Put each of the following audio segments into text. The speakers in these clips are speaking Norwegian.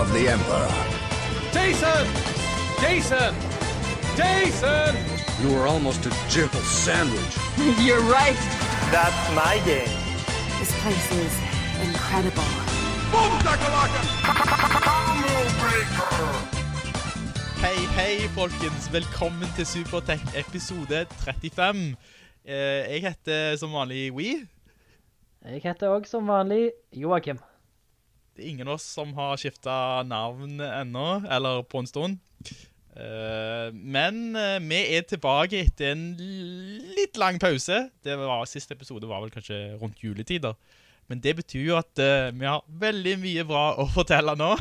of the Emperor. Jason! Jason! Jason! You were almost a gentle sandwich. You're right. That's my game. This place is incredible. Hei, hei, folkens. Velkommen til Supertech episode 35. Eh, jeg heter som vanlig We. Jeg heter også som vanlig Joachim. Det er ingen av oss som har skiftet navn ennå, eller på en stund. Eh, men eh, vi er tilbake etter en litt lang pause. Det var, siste episode var vel kanskje rundt juletider. Men det betyr jo at eh, vi har veldig mye bra å fortelle nå.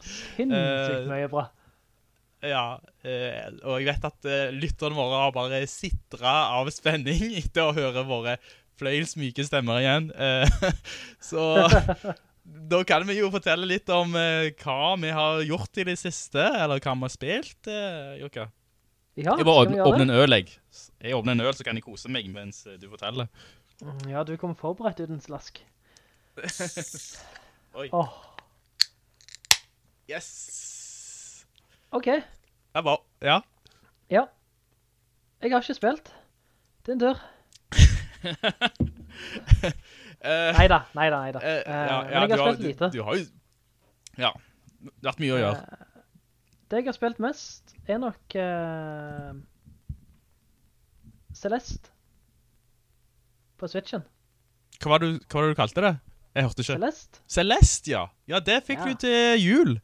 Sinnssykt mye bra. Ja, og jeg vet at lytterne våre har bare sittret av spenning etter å høre våre fløyelsmyke stemmer igjen. Så da kan vi jo fortelle litt om eh, hva vi har gjort i det siste, eller hva vi har spilt, eh, Jokka. Ja, Jeg bare åpner, åpner en øl, jeg. Jeg åpner en øl, så kan jeg kose meg mens eh, du forteller. Mm, Ja, du kom forberedt uten slask. Oi. Oh. Yes! ok. Jeg bare, ja. Ja. Jeg har ikke spilt. Din tur. Eh, Neida, neida, neida. Uh, Eh, ja, men jeg har har- spilt lite. Du, du har jo, ja, vært mye å gjøre. Det jeg har spilt mest er nok Celeste på Switchen. Hva var, det, du- hva var det du kalte det? Jeg hørte ikke. Celeste, Celeste, ja. Ja, det fikk Ja. du til jul.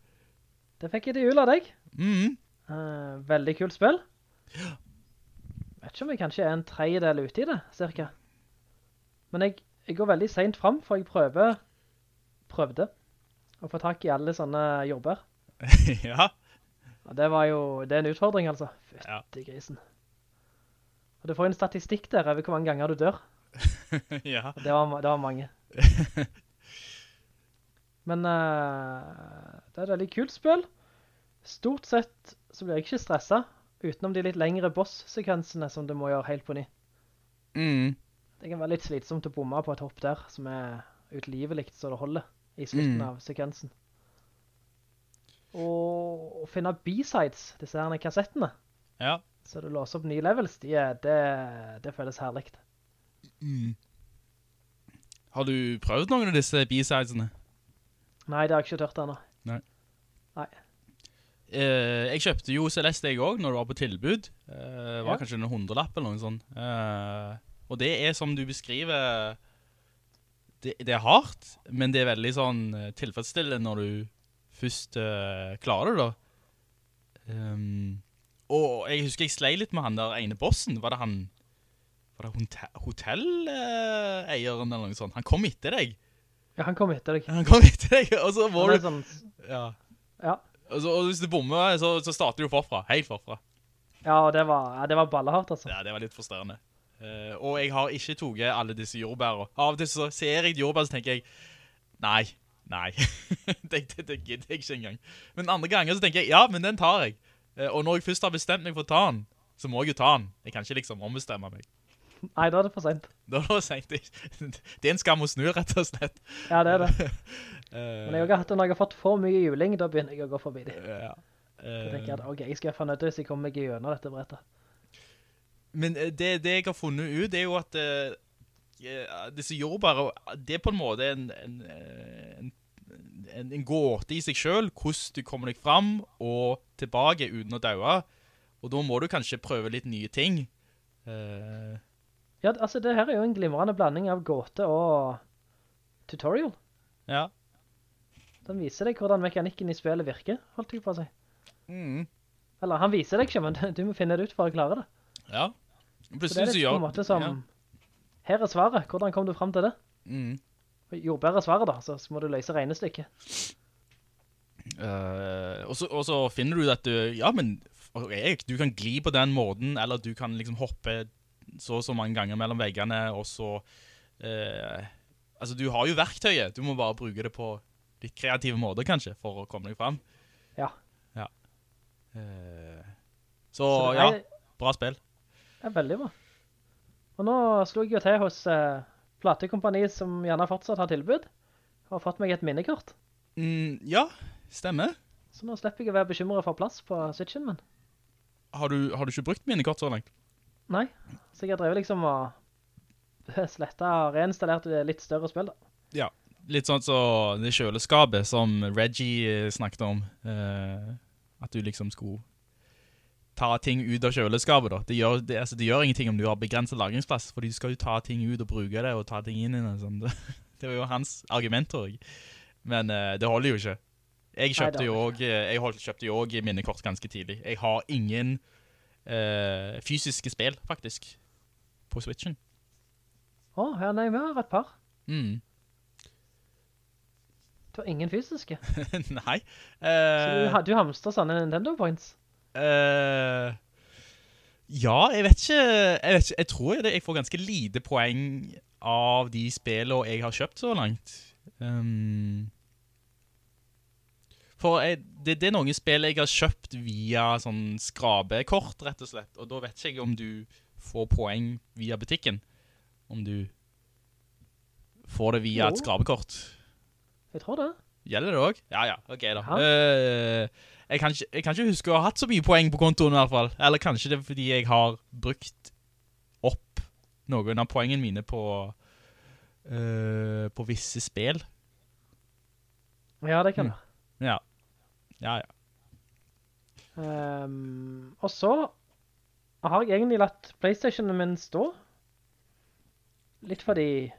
det fikk jeg til jul av deg. Eh, veldig kult spill. Vet ikke om jeg kanskje er en tredjedel ute i det, cirka. Men jeg, jeg går veldig sent frem, for jeg prøver, prøvde å få tak i alle sånne jobber. ja. Og det var jo, det er en utfordring altså. Ja. i grisen. Og du får en statistikk der over hvor mange ganger du dør. ja. Det var, det var mange. Men uh, det er et veldig kult spill. Stort sett så blir jeg ikke stresset, utenom de litt lengre boss-sekvensene som du må gjøre helt på ny. Mm. Det kan være litt slitsomt å bomme på et hopp der, som er utlivelikt så det holder i slutten Mm. av sekvensen. Og å finne B-sides, disse her kassettene, Ja. så du låser opp nye levels, de er, det, det føles herligt. Har du prøvd noen av disse B-sidesene? Nei, det har jeg ikke tørt ennå. Eh, jeg kjøpte jo Celeste jeg også, når det var på tilbud. Eh, det var Ja. kanskje en hundrelapp eller noe sånt. Eh, og det er som du beskriver, det, det er hardt, men det er veldig sånn eh, tilfredsstillende når du først uh, klarer det da. Ehm, og jeg husker jeg slei litt med han der ene bossen. Var det han, var det hotelleieren eller noe sånt? Han kom etter deg. Ja, han kom etter deg. Han kom etter deg, og så var du... sånn, Ja. ja, Og, så, og hvis du bommer, så, så starter du forfra. Helt forfra. ja, det var, ja, det var ballehardt, altså. Ja, det var litt frustrerende. Eh, og jeg har ikke toget alle disse jordbærene. Av og til så ser jeg jordbær, så tenker jeg, nei, nei. det, det, det gidder jeg ikke engang. Men andre ganger så tenker jeg, ja, men den tar jeg. Uh, og når jeg først har bestemt meg for å ta den, så må jeg jo ta den. Jeg kan ikke liksom ombestemme meg. Nei, da er det for sent. Da er det for sent. Det er en skam å snu, rett og slett. Ja, det er det. uh, Men jeg har hatt når jeg har fått for mye juling, da begynner jeg å gå forbi det. ja. Da tenker jeg at, ok, jeg skal få nødt hvis jeg kommer meg gjennom dette brettet. Men eh, det, det jeg har funnet ut, det er jo at uh, disse jordbærer, det er på en måte en, en, eh, en, en, en gåte i seg selv, hvordan du kommer deg fram og tilbake uten å daue. Og da må du kanskje prøve litt nye ting. Uh... Ja, altså det her er jo en glimrende blanding av gåte og tutorial. ja. Den viser deg hvordan mekanikken i spillet virker, holdt jeg på å si. Mm. Eller, han viser deg ikke, men du må finne det ut for å klare det. Ja. Så det er litt på en måte som, Ja. her er svaret, hvordan kom du frem til det? Mm. Jordbær er svaret da, så må du løse regnestykket. Uh, og, så, og så finner du at du, ja, men Erik, du kan gli på den måten, eller du kan liksom hoppe så og så mange ganger mellom veggene, og så Uh, Altså, du har jo verktøyet. Du må bare bruke det på litt kreative måter, kanskje, for å komme deg frem. Ja. Ja. Uh, så, Så er, ja, bra spill. Er veldig bra. Og nå slo jeg jo til hos eh, platekompani som gjerne fortsatt har tilbud. Har fått meg et minnekort. Mm, ja, stemmer. Så nå slipper jeg å være bekymret for plass på Switchen min. Har du, har du ikke brukt minnekort så langt? Nei, så jeg har drevet liksom og slette og reinstallert litt større spill da. Ja, litt sånn så det kjøleskapet som Reggie eh, snakket om. eh, at du liksom skulle ta ting ut av kjøleskapet da. Det gjør, det, altså, det gjør ingenting om du har begrenset lagringsplass, for du skal jo ta ting ut og bruke det, og ta ting inn i det. Sånn. Det, var jo hans argument, tror jeg. Men uh, det holder jo ikke. Jeg kjøpte jo også, eh, jeg holdt, kjøpte jo også minnekort ganske tidlig. Jeg har ingen uh, fysiske spill, faktisk, på Switchen. Å, ja, nei, vi har et par. Mm. Du har ingen fysiske. Nei. Så du, du hamster sånne Nintendo Points. Eh, ja, jeg vet ikke Jeg, vet ikke, jeg tror jeg får ganske lite poeng av de spillene jeg har kjøpt så langt. Um, for jeg, det, det er noen spill jeg har kjøpt via sånn skrabekort, rett og slett. Og da vet ikke jeg om du får poeng via butikken. Om du får det via et skrabekort. Jeg tror det. Gjelder det også? Ja, ja, ok da. Ja. Jeg, kan ikke, jeg kan ikke huske å ha hatt så mye poeng på kontoen i hvert fall. Eller kanskje det er fordi jeg har brukt opp noen av poengene mine på, eh, på visse spill. Ja, det kan Mm. være. Ja. Ja, ja. Um, og så har jeg egentlig latt Playstationen min stå. Litt fordi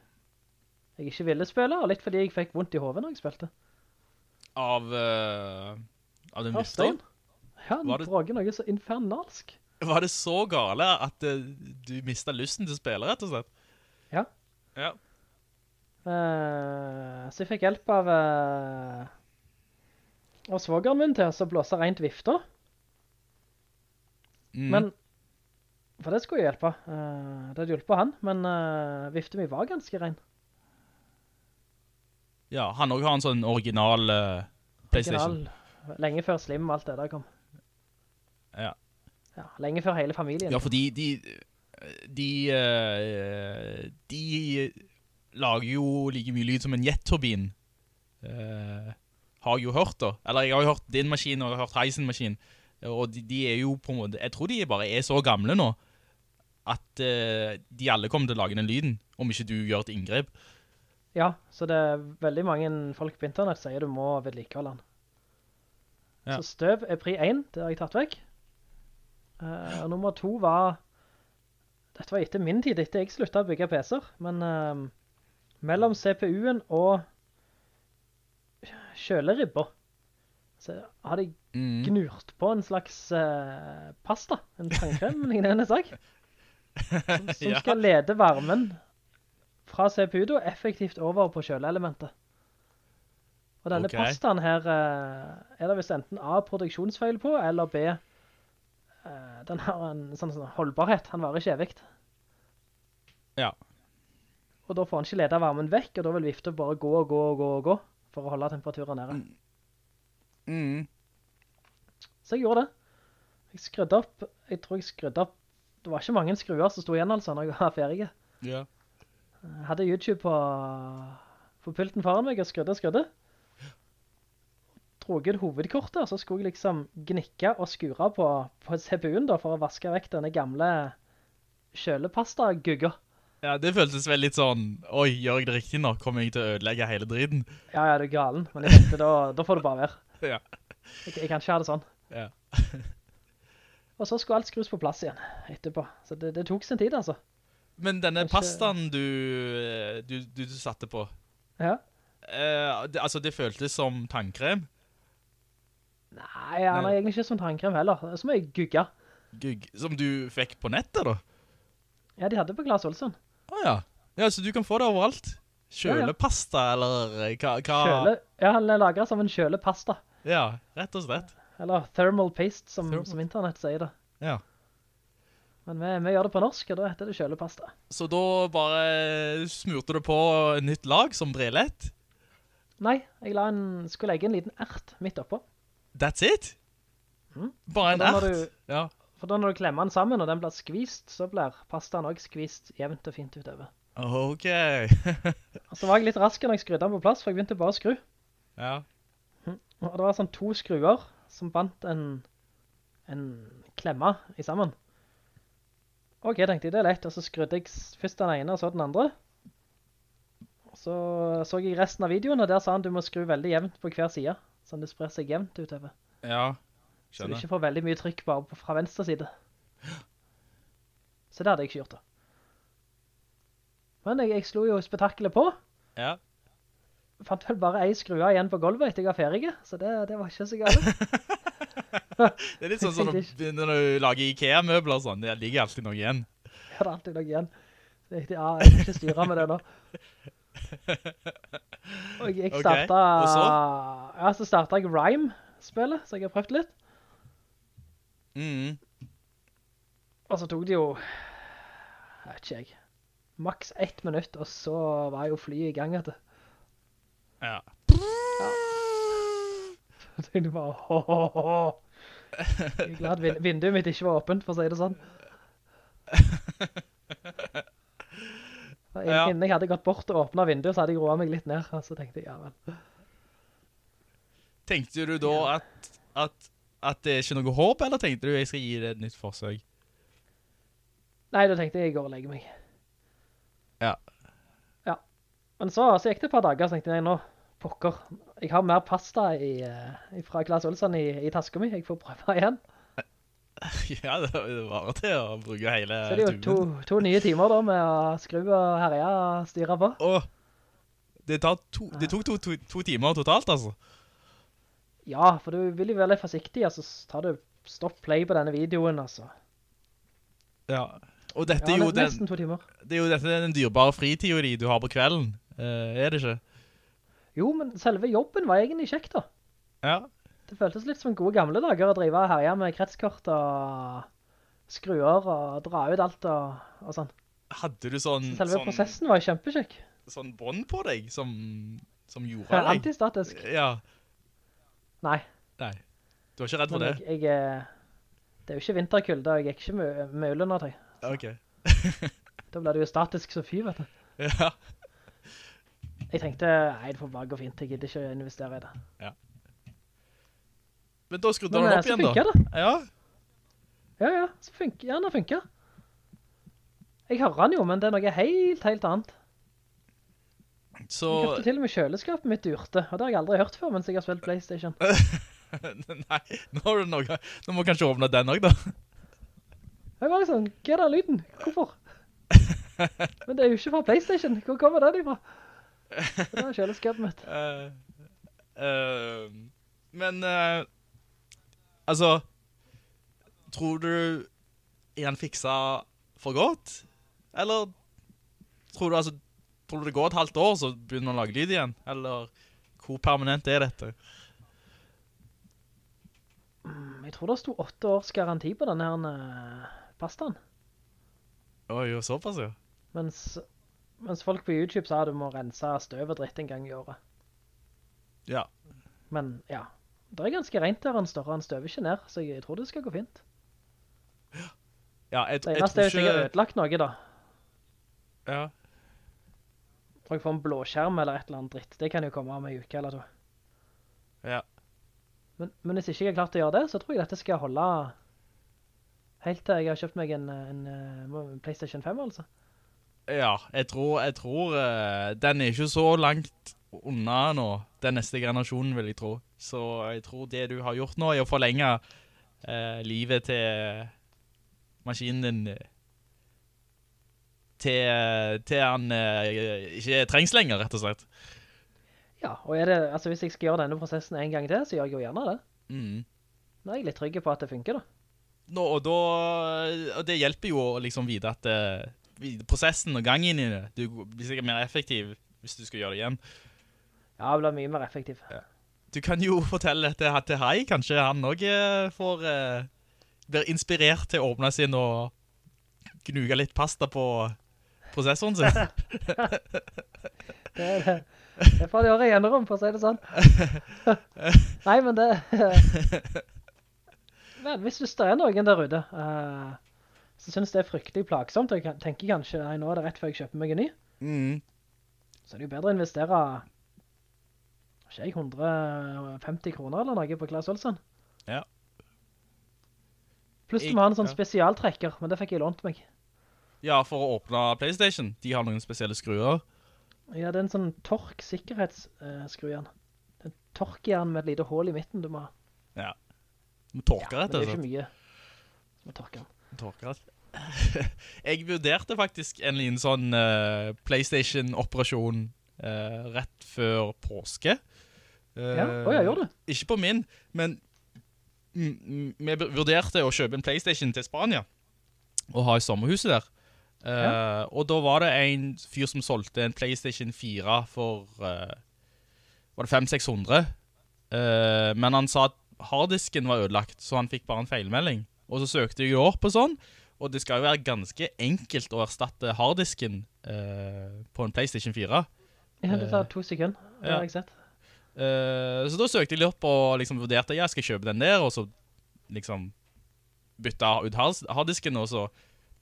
jeg ikke ville spille, og litt fordi jeg fikk vondt i hovedet når jeg spilte. Av, eh, av den vifta? Ja, den bråker noe så infernalsk. Var det så gale at uh, du mistet lysten til å spille, rett og slett? Ja. Ja. Uh, så jeg fikk hjelp av, uh, av svogeren min til å blåse rent vifter. Mm. Men, for det skulle jo hjelpe. Uh, det hadde hjulpet han, men uh, vifta min var ganske ren. Ja, han også har en sånn original uh, Playstation. Original, lenge før Slim og alt det der kom. Ja. Ja, lenge før hele familien. Ja, fordi de De de, De lager jo like mye lyd som en jetturbin. Uh, har jo hørt, da. Eller jeg har jo hørt din maskin, og jeg har hørt Heisen-maskin. Og de, de er jo på en måte Jeg tror de bare er så gamle nå at uh, de alle kommer til å lage den lyden, om ikke du gjør et inngrep. Ja, så det er veldig mange folk på internett sier du må vedlikeholde den. Ja. Så støv er pri 1, det har jeg tatt vekk. Uh, og nummer 2 var, dette var etter min tid, etter jeg sluttet å bygge PC-er, men uh, mellom CPU-en og kjøleribber, så hadde jeg Mm. gnurt på en slags uh, pasta, en tannkrem, lignende sak, som, som Ja. skal lede varmen fra CPU-en effektivt over på kjøleelementet. Og denne okay. pastaen her eh, er det hvis enten A, produksjonsfeil på, eller B, eh, den har en sånn, sånn holdbarhet, han varer ikke evigt. Ja. Og da får han ikke lede varmen vekk, og da vil vifte bare gå og gå og gå og gå, for å holde temperaturen nede. Mm. Så jeg gjorde det. Jeg skrødde opp, jeg tror jeg skrødde opp, det var ikke mange skruer som sto igjen altså når jeg var ferdig. Ja. Jeg hadde YouTube på, på pulten foran meg og skrødde og skrudde. Drog ut hovedkortet, så skulle jeg liksom gnikke og skure på, på CPU-en da, for å vaske vekk denne gamle kjølepasta-gugga. ja, det føltes vel litt sånn Oi, gjør jeg det riktig nå? Kommer jeg til å ødelegge hele driden? Ja, ja, du er galen, men jeg tenkte da, da får det bare være. Ja. Jeg, jeg kan ikke ha det sånn. Ja. Og så skulle alt skrus på plass igjen etterpå. Så det, det tok sin tid, altså. Men denne ikke... pastaen du, eh, du, du, du satte på, Ja. eh, det, altså det føltes som tannkrem. Nei, han har egentlig ikke som tannkrem heller. Det er som en gugga. Gugg, som du fikk på nettet da? Ja, de hadde på Glas Olsson. Åja, ja, så du kan få det overalt. Ja, ja. Kjølepasta, eller eh, hva? hva? Kjøle, ja, han er lagret som en kjølepasta. Ja, rett og slett. Eller thermal paste, som, Thermal. som internett sier det. Ja. Men vi, vi gjør det på norsk, og da heter det kjølepasta. Så da bare smurte du på en nytt lag som brelett? Nei, jeg en, skulle legge en liten ert midt oppå. That's it? Mm. Bare en ert? du- Ja. For da når du klemmer den sammen, og den blir skvist, så blir pastaen også skvist jevnt og fint utover. Ok. Og så var jeg litt rask når jeg skrudde den på plass, for jeg begynte bare å skru. ja. Og det var sånn to skruer som bandt en, en klemme i sammen. Ok, tenkte jeg, det er lett. Og så skrudde jeg først den ene, og så den andre. Så så jeg resten av videoen, og der sa han du må skru veldig jevnt på hver side, sånn det sprer seg jevnt utover. Ja. skjønner. Så du ikke får veldig mye trykk bare på- fra venstre side. Så det hadde jeg ikke gjort da. Men jeg, jeg slo jo spetakkelet på. Ja. Fant vel bare ei skrua igjen på gulvet etter jeg var ferige, så det, det var ikke så galt. Det er litt sånn som sånn, når du lager IKEA-møbler og sånn, det ligger alltid noe igjen. Ja, det er alltid noe igjen. Ja, jeg kan ikke styre med det nå. Og jeg startet... startet... og så? Ja, så startet jeg Rhyme-spillet, så jeg har prøvd litt. Mm. Og så tok det jo, jeg vet ikke jeg, maks ett minutt, og så var jo flyet i gang etter. Ja. Så tenkte jeg bare, ho, ho, ho, ho. Jeg er glad vinduet mitt ikke var åpent, for å si det sånn. Ja. Innen jeg hadde gått bort og åpnet vinduet, så hadde jeg roet meg litt ned, og så tenkte jeg, ja vel. Tenkte du da at, at, at det er ikke noe håp, eller tenkte du jeg skal gi det et nytt forsøk? Nei, da tenkte jeg jeg går og legger meg. Ja. Ja. Men så, så gikk det et par dager, så tenkte jeg, nå, pokker. Jeg har mer pasta i, eh, fra Klaas Olsson i, i tasken min, Jeg får prøve igjen. Ja, det det varer til å bruke hele Så det er jo to, to nye timer da med å skru og herje og styre på. Åh, det, to, det tok to, to, timer totalt, altså. Ja, for du vil jo være litt forsiktig, altså tar du stopp play på denne videoen, altså. Ja. Og dette Ja, er jo den, det er jo dette den dyrbare fritiden du har på kvelden. Eh, er det ikke? Jo, men selve jobben var egentlig kjekt da. Ja. Det føltes litt som gode gamle dager å drive og herje med kretskort og skruer og dra ut alt og, og sånn. Hadde du sånn, Selve sånn, prosessen var kjempekjekk. sånn bånd på deg som, som gjorde Ja, deg? Antistatisk. Ja. Nei, Nei. Du var ikke redd for men det? jeg, jeg, eh, det er jo ikke vinterkulde, og jeg er ikke med, med ullundertøy. Ok. Da ble det jo statisk så fy, vet du. Ja. Jeg tenkte, nei, det får bare gå fint, jeg gidder ikke å investere i det. Men da skrudde han den opp så igjen, da? funker det. Ja. Ja, ja, så funker, ja, det funker. Jeg hører den jo, men det er noe helt, helt annet. Så Jeg hørte til og med kjøleskapet mitt urte, og det har jeg aldri hørt før mens jeg har spilt Playstation. Nei, nå har du noe Nå må du kanskje åpne den også da. Jeg var sånn, hva er det lyden? Hvorfor? Men det er jo ikke fra Playstation. Hvor kommer den ifra? Det er kjøleskapet mitt. Uh, uh, men eh, Altså Tror du er han fiksa for godt? Eller tror du altså Tror du det går et halvt år, så begynner han å lage lyd igjen? Eller hvor permanent er dette? Jeg tror det sto åtte års garanti på denne her eh, pastaen. Oi, jo, såpass, ja. Mens, mens folk på YouTube sa du må rense støv og dritt en gang i året. Ja. Men ja, det er ganske rent der han står, han støver ikke ned, så jeg tror det skal gå fint. ja jeg, Det jeg eneste er tror hvis jeg har ikke ødelagt noe da. ja. Tror jeg får en blåskjerm eller et eller annet dritt. Det kan jo komme om en uke eller to. ja. Men, men hvis ikke jeg har klart å gjøre det, så tror jeg dette skal holde helt til jeg har kjøpt meg en, en, en Playstation 5, altså. Ja, jeg tror, jeg tror eh, den er ikke så langt unna nå, den neste generasjonen vil jeg tro. Så jeg tror det du har gjort nå er å forlenge eh, livet til maskinen din eh, til, til han eh, ikke trengs lenger, rett og slett. Ja, og er det, altså hvis jeg skal gjøre denne prosessen en gang til, så gjør jeg jo gjerne det. Mm. Nå er jeg litt trygg på at det funker da. Nå, og, da, og det hjelper jo å liksom vite at eh, prosessen og gangen i det, du blir sikkert mer effektiv hvis du skal gjøre det igjen. Ja, han blir mye mer effektiv. Ja. du kan jo fortelle dette til Hai. Kanskje han også får, eh, blir inspirert til å åpne sin og gnuge litt pasta på prosessoren sin. Det er det. Det får de høre enerom, for å si det sånn. Nei, men det... Men hvis det er noen der ute, uh, så synes det er fryktelig plagsomt, og jeg tenker kanskje, nei, nå er det rett før jeg kjøper meg en ny, Mm. så er det jo bedre å investere, ikke jeg, 150 kroner eller noe på Klaas Olsson. Ja. Pluss du må ha en sånn ja. spesialtrekker, men det fikk jeg lånt meg. Ja, for å åpne Playstation. De har noen spesielle skruer. Ja, det er en sånn tork sikkerhetsskrujern. Det er en torkjern med et lite hål i midten du må ha. Ja. Med tåker Men etter. det er ikke mye Du er torken. Tåker. Jeg vurderte faktisk en liten sånn uh, Playstation-operasjon uh, rett før påske. Ja, Eh, jeg gjør det. Ikke på min, men vi vurderte å kjøpe en Playstation til Spania og ha i sommerhuset der. Eh, Og da var det en fyr som solgte en Playstation 4 for uh, Var det 500-600 Uh, Men han sa at harddisken var ødelagt Så han fikk bare en feilmelding Og så søkte jeg i opp på sånn Og det skal jo være ganske enkelt å erstatte harddisken På en Playstation 4 Ja, det tar to sekunder, det har jeg sett. Eh, så da søkte jeg litt opp og liksom vurderte Ja, skal kjøpe den der Og så liksom bytte ut harddisken Og så,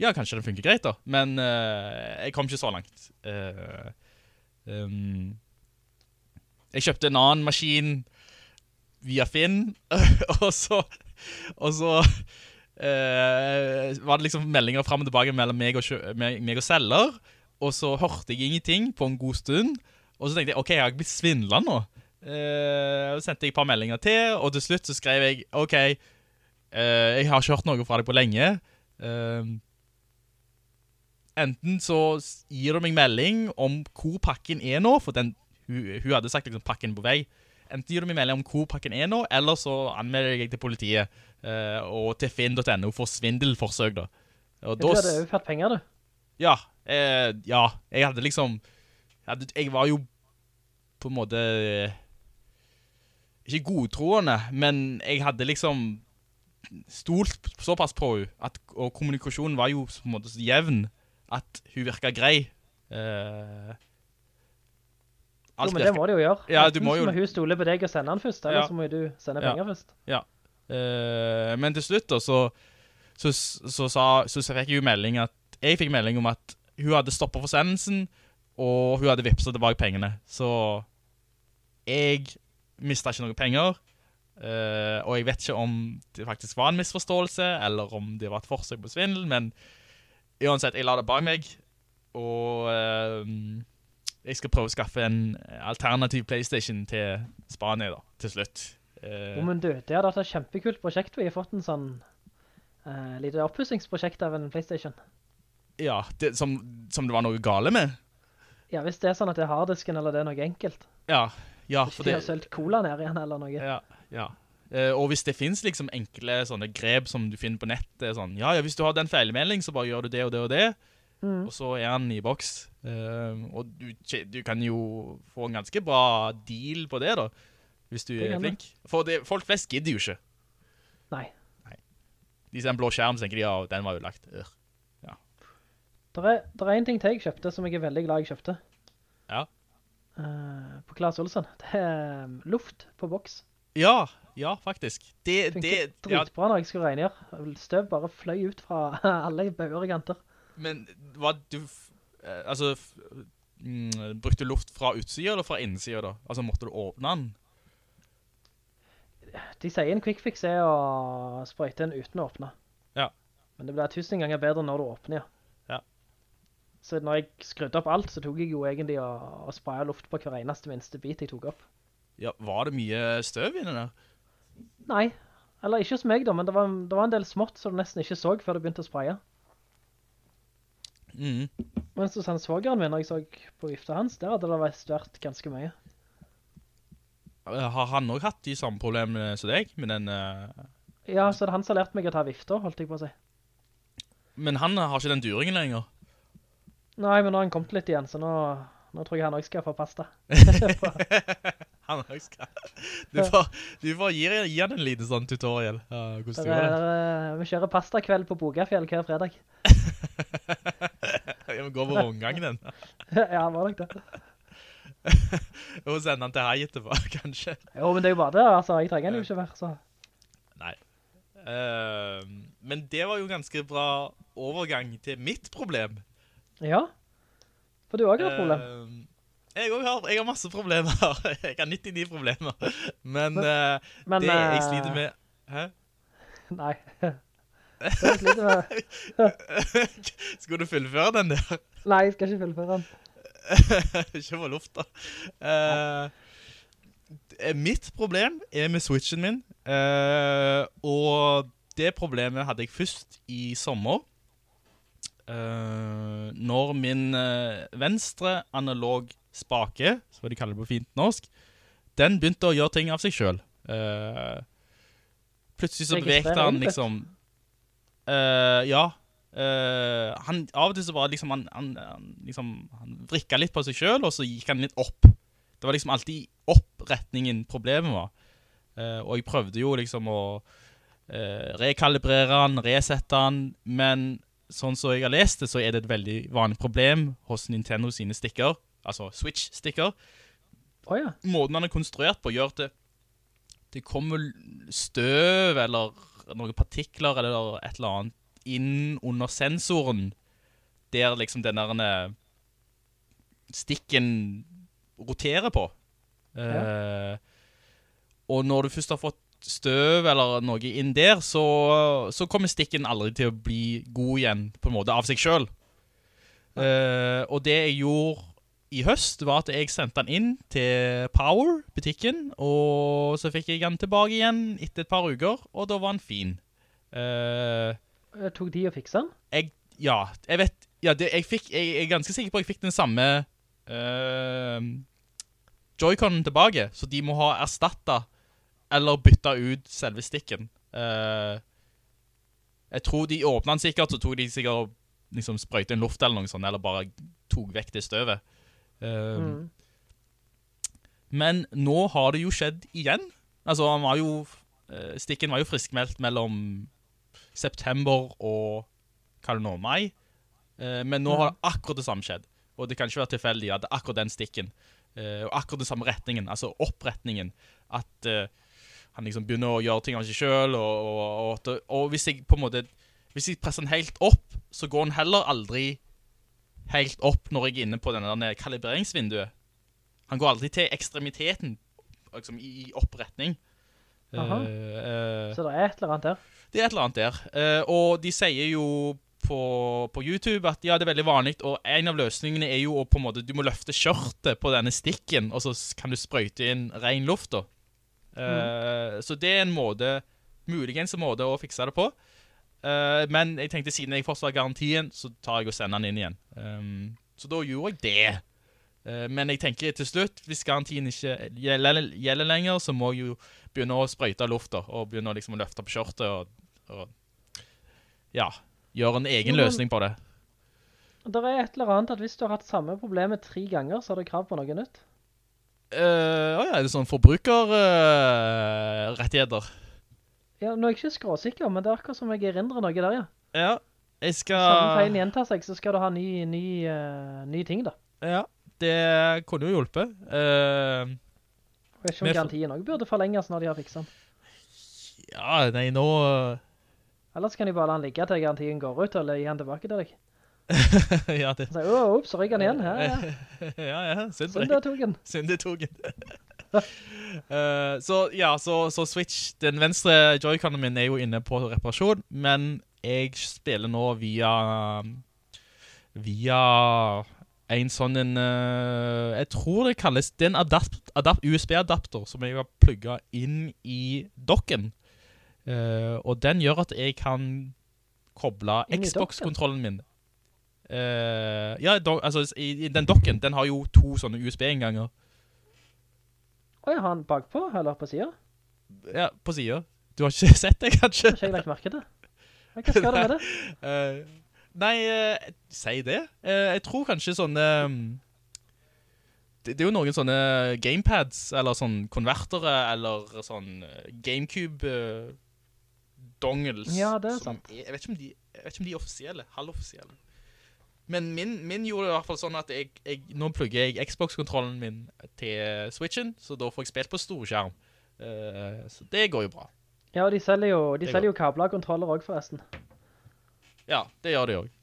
ja, kanskje den funker greit da. Men uh, jeg kom ikke så langt. Uh, um, Jeg kjøpte en annen maskin Via Finn Og så Og så Var det liksom meldinger frem og tilbake Mellom meg og, meg, meg og selger Og så hørte jeg ingenting på en god stund Og så tenkte jeg, ok, jeg har blitt svindlet nå Så sendte jeg et par meldinger til, og til slutt så skrev jeg, ok, uh, jeg har ikke hørt noe fra deg på lenge. Uh, enten så gir du meg melding om hvor pakken er nå, for den, hun, hun hadde sagt liksom pakken på vei. Enten gir du meg melding om hvor pakken er nå, eller så anmelder jeg til politiet uh, og til finn.no for svindelforsøk da. Og Du da hadde jo overført penger, du. ja, ja, jeg hadde liksom jeg, hadde, jeg var jo på en måte Ikke godtroende, men jeg hadde liksom stolt såpass på henne, at, og kommunikasjonen var jo på en måte så jevn, at hun virket grei. Eh, Jo, men det må du jo gjøre. Ja, du må jo. jo- hun stoler på deg og sender den først, eller Ja. så må du sende Ja. penger først. Ja. Eh, men til slutt da, så, så, så, sa, så, så fikk jeg jo melding at, jeg fikk melding om at hun hadde stoppet forsendelsen, og hun hadde vipset tilbake pengene. Så jeg mistet ikke noen penger, Uh, og jeg vet ikke om det faktisk var en misforståelse, eller om det var et forsøk på svindel, men uansett, jeg la det bak meg, og uh, jeg skal prøve å skaffe en alternativ Playstation til Spania da, til slutt. Uh, oh, men du, det hadde vært et kjempekult prosjekt. Vi har fått en sånn uh, lite oppussingsprosjekt av en Playstation. Ja, det, som, som det var noe gale med. Ja, hvis det er sånn at det er harddisken eller det er noe enkelt. Ja, ja, Hvis for de det... har sølt cola ned igjen eller noe. Ja, ja. Uh, og hvis det finnes liksom enkle sånne grep som du finner på nettet, sånn, ja, ja, hvis du har den feilmelding, så bare gjør du det og det og det, Mm. og så er han i boks. Uh, og du, du kan jo få en ganske bra deal på det da, hvis du er flink. For det, folk flest gidder jo ikke. Nei. De ser en blå skjerm, så tenker de, ja, den var jo lagt. Uh. Ja. Det er, der er en ting til jeg kjøpte som jeg er veldig glad jeg kjøpte. Ja. Eh, på Klaas Olsson. Det er luft på boks. Ja, ja, faktisk. Det, det, dritbra ja, når jeg skulle rengjøre. Støv bare fløy ut fra alle og kanter. Men hva du eh, Altså mm, Brukte du luft fra utsiden eller fra innsiden da? Altså måtte du åpne den? De sier en quick fix er å sprøyte den uten å åpne. Ja. Men det blir tusen ganger bedre når du åpner, ja. Så når jeg skrudde opp alt, så tok jeg jo egentlig å, å spraye luft på hver eneste minste bit jeg tok opp. Ja, Var det mye støv inni der? Nei, eller ikke hos meg da, men det var, det var en del smått som du nesten ikke så før du begynte å spraye. Mm. Mens hos hans svageren min, når jeg så på vifta hans, der hadde det vært ganske mye. Har han også hatt de samme problemene som deg? Med den, Uh... Ja, så det han som har lært meg å ta vifta, holdt jeg på å si. men han har ikke den duringen lenger. Nei, men nå har han kommet litt igjen, så nå, nå tror jeg han også skal få pasta. Han også skal. Du får, du får gi, gi han en liten sånn tutorial. Uh, hvordan det. er- vi kjører pasta kveld på Bogafjell hver fredag. Vi må gå på rundgangen. ja, var nok det. Og sende han til hei etterpå, kanskje. Jo, men det er jo bare det, altså. Jeg trenger han jo ikke mer, så. Nei. Uh, men det var jo ganske bra overgang til mitt problem. Ja. For du har også hatt problem. Uh, jeg, også har, jeg har masse problemer. Jeg har 99 problemer. Men uh, Men, det jeg eh, sliter med... Hæ? Nei. Det jeg sliter med... Skal du fullføre den der? Nei, jeg skal ikke fullføre den. ikke på lufta. da. det- mitt problem er med switchen min, og det problemet hadde jeg først i sommer. Eh, når min uh, venstre analog spake, som de kaller det på fint norsk, den begynte å gjøre ting av seg selv. Uh, plutselig så bevegte han liksom ja. Han, av og til så var det liksom han, han, han, liksom, han vrikket litt på seg selv, og så gikk han litt opp. Det var liksom alltid oppretningen problemet var. Og jeg prøvde jo liksom å rekalibrere han, resette han, men sånn som jeg har lest det, så er det et veldig vanlig problem hos Nintendo sine stikker, altså Switch-stikker. Åja. Måten han er konstruert på gjør at det, det kommer støv eller noen partikler eller et eller annet inn under sensoren der liksom den der eh, stikken roterer på. Eh, og når du først har fått støv eller noe inn der, så, så kommer stikken aldri til å bli god igjen på en måte av seg selv. Uh, og det jeg gjorde i høst var at jeg sendte den inn til Power, butikken, og så fikk jeg den tilbake igjen etter et par uker, og da var den fin. Uh, tok de å fikse den. jeg, ja, jeg vet, ja, det, jeg, fikk, jeg, jeg er ganske sikker på at jeg fikk den samme uh, Joy-Conen tilbake, så de må ha erstattet eller bytte ut selve stikken. Uh, jeg tror de åpnet den sikkert, så tok de sikkert liksom sprøyte en luft eller noe sånt, eller bare tok vekk det støvet. Uh, Mm. Men nå har det jo skjedd igjen. Altså, han var jo, uh, stikken var jo friskmeldt mellom september og hva er det nå, mai. Men nå har akkurat det samme skjedd. Og det kan ikke være tilfeldig at akkurat den stikken. og akkurat den samme retningen, altså oppretningen. At han liksom begynner å gjøre ting av seg selv, og, og, og, og hvis jeg på en måte, hvis jeg presser den helt opp, så går den heller aldri helt opp når jeg er inne på denne kalibreringsvinduet. Han går aldri til ekstremiteten, liksom i oppretning. Aha. uh, eh, Så det er et eller annet der. det er et eller annet der. Uh, og de sier jo på, på YouTube at ja, det er veldig vanlig, og en av løsningene er jo å på en måte, du må løfte kjørtet på denne stikken, og så kan du sprøyte inn ren luft da. Eh, Så det er en måte, muligens en måte å fikse det på. Uh, men jeg tenkte siden jeg fortsatt har garantien, så tar jeg og sender den inn igjen. Um, så da gjorde jeg det. Uh, men jeg tenker til slutt, hvis garantien ikke gjelder, gjelder lenger, så må jeg jo begynne å sprøyte luft da, og begynne å liksom løfte på kjortet, og, og ja, gjøre en egen løsning på det. Det er et eller annet at hvis du har hatt samme problemet tre ganger, så har du krav på noe nytt. Uh, ja, er det sånn forbrukerrettigheter? Ja, nå er jeg ikke skråsikker, men det er akkurat som jeg erindrer noe der, ja. ja, jeg skal... Samme feilen skal... gjentar seg, så skal du ha ny, ny, uh, ny ting da. Ja, det kunne jo hjulpet. Uh, Jeg vet ikke om med... garantien også burde forlenges når de har fikset den. ja, nei, nå... Ellers kan de bare la den ligge til garantien går ut, eller gi den tilbake til deg. ja, det... Så, åh, ups, så rykker han igjen. Ja, ja. ja, ja, synd for deg. der tok den. Syndetogen. uh, så ja, så, så Switch, den venstre Joy-Conen min er jo inne på reparasjon, men jeg spiller nå via via en sånn en, uh, jeg tror det kalles, det er en adapt, adapt, USB-adapter som jeg har plugget inn i dokken. Uh, og den gjør at jeg kan koble Xbox-kontrollen min. Eh, ja, do, altså i, i den dokken, den har jo to sånne USB-innganger. Oi, har han bakpå, eller på siden? Ja, på siden. Du har ikke sett det, kanskje? Har ikke jeg lagt merke til. det. Hva skal du med det? Eh, nei, uh, si det. Jeg tror kanskje sånne um, det, det er jo noen sånne gamepads, eller sånn konvertere, eller sånn eh, Gamecube eh, dongles. Ja, det er sant. Jeg, vet ikke om de, jeg vet ikke om de er offisielle, halvoffisielle. Men min, min gjorde det i hvert fall sånn at jeg, jeg, nå plugger jeg Xbox-kontrollen min til Switchen, så da får jeg spilt på storskjerm. Uh, så det går jo bra. Ja, og de selger jo, de selger jo kabler og kontroller også forresten. Ja, det gjør de også.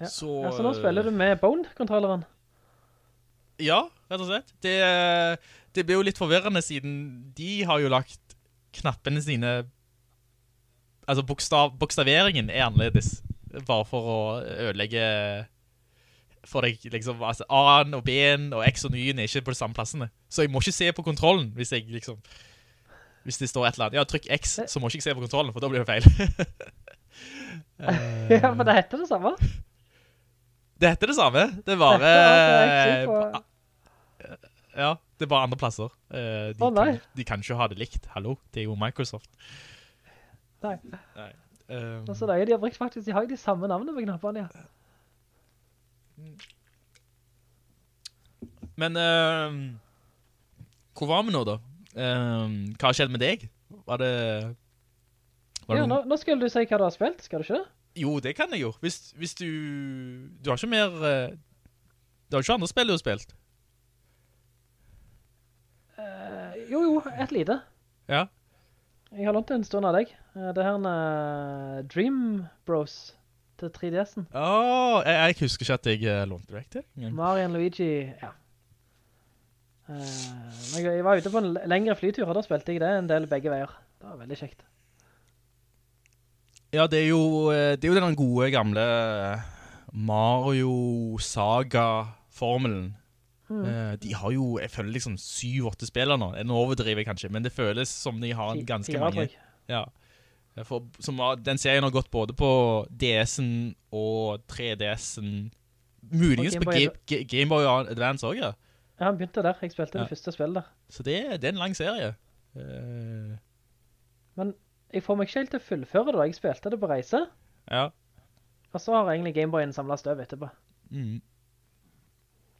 Ja. Så, Ja, så nå spiller du med Bone-kontrolleren. Ja, rett og slett. Det, det blir jo litt forvirrende siden de har jo lagt knappene sine Altså bokstav, bokstaveringen er annerledes. Bare for å ødelegge For deg liksom altså A-en og B-en og X og Y-en er ikke på de samme plassene. Så jeg må ikke se på kontrollen hvis jeg liksom Hvis det står et eller annet Ja, trykk X, så må ikke jeg se på kontrollen, for da blir det feil. ja, men det heter det samme. Det heter det samme. Det er bare ikke på. Ja, det er bare andre plasser. Uh, de, nei. kan, de kan ikke ha det likt. Hallo, det er jo Microsoft. Nei. Nei. Um, altså, nei, de har brukt faktisk, de har jo de samme navnene på knappene, ja. men ehm, hvor var vi nå da? Ehm, hva skjedd med deg? Var det... Var ja det... nå, nå skulle du si hva du har spilt, skal du ikke? Jo, det kan jeg jo. Hvis, hvis du... Du har ikke mer... eh, Du har ikke andre spill du har spilt? Uh, jo, jo, et lite. Ja. Jeg har lånt en stund av deg. Eh, det her er Dream Bros til 3DS'en. Åh, oh, jeg, jeg husker ikke at jeg eh, lånte det til. Mario Luigi, ja. Eh, jeg, var ute på en lengre flytur, og da spilte jeg det en del begge veier. Det var veldig kjekt. Ja, det er jo, det er jo den gode gamle Mario Saga-formelen. Mm. Eh, De har jo, jeg føler liksom syv-åtte spillere nå. Nå overdriver jeg kanskje, men det føles som de har ganske fire, mange. Ja. For, som den serien har gått både på DS-en og 3DS-en. Muligens på Game Ga- Ga- Game Boy Advance også, ja. Ja, han begynte der. Jeg spilte Ja. det første spillet der. Så det, det er en lang serie. Uh... Men jeg får meg ikke helt til å fullføre det da. Jeg spilte det på reise, ja. og så har egentlig Gameboyen samlet støv etterpå. Mm.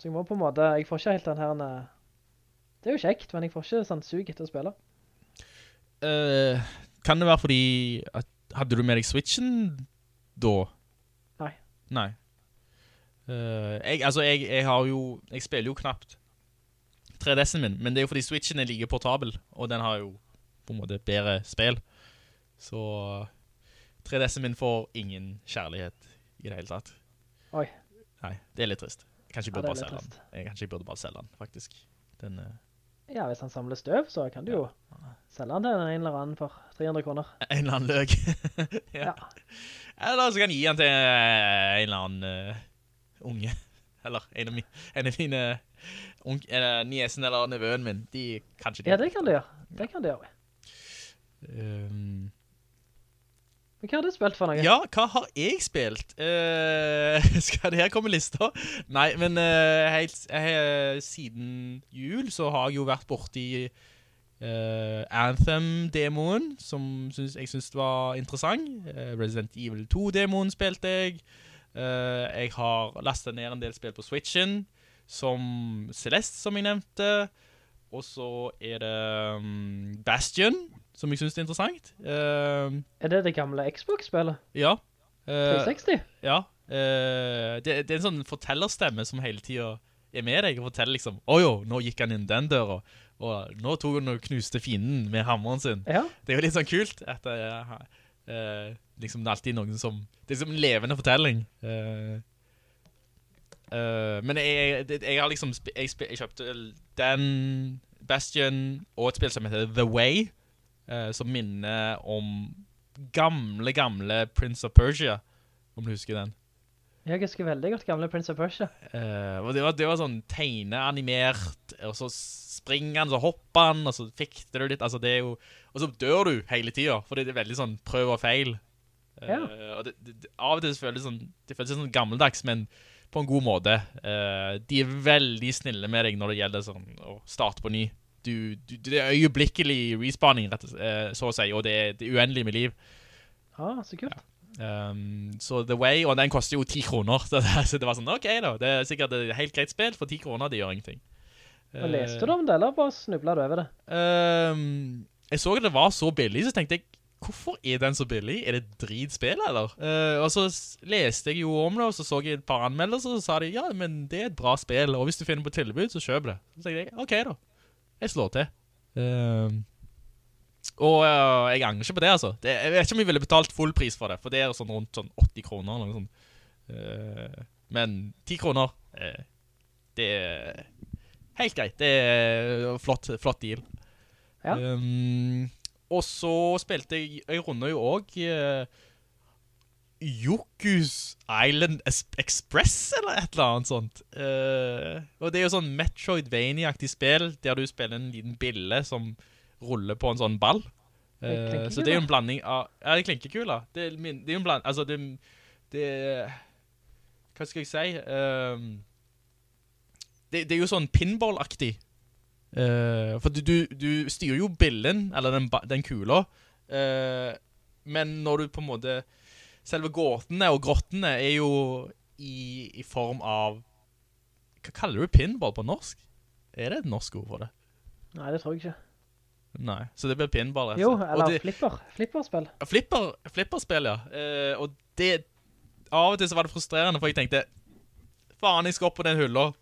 Så jeg må på en måte, jeg får ikke helt den her, eh, det er jo kjekt, men jeg får ikke sånn sug etter å spille. Uh, kan det være fordi at, Hadde du med deg Switchen da? Nei. Nei. Uh, jeg, altså, jeg, jeg har jo Jeg spiller jo knapt 3DS'en min, men det er jo fordi Switchen er like portabel, og den har jo på en måte bedre spill. Så 3DS'en min får ingen kjærlighet i det hele tatt. Oi. Nei, det er litt trist. Kanskje jeg Ja, burde er bare selge den. Jeg, kanskje jeg burde bare selge den, faktisk. Den, eh, Ja, hvis han samler støv, så kan du jo selge den til en eller annen for 300 kroner. en eller annen løg. Ja. Eller så kan jeg gi den til eh, en eller annen uh, unge. Eller en av, mi, en av mine eller niesen eller nevøen min. De kanskje de Ja, det kan du gjøre. Det kan du gjøre. Um, Men hva har du spilt for noe? ja, hva har jeg spilt? Uh, skal det her komme lista? Nei, men uh, helt, uh, siden jul så har jeg jo vært borti uh, Anthem-demoen, som synes, jeg synes var interessant. Resident Evil 2-demoen spilte jeg. Jeg har lastet ned en del spill på Switchen, som Celeste, som jeg nevnte. Og så er det um, Bastion, som jeg synes er interessant. Uh, Er det det gamle Xbox-spillet? ja. Uh, 360? ja. Uh, det, det er en sånn fortellerstemme som hele tiden er med deg og forteller liksom, «Åjo, nå gikk han inn den døra, og nå tog han og knuste fienden med hammeren sin. Ja. Det er jo litt sånn kult at uh, eh, liksom det er alltid noen som, det er liksom en levende fortelling. Eh, eh, men jeg, jeg, jeg har liksom, jeg, jeg kjøpte den, Bastion, og et spill som heter The Way, eh, som minner om gamle, gamle Prince of Persia, om du husker den. Jeg husker veldig godt gamle Prince of Persia. Eh, og det var, det var sånn tegneanimert, og så springer han, så hopper han, og så fikter du litt, altså det er jo, og så dør du hele tiden, for det er veldig sånn prøv og feil. Eh, Ja. og det, det, av og til føles det sånn, det føles sånn gammeldags, men på en god måte. Eh, de er veldig snille med deg når det gjelder sånn å starte på ny. Du, du, det er øyeblikkelig respawning, rett eh, så å si, og det er, det er uendelig med liv. Ja, så kult. Um, så The Way, og den koster jo 10 kroner, så det, så det var sånn, ok da, det er sikkert et helt greit spill, for 10 kroner, det gjør ingenting. Og leste du om det, eller bare snublet du over det? Um, jeg så at det var så billig, så tenkte jeg, hvorfor er den så billig? Er det dritspill, eller? Uh, og så leste jeg jo om det, og så så jeg et par anmeldelser, og så sa de, ja, men det er et bra spill, og hvis du finner på tilbud, så kjøp det. Så tenkte jeg, ok da, jeg slår til. Um, og uh, jeg angrer ikke på det, altså. Det, jeg vet ikke om jeg ville betalt full pris for det, for det er sånn rundt sånn 80 kroner, eller noe sånt. Uh, men 10 kroner, uh, det er helt greit. Det er flott, flott deal. Ja. Um, og så spilte jeg, jeg runder jo også uh, Yokus Island Express, eller et eller annet sånt. Uh, og det er jo sånn Metroidvania-aktig spill, der du spiller en liten bille som ruller på en sånn ball. Uh, så det er jo en blanding av Ja, det klinker kula. Det det er jo en blanding Altså, det, det Hva skal jeg si? Uh, det, det er jo sånn pinball-aktig. Eh, for du, du, du styrer jo billen, eller den, den kula, men når du på en måte Selve gåtene og grottene er jo i, i form av Hva kaller du pinball på norsk? Er det et norsk ord for det? Nei, det tror jeg ikke. Nei, så det blir pinball. og Jo, eller det- flipper. Flipperspill. Flipper, flipperspill, ja. Eh, og det Av og til så var det frustrerende, for jeg tenkte Faen, jeg skal opp på den hullet.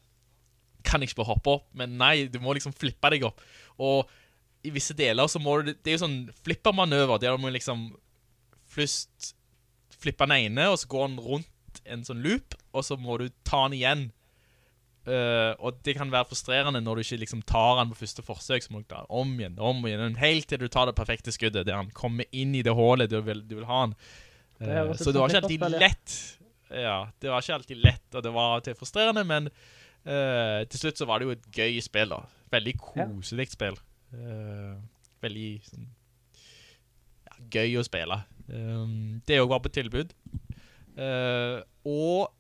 Kan jeg ikke bare hoppe opp? Men nei, du må liksom flippe deg opp. Og i visse deler så må du Det er jo sånn flippermanøver der du må liksom først flippe den ene, og så går den rundt en sånn loop, og så må du ta den igjen. Uh, og det kan være frustrerende når du ikke liksom tar den på første forsøk, så må du ta den om igjen, om igjen, helt til du tar det perfekte skuddet, der han kommer inn i det hålet du vil, du vil ha han. Det Eh, så det var ikke alltid lett. Ja, det var ikke alltid lett, og det var til frustrerende, men uh, til slutt så var det jo et gøy spill da. Veldig Ja. koselig spill. Veldig sånn, ja, gøy å spille. Um, det òg var på tilbud. Uh, og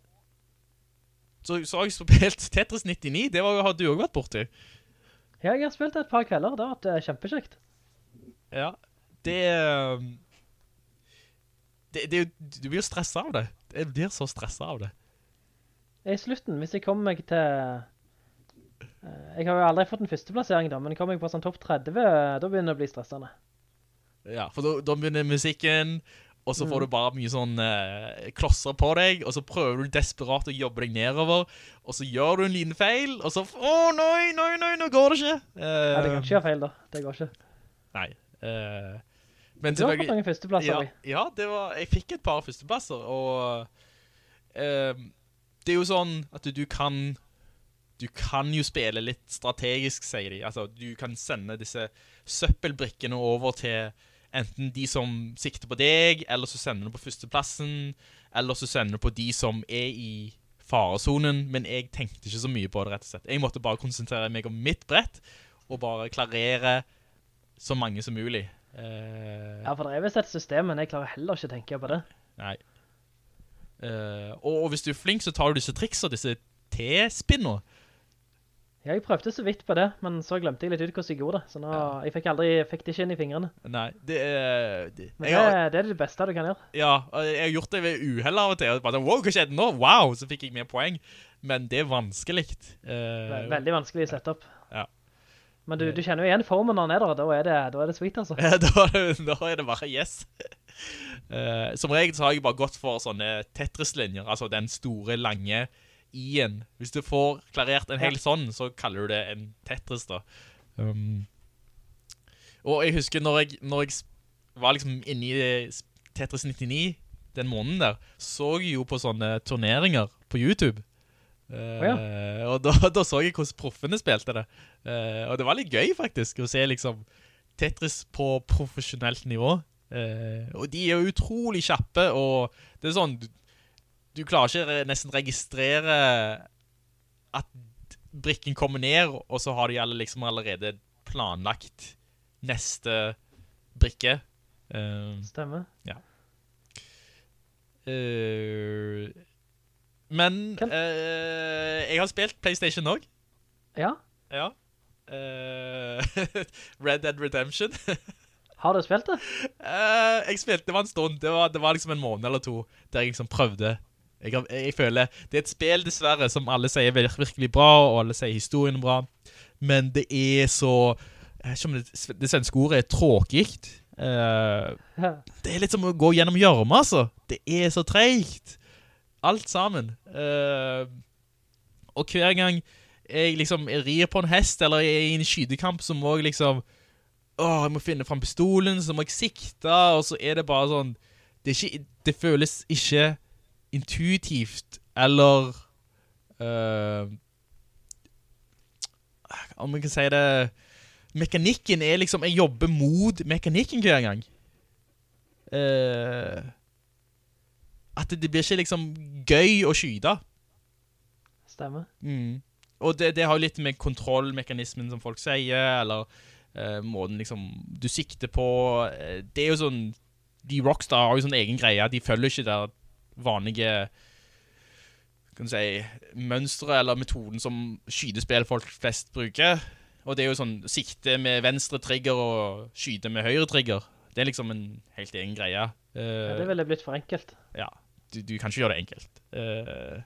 så, så har jeg spilt Tetris 99, det var, har du også vært borti. Ja, jeg har spilt et par kvelder. Det har vært eh, kjempekjekt. Ja, det, um, det, det Du blir jo stresset av det. Jeg blir så stresset av det. I slutten, hvis jeg kommer meg til... eh, Jeg har jo aldri fått en førsteplassering da, men kommer jeg på sånn topp 30, eh, da begynner det å bli stressende. Ja, for da, da begynner musikken, og så Mm. får du bare mye sånn eh, klosser på deg, og så prøver du desperat å jobbe deg nedover, og så gjør du en liten feil, og så, å nei, nei, nei, nå går det ikke. Uh, nei, det kan ikke gjøre feil da. Det går ikke. Nei. Uh, men Du har fått mange førsteplasser. ja, jeg. ja, det var, jeg fikk et par førsteplasser, og uh, det er jo sånn at du, du kan du kan jo spille litt strategisk, sier de. Altså, du kan sende disse søppelbrikkene over til enten de som sikter på deg, eller så sender du på førsteplassen, eller så sender du på de som er i farezonen, men jeg tenkte ikke så mye på det, rett og slett. Jeg måtte bare konsentrere meg om mitt brett, og bare klarere så mange som mulig. Uh, Ja, for det er vist et system, men jeg klarer heller ikke å tenke på det. Nei. Uh, og, og hvis du er flink, så tar du disse trikser, disse T-spinner. Ja, jeg prøvde så vidt på det, men så glemte jeg litt ut hvordan jeg gjorde det. Så nå, jeg fikk aldri, fikk det ikke inn i fingrene. Nei, det er... Det, Men det, har, det er det beste du kan gjøre. ja, og jeg har gjort det ved uheld av og til. og Bare, wow, hva skjedde nå? Wow, så fikk jeg mer poeng. Men det er vanskelig. Uh, Veldig vanskelig å sette opp. Ja. Men du, du kjenner jo igjen formen når han er der, da er det, da er det sweet, altså. da, er da er det bare yes. Uh, som regel så har jeg bare gått for sånne Tetris-linjer, altså den store, lange i-en. Hvis du får klarert en hel sånn, så kaller du det en Tetris da. Um, og jeg husker når jeg, når jeg var liksom inne i Tetris 99 den måneden der, så jeg jo på sånne turneringer på YouTube. Eh, Og da, da så jeg hvordan proffene spilte det. Uh, og det var litt gøy faktisk å se liksom Tetris på profesjonelt nivå. Uh, og de er jo utrolig kjappe, og det er sånn, du, klarer ikke nesten registrere at brikken kommer ned, og så har de liksom allerede planlagt neste brikke. Uh, Stemmer. eh, men Kan- eh, jeg har spilt PlayStation også. Ja, Ja. Eh, Red Dead Redemption. Har du spilt det? Uh, jeg spilte, det var en stund, det var, det var liksom en måned eller to, der jeg liksom prøvde. Jeg, har- jeg føler, det er et spill dessverre, som alle sier er virkelig bra, og alle sier historien bra, men det er så, jeg vet ikke om det, det svenske ordet er tråkigt. Uh, det er litt som å gå gjennom gjørme, altså. Det er så treigt. Alt sammen. Uh, og hver gang jeg liksom rir på en hest, eller jeg er i en skydekamp, så må jeg liksom Åh, jeg må finne fram pistolen, så må jeg sikte, og så er det bare sånn Det, ikke, det føles ikke intuitivt, eller uh, Om jeg kan si det Mekanikken er liksom Jeg jobber mot mekanikken hver gang. Uh, at det, det blir ikke liksom gøy å skyde. Stemmer. Mm. Og det, det har jo litt med kontrollmekanismen som folk sier, eller uh, måten liksom du sikter på. Det er jo sånn De Rockstar har jo sånn egen greie. De følger ikke det vanlige kan si, mønstre eller metoden som skydespill folk flest bruker. Og det er jo sånn sikte med venstre trigger og skyte med høyre trigger. Det er liksom en helt egen greie. Uh, Ja, det ville blitt for enkelt. ja, du, du kan ikke gjøre det enkelt. Uh,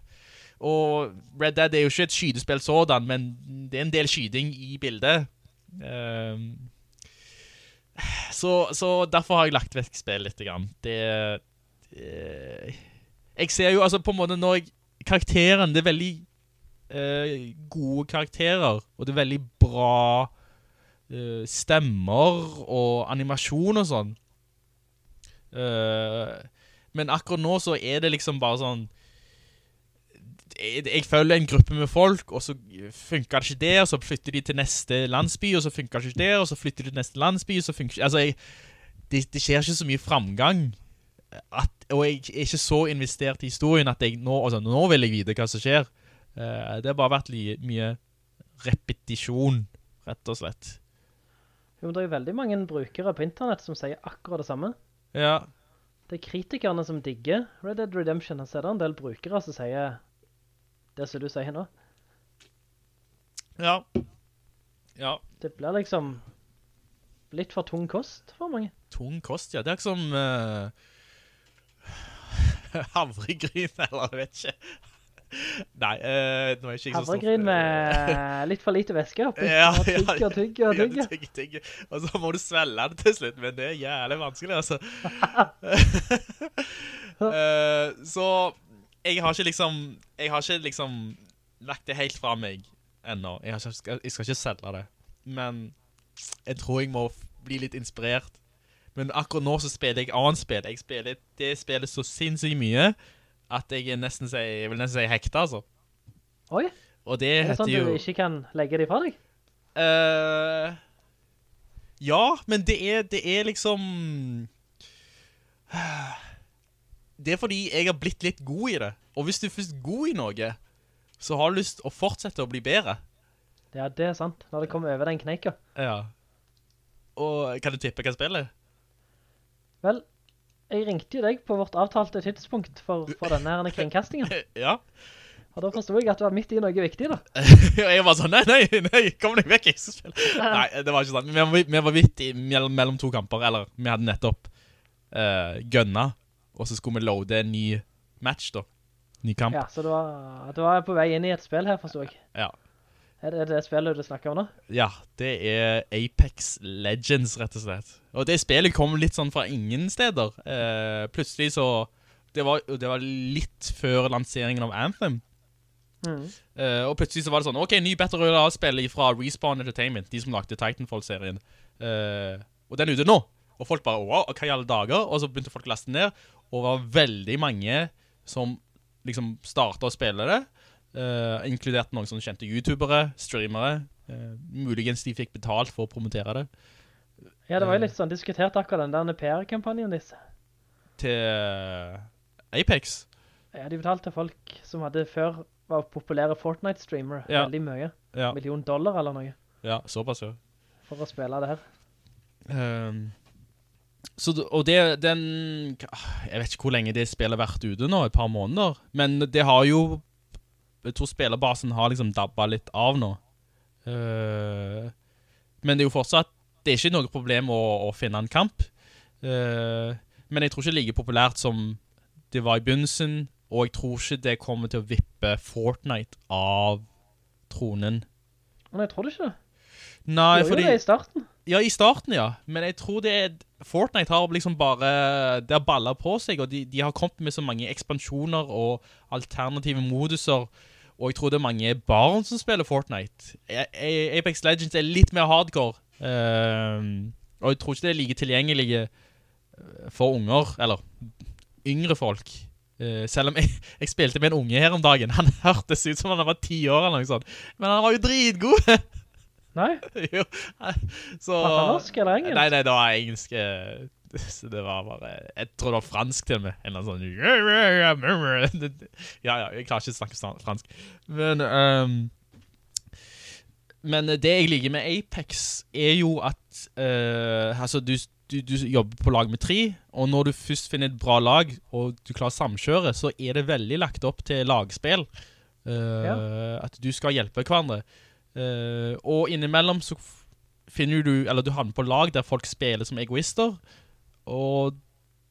og Red Dead er jo ikke et skydespill sådan, men det er en del skyding i bildet. Uh, så, så derfor har jeg lagt vekk spill litt. Grann. Det, det Jeg ser jo altså på en måte når jeg Karakteren, det er veldig eh, gode karakterer, og det er veldig bra eh, stemmer og animasjon og sånn. Eh, men akkurat nå så er det liksom bare sånn jeg, jeg følger en gruppe med folk, og så funker det ikke det, og så flytter de til neste landsby, og så funker det ikke det, og så flytter de til neste landsby, og så funker det ikke Altså, jeg, det, det skjer ikke så mye framgang. At, og jeg er ikke så investert i historien at jeg nå, altså, nå vil jeg vite hva som skjer. Uh, det har bare vært mye repetisjon, rett og slett. Jo, men det er jo veldig mange brukere på internett som sier akkurat det samme. Ja, Det er kritikerne som digger Red Dead Redemption, og så er det en del brukere som sier det som du sier nå. ja. Ja, Det blir liksom litt for tung kost for mange. tung kost, ja. Det er ikke som eh, havregryn, eller jeg vet ikke. Nei, eh, nå er jeg ikke Havregryn med litt for lite væske oppi. Ja, Og tygge og tygge og ja, tygge. tygge, tygge. Og så må du svelge det til slutt, men det er jævlig vanskelig, altså. uh, så jeg har ikke liksom Jeg har ikke liksom lagt det helt fra meg ennå. Jeg, ikke, jeg skal ikke selge det. Men jeg tror jeg må bli litt inspirert. Men akkurat nå så spiller jeg annet spill. Jeg spiller det spillet så sinnssykt mye at jeg er nesten sier, jeg vil nesten si hekta, altså. Oi, Og det er det heter sånn jo du ikke kan legge det fra deg? Uh, ja, men det er, det er liksom Det er fordi jeg har blitt litt god i det. Og hvis du er først god i noe, så har du lyst å fortsette å bli bedre. Ja, det er sant. Når det kommer over den kneika. Ja. Og kan du tippe hva spillet er? Vel, jeg ringte jo deg på vårt avtalte tidspunkt for, for denne her kringkastingen. ja. Og da forstod jeg at du var midt i noe viktig da. Jeg var sånn, nei, nei, nei, kom deg vekk, jeg skal. Nei, det var ikke sant. Vi var, vi var midt i, mellom, mellom to kamper, eller vi hadde nettopp uh, gønna, og så skulle vi loade en ny match da. Ny kamp. Ja, så du var, du var på vei inn i et spill her, forstod jeg. Ja. Er det det spillet du snakker om nå? Ja, det er Apex Legends, rett og slett. Og det spillet kom litt sånn fra ingen steder. Eh, plutselig så... Det var, det var litt før lanseringen av Anthem. Mm. Eh, og plutselig så var det sånn, ok, ny Battle Royale-spill fra Respawn Entertainment, de som lagde Titanfall-serien. Eh, og den er ute nå. Og folk bare, wow, hva i alle dager? Og så begynte folk å laste ned, og det var veldig mange som liksom startet å spille det. Eh, inkludert noen som kjente youtubere, streamere. Uh, muligens de fikk betalt for å promotere det Ja, det var jo litt sånn diskutert akkurat den der PR-kampanjen disse. til eh, Apex. Ja, de betalte folk som hadde før var populære Fortnite-streamere Ja. veldig mye. Ja, Million dollar eller noe, ja såpass jo. for å spille det her. Um, så, og det, den Jeg vet ikke hvor lenge det spillet har vært ute nå, et par måneder. Men det har jo tror spillerbasen har liksom dabba litt av nå. Uh, men det er jo fortsatt det er ikke noe problem å, å finne en kamp. Uh, men jeg tror ikke det er like populært som det var i begynnelsen, og jeg tror ikke det kommer til å vippe Fortnite av tronen. Men jeg tror det ikke. Nei, fordi... det i starten. Ja, i starten, ja. Men jeg tror det er Fortnite har liksom bare Det har ballet på seg, og de, de har kommet med så mange ekspansjoner og alternative moduser. Og jeg tror det er mange barn som spiller Fortnite. Apex Legends er litt mer hardcore. ehm, og jeg tror ikke det er like tilgjengelige eh, for unger, eller yngre folk. Uh, selv om jeg, jeg spilte med en unge her om dagen. Han hørtes ut som han var 10 år eller noe sånt. Men han var jo dritgod! Nei, jo. Så, var det norsk eller engelsk? Nei, nei, det var engelsk. eh, Så det var bare Jeg tror det var fransk til og med. En eller annen sånn Ja, ja, jeg klarer ikke å snakke fransk. Men um, Men det jeg liker med Apex, er jo at uh, Altså, du, du, du jobber på lag med tre, og når du først finner et bra lag, og du klarer å samkjøre, så er det veldig lagt opp til lagspill. Eh, At du skal hjelpe hverandre. Eh, og innimellom så finner du Eller du havner på lag der folk spiller som egoister, og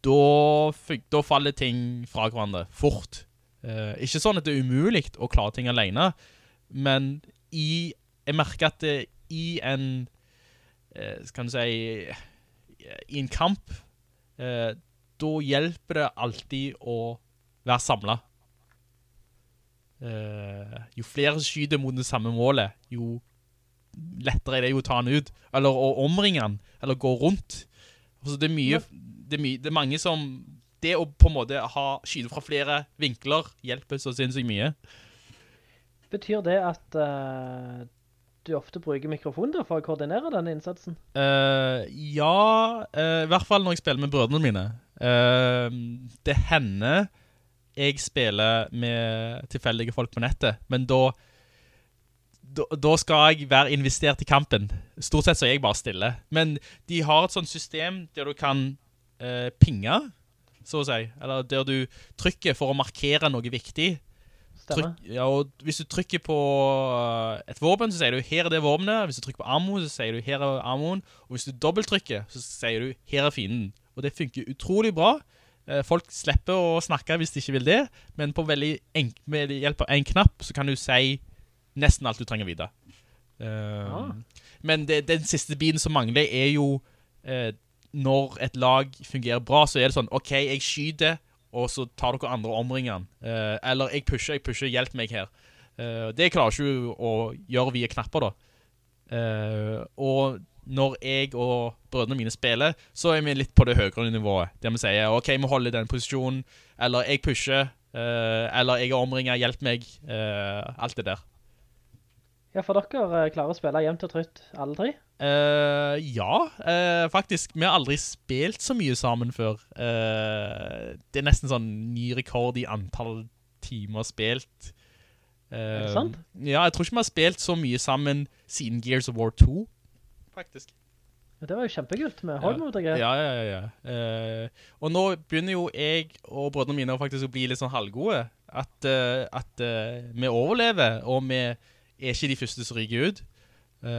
da, da faller ting fra hverandre fort. Uh, ikke sånn at det er umulig å klare ting alene, men i, jeg merker at det, i en uh, kan du si I en kamp eh, Da hjelper det alltid å være samla. Eh, jo flere skyder skyter mot det samme målet, jo lettere er det jo å ta den ut. Eller å omringe den, eller gå rundt. Altså, det er mye det er, mye, det er mange som Det å på en måte ha skyte fra flere vinkler hjelper så sinnssykt mye. Betyr det at uh, du ofte bruker mikrofon da for å koordinere denne innsatsen? Uh, ja, i hvert fall når jeg spiller med brødrene mine. Det hender jeg spiller med tilfeldige folk på nettet, men da, da, da skal jeg være investert i kampen. Stort sett så er jeg bare stille. Men de har et sånt system der du kan eh, pinge, så å si. Eller der du trykker for å markere noe viktig. Trykk, ja, og hvis du trykker på uh, et våpen, så sier du 'her er det våpenet'. Hvis du trykker på ammo, så sier du 'her er ammoen'. Og hvis du dobbelttrykker, så sier du 'her er fienden'. Og det funker utrolig bra. Eh, folk slipper å snakke hvis de ikke vil det, men enk med hjelp av en knapp så kan du si nesten alt du trenger vite. Eh, Ah. Men det, den siste biten som mangler, er jo eh, når et lag fungerer bra, så er det sånn OK, jeg skyter, og så tar dere andre omringene. Uh. Eller jeg pusher, jeg pusher, hjelp meg her. Det klarer ikke du å gjøre via knapper, da. Og når jeg og brødrene mine spiller, så er vi litt på det høyere nivået. Der vi sier OK, vi holder den posisjonen, eller jeg pusher, uh, eller jeg er omringet, hjelp meg. uh, alt det der. Ja, for dere eh, klarer å spille jevnt og trutt alle tre? Uh, ja, faktisk. Vi har aldri spilt så mye sammen før. Det er nesten sånn ny rekord i antall timer spilt. Er det sant? Ja, jeg tror ikke vi har spilt så mye sammen siden Gears of War 2, faktisk. Ja, Det var jo kjempekult med hardmode og greier. Ja, ja, ja. ja. Eh, og nå begynner jo jeg og brødrene mine faktisk å bli litt sånn halvgode. At, uh, at uh, vi overlever, og vi er ikke de første som ryker ut. Eh,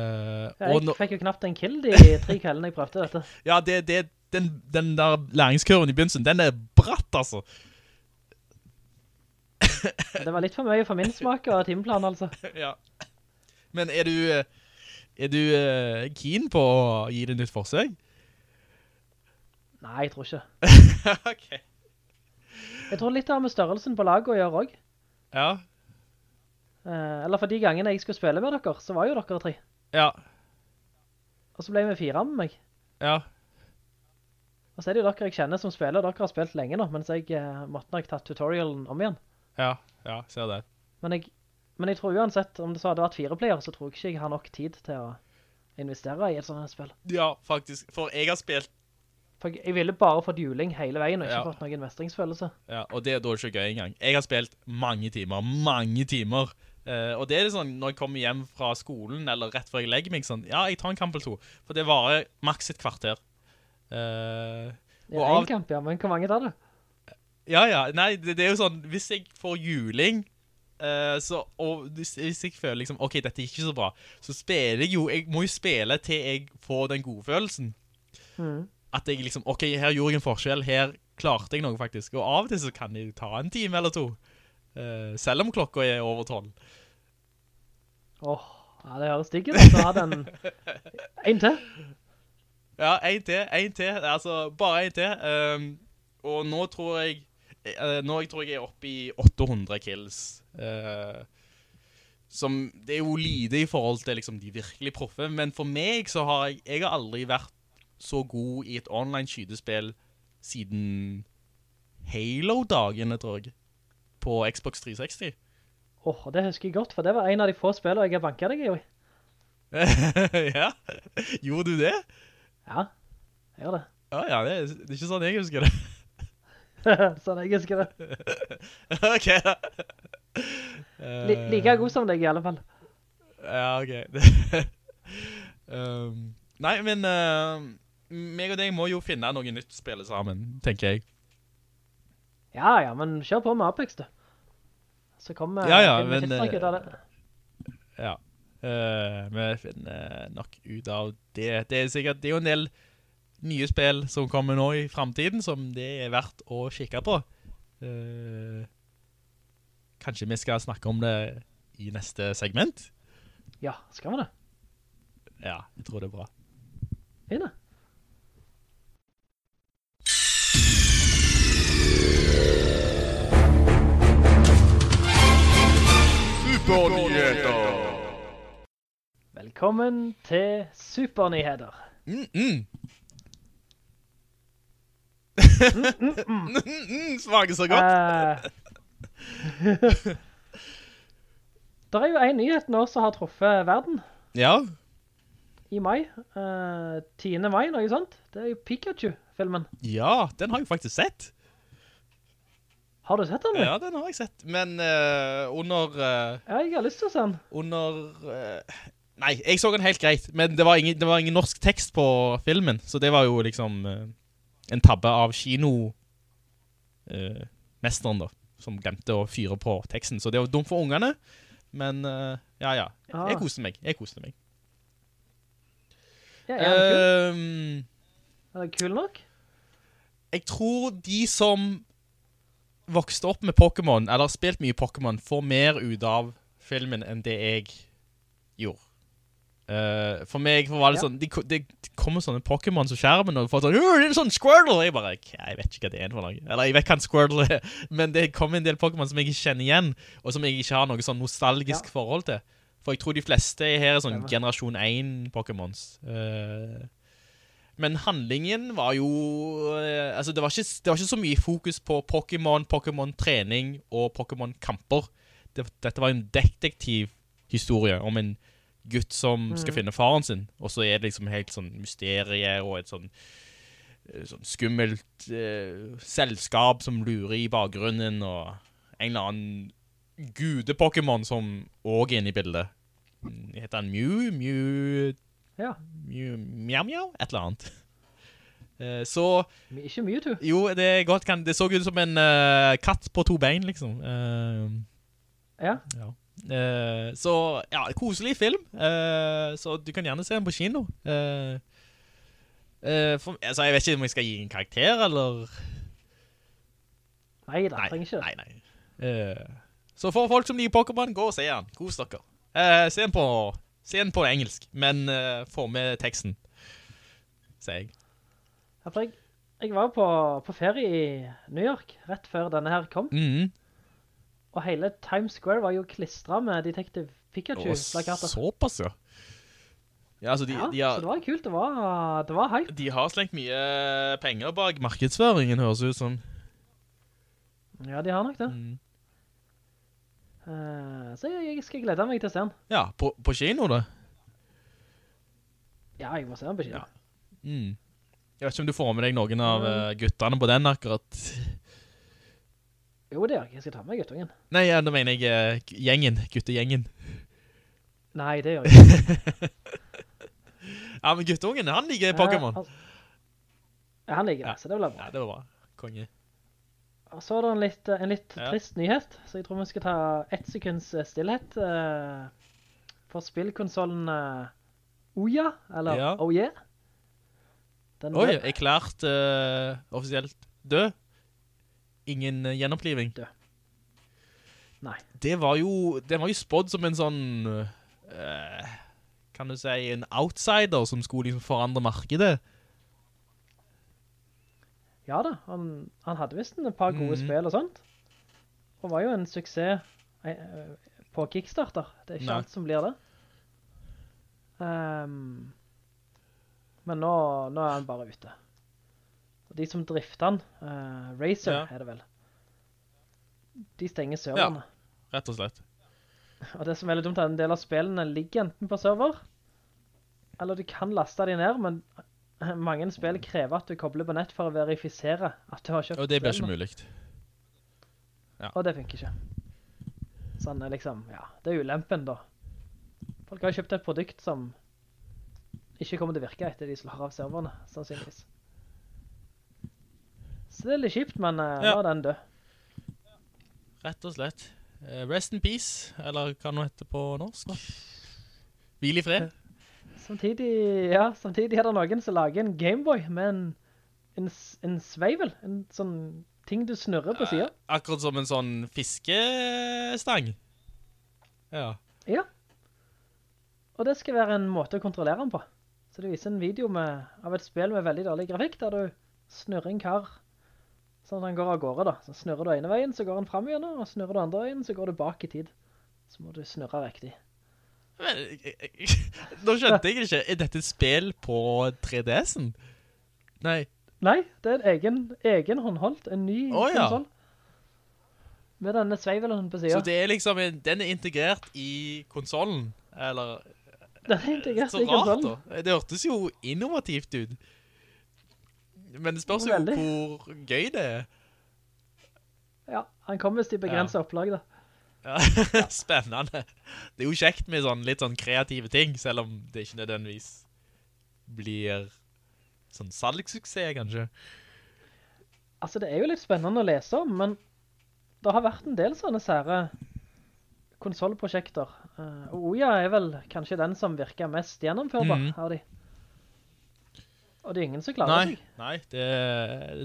Ja, jeg nå- fikk jo knapt en kill de tre kveldene jeg prøvde dette. Ja, det, det, den, den der læringskurven i begynnelsen, den er bratt, altså. Det var litt for mye for min smak og timeplan, altså. ja. Men er du, er du uh, keen på å gi det nytt forsøk? Nei, jeg tror ikke. ok. Jeg tror litt det har med størrelsen på laget å gjøre også. Ja, Uh, eller for de gangene jeg skulle spille med dere, så var jo dere tre. ja, Og så ble vi fire med meg. ja. Og så er det jo dere jeg kjenner som spiller, dere har spilt lenge nå, mens jeg uh, måtte nok tatt tutorialen om igjen. Ja, ja, ser det. Men jeg, men jeg tror uansett, om det så hadde vært fire player, så tror jeg ikke jeg har nok tid til å investere i et sånt spill. Ja, faktisk. For jeg har spilt, For jeg jeg ville bare fått juling hele veien, og ikke Ja. fått noen mestringsfølelse. ja, og det er da ikke gøy engang. Jeg har spilt mange timer, mange timer. Uh, og det er det sånn, når jeg kommer hjem fra skolen, eller rett før jeg legger meg, sånn, ja, jeg tar en kamp eller to. For det varer maks et kvarter. Uh, Ja, en av- kamp, ja, men hvor mange tar du? Ja, ja. Nei, det, det er jo sånn Hvis jeg får juling Eh, så, og hvis, jeg føler liksom, ok, dette gikk ikke så bra, så spiller jeg jo, jeg må jo spille til jeg får den gode følelsen. Mm. At jeg liksom, ok, her gjorde jeg en forskjell, her klarte jeg noe faktisk. Og av og til så kan jeg ta en time eller to. uh, selv om klokka er over 12. Åh, ja, det høres digg ut. Så hadde en en til. Ja, en til, en til, altså bare en til. Um, og nå tror jeg, nå jeg tror jeg er oppe i 800 kills. Uh, som, det er jo lite i forhold til liksom de virkelig proffe, men for meg så har jeg, jeg har aldri vært så god i et online skydespill siden Halo-dagene, tror jeg, på Xbox 360. Åh, det husker jeg godt, for det var en av de få spillene jeg har banket deg i. ja, gjorde du det? Ja, jeg gjorde det. Ja, ja, det er, det er ikke sånn jeg husker det. sånn jeg husker det. ok da. Li like god som deg i alle fall. Ja, ok. um, nei, men uh, meg og deg må jo finne noe nytt spille sammen, tenker jeg. Ja, ja, men kjør på med Apex, du. Så kommer Ja, ja, vi ut av det. Ja. Uh, vi finner nok ut av det. Det er sikkert, det er jo en del nye spill som kommer nå i fremtiden, som det er verdt å kikke på. Uh, kanskje vi skal snakke om det i neste segment? Ja, skal vi det? Ja, jeg tror det er bra. Fine. Supernyheter. Velkommen til Supernyheter. Mm, mm. Mm, smaker så godt. Eh, det er jo en nyhet nå som har truffet verden Ja, i mai. Uh, 10. mai, noe sånt. Det er jo Pikachu-filmen. ja, den har jeg faktisk sett. Har du sett den? Ja, den har jeg sett. Men uh, under, eh, Ja, jeg har lyst til å se den. under eh, Nei, jeg så den helt greit, men det var, ingen, det var ingen norsk tekst på filmen, så det var jo liksom eh, en tabbe av kino eh, da, som glemte å fyre på teksten. Så det var dumt for ungene, men uh, ja, ja, Ah. jeg koste meg, jeg koste meg. Ja, er det kul? Um, Er det kul nok? jeg tror de som vokste opp med Pokémon, eller har spilt mye Pokémon, får mer ut av filmen enn det jeg gjorde. Eh, for meg var det Ja. sånn, det, de, de kommer sånne Pokémon som skjermen, og folk sånn, det er en sånn Squirtle! Jeg bare, jeg vet ikke hva det er for noe. Eller jeg vet hva en Squirtle er, men det kommer en del Pokémon som jeg ikke kjenner igjen, og som jeg ikke har noe sånn nostalgisk Ja. forhold til. For jeg tror de fleste her er sånn Stemmer. generasjon 1 Pokémons. uh, men handlingen var jo eh, Altså, det var, ikke, det var ikke så mye fokus på Pokémon, Pokémon-trening og Pokémon-kamper. Det, dette var en detektivhistorie om en gutt som skal finne faren sin, og så er det liksom helt sånn mysterie og et sånn, eh, sånn skummelt eh, selskap som lurer i bakgrunnen, og en eller annen gude-Pokémon som også er inne i bildet. Mm, Heter han Mew? Mew Ja. Mew, Mjau Mjau? Et eller annet. Eh, Så Ikke Mewtwo. jo, det, er godt kan, det så ut som en uh, katt på to bein, liksom. Uh, Ja. ja. Eh, så ja, koselig film. Uh, så du kan gjerne se den på kino. Uh, for, altså, jeg vet ikke om jeg skal gi en karakter, eller Nei, da Nei, trenger ikke nei, nei. Så for folk som liker Pokémon, gå og se den. Kos dere. Se, den på, se den på engelsk, men få med teksten, sier jeg. Ja, for jeg, jeg var på, på ferie i New York rett før denne her kom, Mhm. Og hele Times Square var jo klistret med Detective Pikachu-plakater. såpass, ja. Ja, altså, de, Ja, de, har, så det var kult, det var, det var hype. de har slengt mye penger bak markedsføringen, høres ut som. Ja, de har nok det. Mm. Uh, så jeg, jeg skal glede meg til å se den. Ja, på, på kino, da. Ja, jeg må se den på kino. Ja. Mm. Jeg vet ikke om du får med deg noen av eh, guttene på den akkurat. Jo, det gjør jeg. Jeg skal ta med guttungen. Nei, ja, da mener jeg uh, gjengen, guttegjengen. Nei, det gjør jeg ikke. Ja, men guttungen, han liker Pokémon. Eh, altså- ja, han liker Ja. det, så det var bra. Ja, det var bra. Konge. Og så er det en litt, en litt Ja. trist nyhet, så jeg tror vi skal ta ett sekunds eh, stillhet uh, for spillkonsolen uh, Ouya, eller Ja. Yeah. Den Oi, erklært uh, offisielt død. Ingen uh, gjenoppliving. Død. Nei. Det var jo, det var jo spådd som en sånn, uh, kan du si, en outsider som skulle liksom forandre markedet. Ja da, han, han hadde visst en par gode mm. spill og sånt. Han var jo en suksess eh, eh, på Kickstarter. Det er ikke Nei. alt som blir det. Um, men nå, nå er han bare ute. Og de som drifter den, uh, Razer Ja. er det vel, de stenger serverne. Rett og slett. Og det som er veldig dumt er at en del av spillene ligger enten på server, eller du kan laste de ned, men mange spill krever at du kobler på nett for å verifisere at du har kjøpt Og det blir ikke mulig. mulig. Og det funker ikke. Sånn er liksom, ja, det er ulempen da. Folk har kjøpt et produkt som ikke kommer til å virke etter de slår av serverne, sannsynligvis. Så det er litt kjipt, men uh, Ja. er den dø. Rett og slett. Uh, rest in peace, eller hva nå heter på norsk. Hvil i fred. Samtidig, ja, samtidig er det noen som lager en Gameboy med en, en, en sveivel, en sånn ting du snurrer på siden. Akkurat som en sånn fiskestang. Ja. Ja. Og det skal være en måte å kontrollere den på. Så det viser en video med, av et spill med veldig dårlig grafikk, der du snurrer en kar, sånn den går av gårde da. Så snurrer du ene veien, så går den frem igjen, og snurrer du andre veien, så går du bak i tid. Så må du snurre riktig. Men, jeg- jeg- nå skjønte jeg ikke. Er dette et spill på 3DS-en? Nei. Nei, det er en egen, egen håndholdt, en ny ja. konsol. Med denne sveivelen på Så siden. det er liksom en, den er integrert i konsolen? Eller Den er integrert Så i konsolen. Det hørtes jo innovativt ut. Men det spørs jo Veldig. hvor gøy det er. Ja, han kommer de begrenser begrenset opplag da. Ja, spennende. Det er jo kjekt med sånn, litt sånn kreative ting, selv om det ikke nødvendigvis blir sånn salgssuksess, kanskje. Altså, det er jo litt spennende å lese om, men det har vært en del sånne sære konsolprosjekter. Uh, og Oya er vel kanskje den som virker mest gjennomførbar mm. av de. Og det er ingen som klarer Nei, seg. nei, det er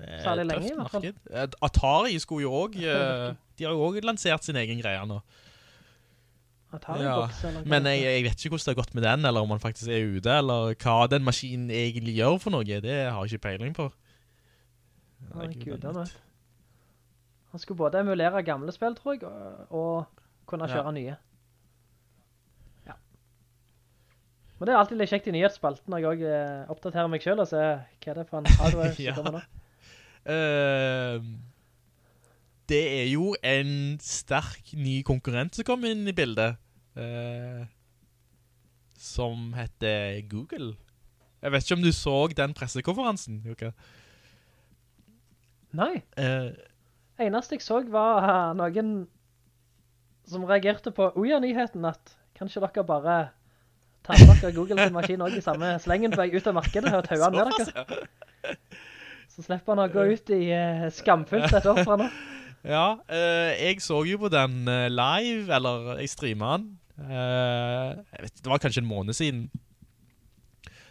det er Særlig et lenge, tøft i marked. Atari skulle jo også, eh, de har jo også lansert sin egen greie nå. Atari Ja, Men jeg, jeg vet ikke hvordan det har gått med den, eller om man faktisk er ute, eller hva den maskinen egentlig gjør for noe, det har jeg ikke peiling på. Nei, Gud, han vet. Han skulle både emulere gamle spill, tror jeg, og, kunne kunne Ja. kjøre nye. Ja. Men det er alltid litt kjekt i nyhetsspalten når jeg også eh, oppdaterer meg selv og ser hva det er for en hardware som Ja. kommer nå. Eh, det er jo en sterk ny konkurrent som kom inn i bildet. Uh, som heter Google. Jeg vet ikke om du så den pressekonferansen, Jukka. Nei, Uh, eneste jeg så var noen som reagerte på Oya-nyheten at kanskje dere bare tar dere Google sin maskin også i samme slengen på vei ut av markedet og tauer den med dere. Så slipper han å gå ut i uh, skamfullt et fra nå. Ja, eh, jeg så jo på den eh, live, eller jeg streamet den. Eh, vet, det var kanskje en måned siden.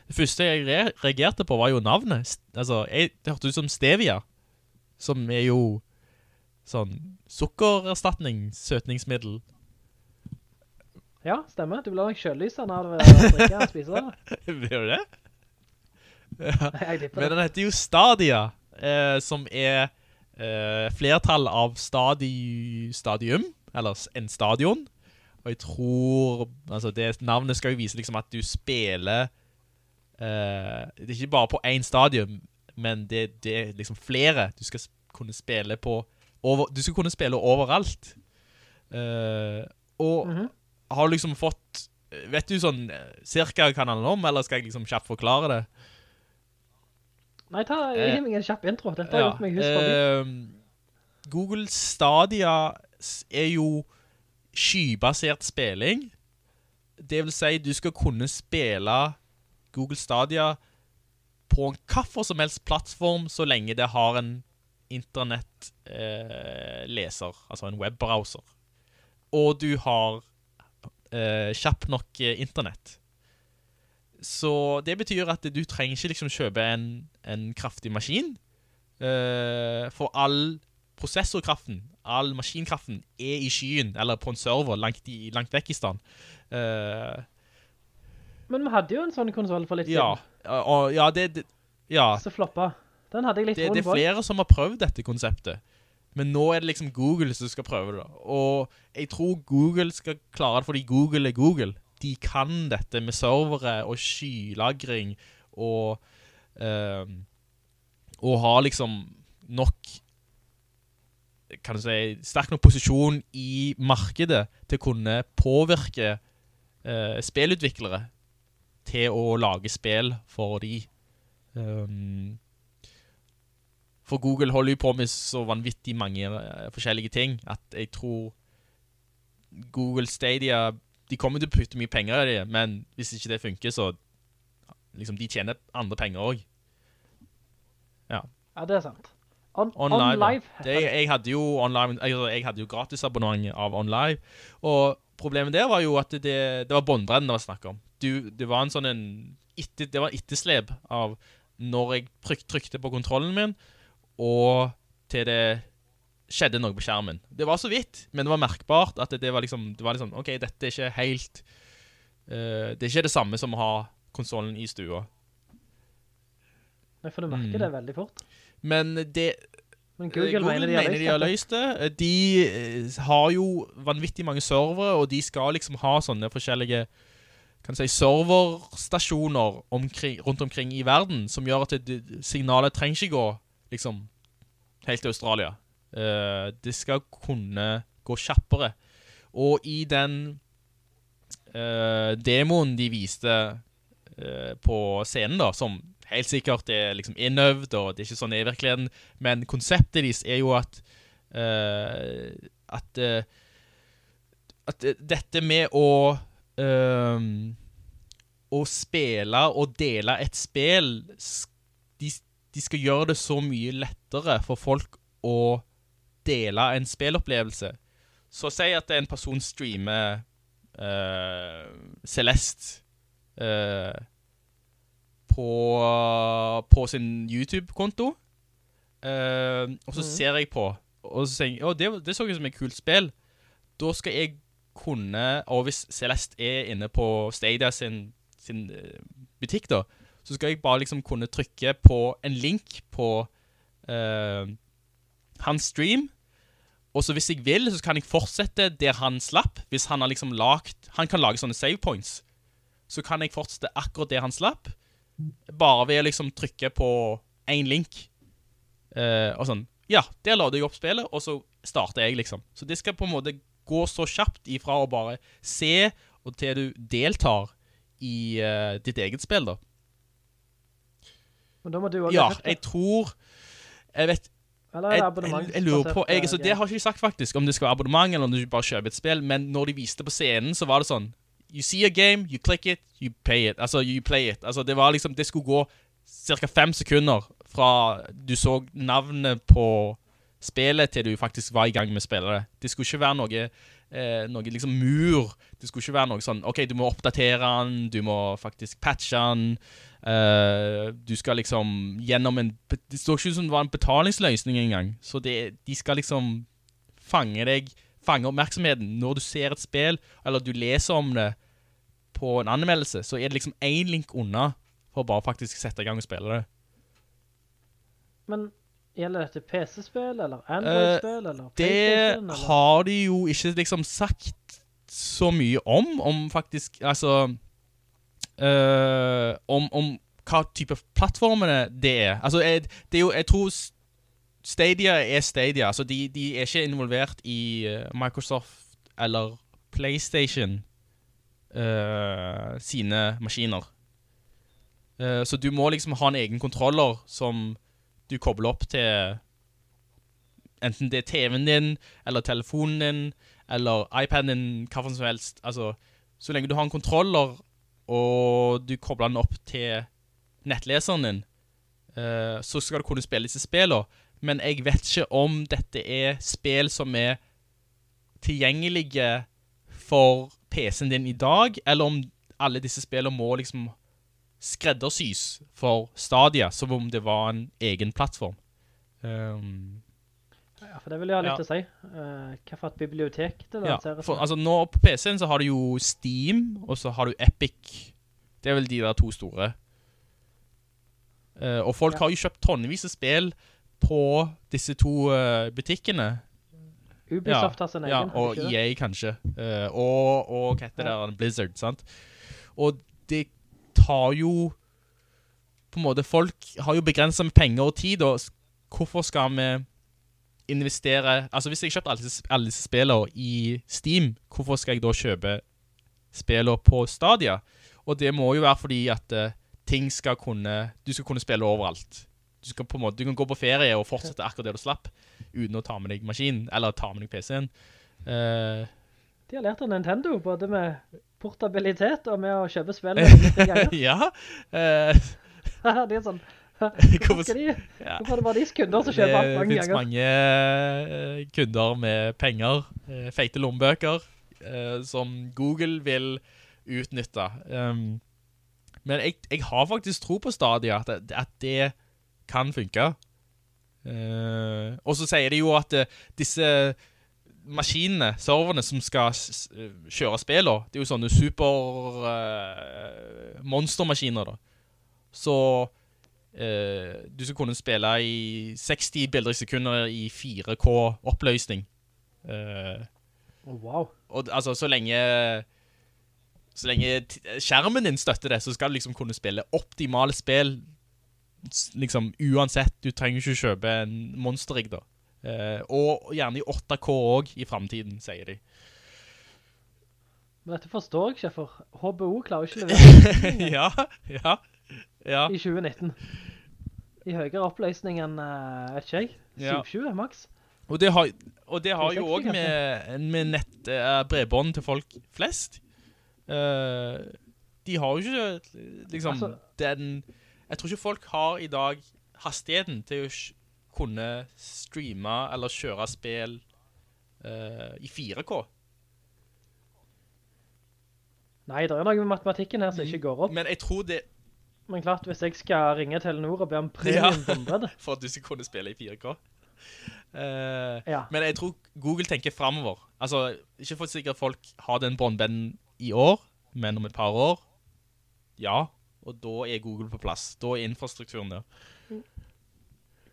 Det første jeg re reagerte på var jo navnet. St- Altså, jeg, det hørte ut som Stevia, som er jo sånn sukkererstatning, søtningsmiddel. Ja, stemmer. Du blir nok kjøllysene av å drikke og spise det. Vet du det? Tipper Men den heter jo Stadia, eh, som er eh, flertall av stadi stadium, eller en stadion. Og jeg tror, altså det navnet skal jo vise liksom at du spiller, eh, det er ikke bare på en stadium, men det, det er liksom flere du skal kunne spille på, over, du skal kunne spille overalt. Eh, og Mhm. Har du liksom fått, vet du sånn cirka hva handler om, eller skal jeg liksom kjapt forklare det? Nei, ta, Eh, gi meg en kjapp intro. Dette har gjort meg husk forbi. eh, Google Stadia er jo skybasert spilling. Det vil si, du skal kunne spille Google Stadia på en kaffer som helst plattform så lenge det har en internettleser, eh, altså en webbrowser, og du har eh, kjapp nok eh, internett, så det betyr at du trenger ikke liksom kjøpe en, en kraftig maskin, eh, for all prosessorkraften, all maskinkraften er i skyen, eller på en server langt, i, langt vekk i stand. Eh, Men vi hadde jo en sånn konsol for litt ja, siden. og, ja, det, det, ja, Så floppa. Den hadde jeg litt det, det er flere som har prøvd dette konseptet. Men nå er det liksom Google som skal prøve det. Og jeg tror Google skal klare det fordi Google er Google. De kan dette med servere og skylagring og ehm, Og har liksom nok Kan du si Sterk nok posisjon i markedet til å kunne påvirke eh, spillutviklere til å lage spill for de. Ehm, for Google holder jo på med så vanvittig mange eh, forskjellige ting at jeg tror Google Stadia De kommer til å putte mye penger i det, men hvis ikke det funker, så liksom de tjener andre penger òg. Ja, det er sant. On, on, OnLive. live. Det, jeg hadde jo online, altså, jeg hadde jo gratisabonnement av OnLive, og problemet der var jo at det, det var båndbrenn det var snakk om. Du, det var en sånn en etter, det var etterslep av når jeg tryk, trykte på kontrollen min, og til det skjedde noe på skjermen. Det var så vidt, men det var merkbart at det, det var liksom, det var liksom, ok, dette er ikke helt, uh, det er ikke det samme som å ha konsolen i stua. Nei, for du merker Mm. det veldig fort. Men det, Men Google, Google mener de har løst de har løst det. De eh, har jo vanvittig mange servere, og de skal liksom ha sånne forskjellige kan si, serverstasjoner omkring, rundt omkring i verden, som gjør at det, signalet trenger ikke gå liksom, helt til Australia. Uh, det skal kunne gå kjappere. Og i den uh, demoen de viste uh, på scenen, da, som helt sikkert er liksom innøvd, og det er ikke sånn i virkeligheten, men konseptet deres er jo at at, at dette med å å spille og dele et spill de, de skal gjøre det så mye lettere for folk å dele en spillopplevelse. Så si at en person streamer uh, Celeste uh, på, på sin YouTube-konto. uh, og så mm. ser jeg på, og så tenker jeg, «Å, det, det så ut som et kult spill. Da skal jeg kunne, og hvis Celeste er inne på Stadia sin, sin butikk da, så skal jeg bare liksom kunne trykke på en link på uh, hans stream, og så hvis jeg vil, så kan jeg fortsette der han slapp. Hvis han har liksom lagt, han kan lage sånne save points. Så kan jeg fortsette akkurat der han slapp, bare ved å liksom trykke på en link. uh, og sånn, ja, der lader jeg opp spillet, og så starter jeg liksom. Så det skal på en måte gå så kjapt ifra å bare se, og til du deltar i uh, ditt eget spill da. Men da må du også Ja, det. jeg tror, jeg vet, Eller er jeg, abonnement? jeg, jeg, jeg lurer på, jeg, så det har ikke jeg sagt faktisk, om det skal være abonnement, eller om du bare kjøper et spill, men når de viste på scenen, så var det sånn, you see a game, you click it, you pay it, altså, you play it, altså, det var liksom, det skulle gå cirka fem sekunder fra du så navnet på spillet til du faktisk var i gang med å spille det. Det skulle ikke være noe, eh, noe liksom mur, det skulle ikke være noe sånn, ok, du må oppdatere den, du må faktisk patche den, Eh, du skal liksom gjennom en Det står ikke ut som det var en betalingsløsning engang. Så det, de skal liksom fange deg Fange oppmerksomheten når du ser et spill, eller du leser om det på en anmeldelse, så er det liksom én link unna for å bare faktisk sette i gang og spille det. Men gjelder dette PC-spill, eller Android-spill, eller Eh, Det eller? har de jo ikke liksom sagt så mye om, om faktisk Altså eh, om, om hva type plattformene det er. Altså, jeg, det er jo Jeg tror Stadia er Stadia. Altså, de, de er ikke involvert i eh, Microsoft eller PlayStation uh, sine maskiner. Uh, så du må liksom ha en egen kontroller som du kobler opp til enten det er TV-en din, eller telefonen din, eller iPaden din, hva som helst. Altså, så lenge du har en kontroller, og du kobler den opp til nettleseren din, uh, så skal du kunne spille disse spillene. men jeg vet ikke om dette er spill som er tilgjengelige for PC-en din i dag, eller om alle disse spillene må liksom skreddersys for Stadia, som om det var en egen plattform. Um, Ja, for det vil jeg ha litt Ja. å si. Uh, hva for et bibliotek det ja, lanseres for, altså nå på PC-en så har du jo Steam, og så har du Epic. Det er vel de der to store. Uh, og folk Ja. har jo kjøpt tonnevis av spill på disse to uh, butikkene. Ubisoft har sin egen. Ja, og ikke? EA kanskje. Uh, og, og hva heter Ja. det? Blizzard, sant? Og det tar jo På en måte, folk har jo begrenset med penger og tid, og hvorfor skal vi investere Altså, hvis jeg kjøpte alle, alle disse spillene i Steam, hvorfor skal jeg da kjøpe spillene på Stadia? Og det må jo være fordi at uh, ting skal kunne Du skal kunne spille overalt. Du, skal på en måte, du kan gå på ferie og fortsette akkurat det du slapp, uten å ta med deg maskinen, eller ta med deg PC-en. Uh, De har lært av Nintendo, både med portabilitet og med å kjøpe spill ja. Uh, de er sånn, hvorfor ja. Hvorfor er det bare de kunder som kjøper alt Det finnes mange eh, kunder med penger, eh, feite lommebøker, eh, som Google vil utnytte. Um, men jeg, jeg har faktisk tro på Stadia, at at det kan funke. Og så sier de jo at disse maskinene, serverne som skal kjøre spillene, det er jo sånne super monstermaskiner da. Så du skal kunne spille i 60 bilder i sekunder i 4K oppløsning. Eh, wow. og altså, så lenge Så lenge skjermen din støtter det, så skal du liksom kunne spille optimale spill liksom uansett. Du trenger ikke kjøpe en monsterig da. Eh, og gjerne i 8K også i fremtiden, sier de. Men dette forstår jeg ikke, for HBO klarer ikke å levere ja, ja, ja. i 2019. I høyere oppløsning enn, uh, vet ikke jeg, Ja. 720 maks. Og det har, og det har jo også med, med nett, uh, bredbånd til folk flest. Uh, de har jo ikke liksom Altså- den Jeg tror ikke folk har i dag hastigheten til å kunne streame eller kjøre spill uh, i 4K. Nei, det er noe med matematikken her som ikke går opp. Men jeg tror det Men klart, hvis jeg skal ringe Telenor og be om Ja. premium båndbredde, For at du skal kunne spille i 4K. Uh, Ja. Men jeg tror Google tenker fremover. Altså, ikke for sikkert folk har den båndbredden i år, men om et par år, ja. Og da er Google på plass. Da er infrastrukturen der.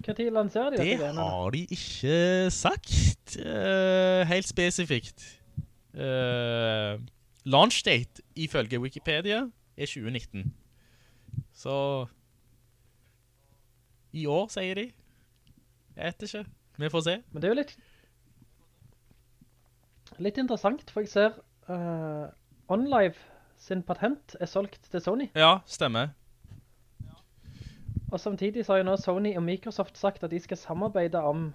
hva tid lanserer de Det har de ikke sagt uh, helt spesifikt. Uh, launch date, ifølge Wikipedia, er 2019. Så i år, sier de. Jeg vet ikke. Vi får se. Men det er jo litt litt interessant, for jeg ser uh, OnLive sin patent er solgt til Sony. Ja, stemmer. Og samtidig så har jo nå Sony og Microsoft sagt at de skal samarbeide om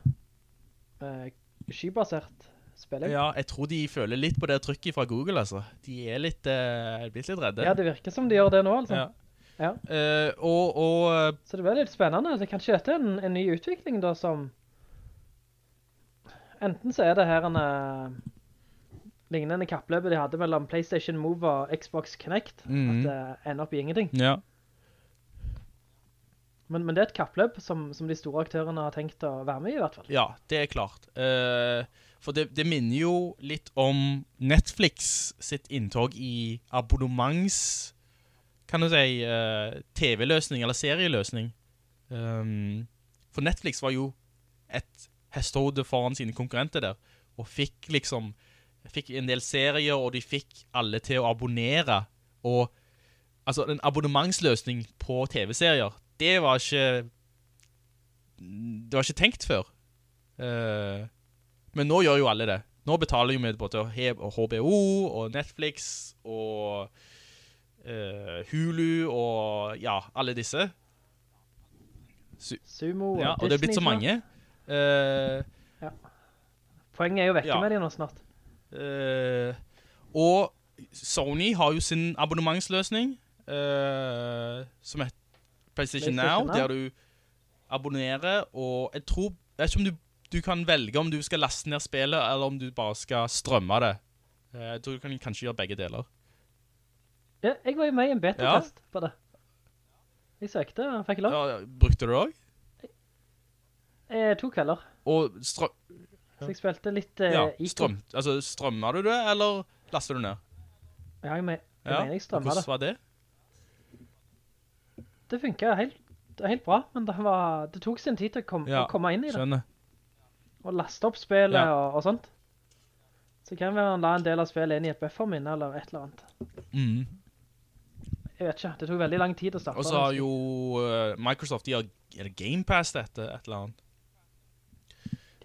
uh, skybasert spilling. Ja, jeg tror de føler litt på det trykket fra Google, altså. De er litt, blitt litt redde. Ja, det virker som de gjør det nå, altså. Ja. Ja. Uh, og, og Så det var litt spennende. Det kanskje dette er en, en ny utvikling da som Enten så er det her en uh, lignende kappløpet de hadde mellom PlayStation Move og Xbox Kinect, Mhm. at det ender opp i ingenting. Ja. Men, men det er et kappløp som, som de store aktørene har tenkt å være med i i hvert fall. Ja, det er klart. Uh, for det, det minner jo litt om Netflix sitt inntog i abonnements, kan du si, uh, TV-løsning eller serieløsning. Um, for Netflix var jo et hestehode foran sine konkurrenter der, og fikk liksom, fikk en del serier, og de fikk alle til å abonnere, og altså en abonnementsløsning på TV-serier, det var ikke det var ikke tenkt før. Uh, men nå gjør jo alle det. Nå betaler jo vi både HBO og Netflix og eh, Hulu og ja, alle disse. Sumo og Ja, og det er blitt så mange. mange. ja. Poenget er jo vekke Ja. med de nå snart. Uh, og Sony har jo sin abonnementsløsning, eh, som heter PlayStation, PlayStation Now, Now. der du abonnerer, og jeg tror Jeg vet ikke om du, du kan velge om du skal laste ned spillet, eller om du bare skal strømme det. Jeg tror du kan kanskje gjøre begge deler. Ja, jeg var jo med i en beta-test på det. Jeg søkte og fikk lov. Ja, brukte du det også? Eh, to kvelder. Og strøm, Så jeg spilte litt eh, ja, strøm, altså strømmer du det, eller laster du ned? Ja, jeg, mener, jeg Ja, mener jeg strømmer det. Hvordan var det? Det funket helt, helt bra, men det, var, det tok sin tid til å, kom, Ja, å komme inn i det. Skjønner. Og laste opp spillet Ja. og, og sånt. Så kan være la en del av spillet inn i et bufferminne eller et eller annet. Mm. Jeg vet ikke, det tok veldig lang tid å starte. Og så har jo uh, Microsoft, de har, er det Game Pass dette, et eller annet?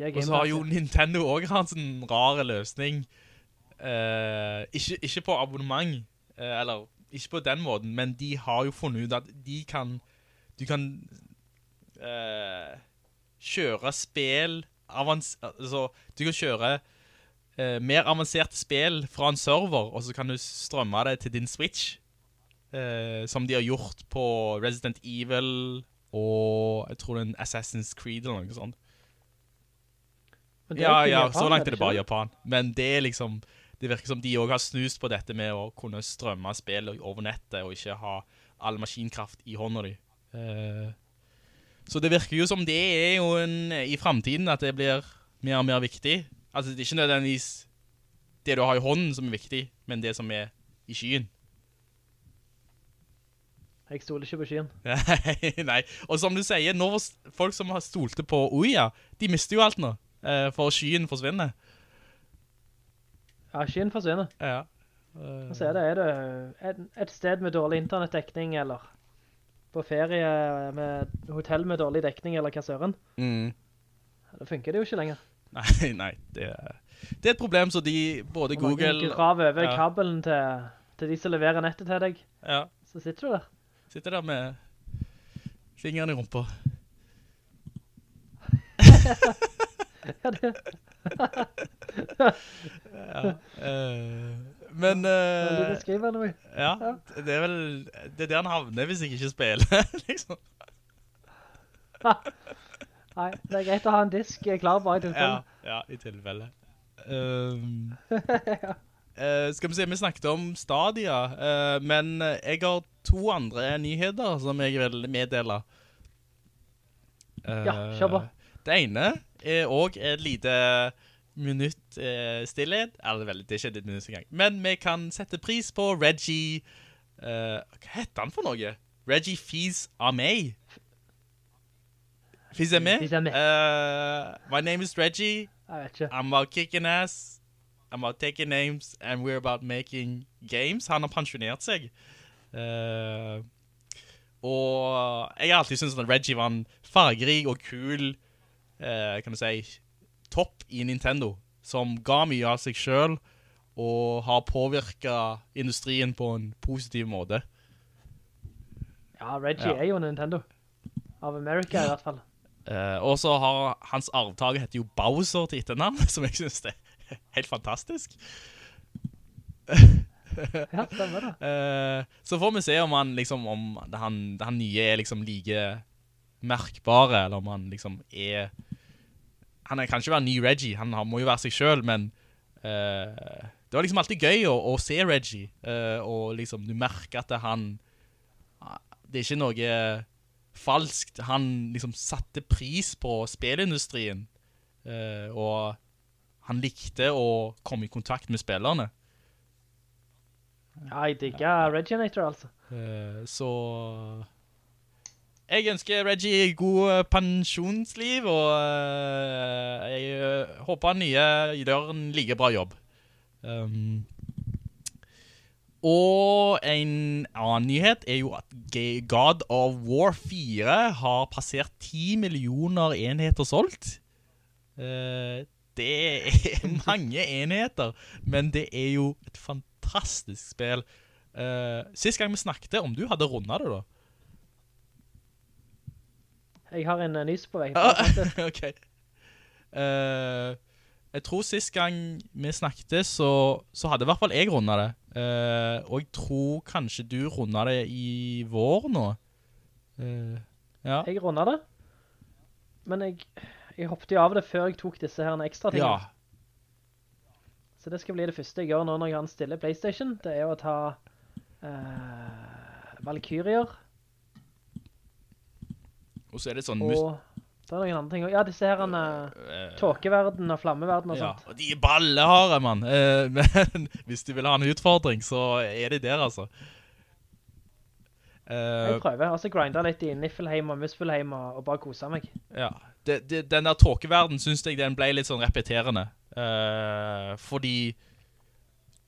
Og så har jo. Nintendo også hatt en sånn rar løsning. Uh, ikke, ikke på abonnement, uh, eller ikke på den måten, men de har jo funnet ut at de kan, du kan kjøre spill, altså, du kan kjøre mer avanserte spill fra en server, og så kan du strømme det til din Switch. Eh, som de har gjort på Resident Evil og jeg tror det er en Assassin's Creed eller noe sånt. Ja, ja, Japan, så langt er det bare Japan. Men det er liksom Det virker som de også har snust på dette med å kunne strømme spill over nettet og ikke ha all maskinkraft i hånda di. Eh, så det virker jo som det er jo en, i fremtiden at det blir mer og mer viktig. Altså det er ikke nødvendigvis det du har i hånden som er viktig, men det som er i skyen. Jeg stoler ikke på skyen. Nei, nei. Og som du sier, når folk som har stolte på Ouya, de mister jo alt nå, eh, for skyen forsvinner. Ja, skyen forsvinner. Ja. Og så er det, er det et, et sted med dårlig internettdekning, eller på ferie med hotell med dårlig dekning, eller hva søren. Mm. Da funker det jo ikke lenger. Nei, nei, det er, det er et problem så de, både Google... Og mange ikke grav over ja. kabelen til, til de som leverer nettet til deg. ja, Så sitter du der. Sitter der med fingeren i rumpa. Ja, det, Ja, øh, men beskriver ja, det er vel det er der han havner hvis jeg ikke spiller, liksom. Nei, det er greit å ha en disk klar bare i Ja, tilfelle. ja, i tilfelle. Um, eh, skal vi se, vi snakket om Stadia, uh, men jeg har to andre nyheter som jeg vil meddele. Ja, kjør på. Eh, Det ene er også et lite minutt stillhet, eller vel, det er ikke et minutt engang, men vi kan sette pris på Reggie, hva heter han for noe? Reggie Fils-Amey. Fils-Amey? Fils-Amey. Uh, my name is Reggie. Jeg vet ikke. I'm about kicking ass. I'm about taking names. And we're about making games. Han har pensjonert seg. Uh, og jeg har alltid syntes at Reggie var en fargerig og kul, uh, kan du si, topp i Nintendo. Som ga mye av seg selv, og har påvirket industrien på en positiv måte. Ja, Reggie Ja. er jo Nintendo. Av America i hvert fall. Uh, og så har hans arvtager heter jo Bowser til etternavn, som jeg synes det helt fantastisk. Ja, stemmer det. Eh, så får vi se om han liksom om han, han nye er liksom like merkbare, eller om han liksom er Han kan ikke være ny Reggie, han må jo være seg selv, men uh, det var liksom alltid gøy å, å se Reggie, uh, og liksom du merker at det han Det er ikke noe falskt. Han liksom satte pris på spilindustrien, uh, og han likte å komme i kontakt med spillerne. Ja, jeg digger Reginator, altså. Eh, så jeg ønsker Reggie god eh, pensjonsliv, og eh, jeg håper han nye gjør en like bra jobb. Um, og en annen nyhet er jo at God of War 4 har passert 10 millioner enheter solgt. Eh, det er mange enheter, men det er jo et fantastisk spill. Uh, sist gang vi snakket om du hadde rundet det da. Jeg har en uh, nys på vei. Ah, ok. Uh, jeg tror sist gang vi snakket, så, så hadde i hvert fall jeg rundet det. Uh, og jeg tror kanskje du rundet det i vår nå. Uh, ja. Jeg rundet det. Men jeg, jeg hoppet jo av det før jeg tok disse her ekstra tingene. Ja, Så det skal bli det første jeg gjør nå når jeg har en stille Playstation. Det er å ta uh, Valkyrier og så er det sånn... og det er noen andre ting. Ja, disse her uh, tokeverden tåkeverden og flammeverden og Ja, sånt. og de er ballehare, mann. Uh, men hvis du vil ha en utfordring, så er de der, altså. Uh, Jeg prøver, og så grinder litt i Niffelheim og Muspelheim og, og bare koser meg. ja. Det, det, den der tåkeverden synes jeg den ble litt sånn repeterende. Uh, fordi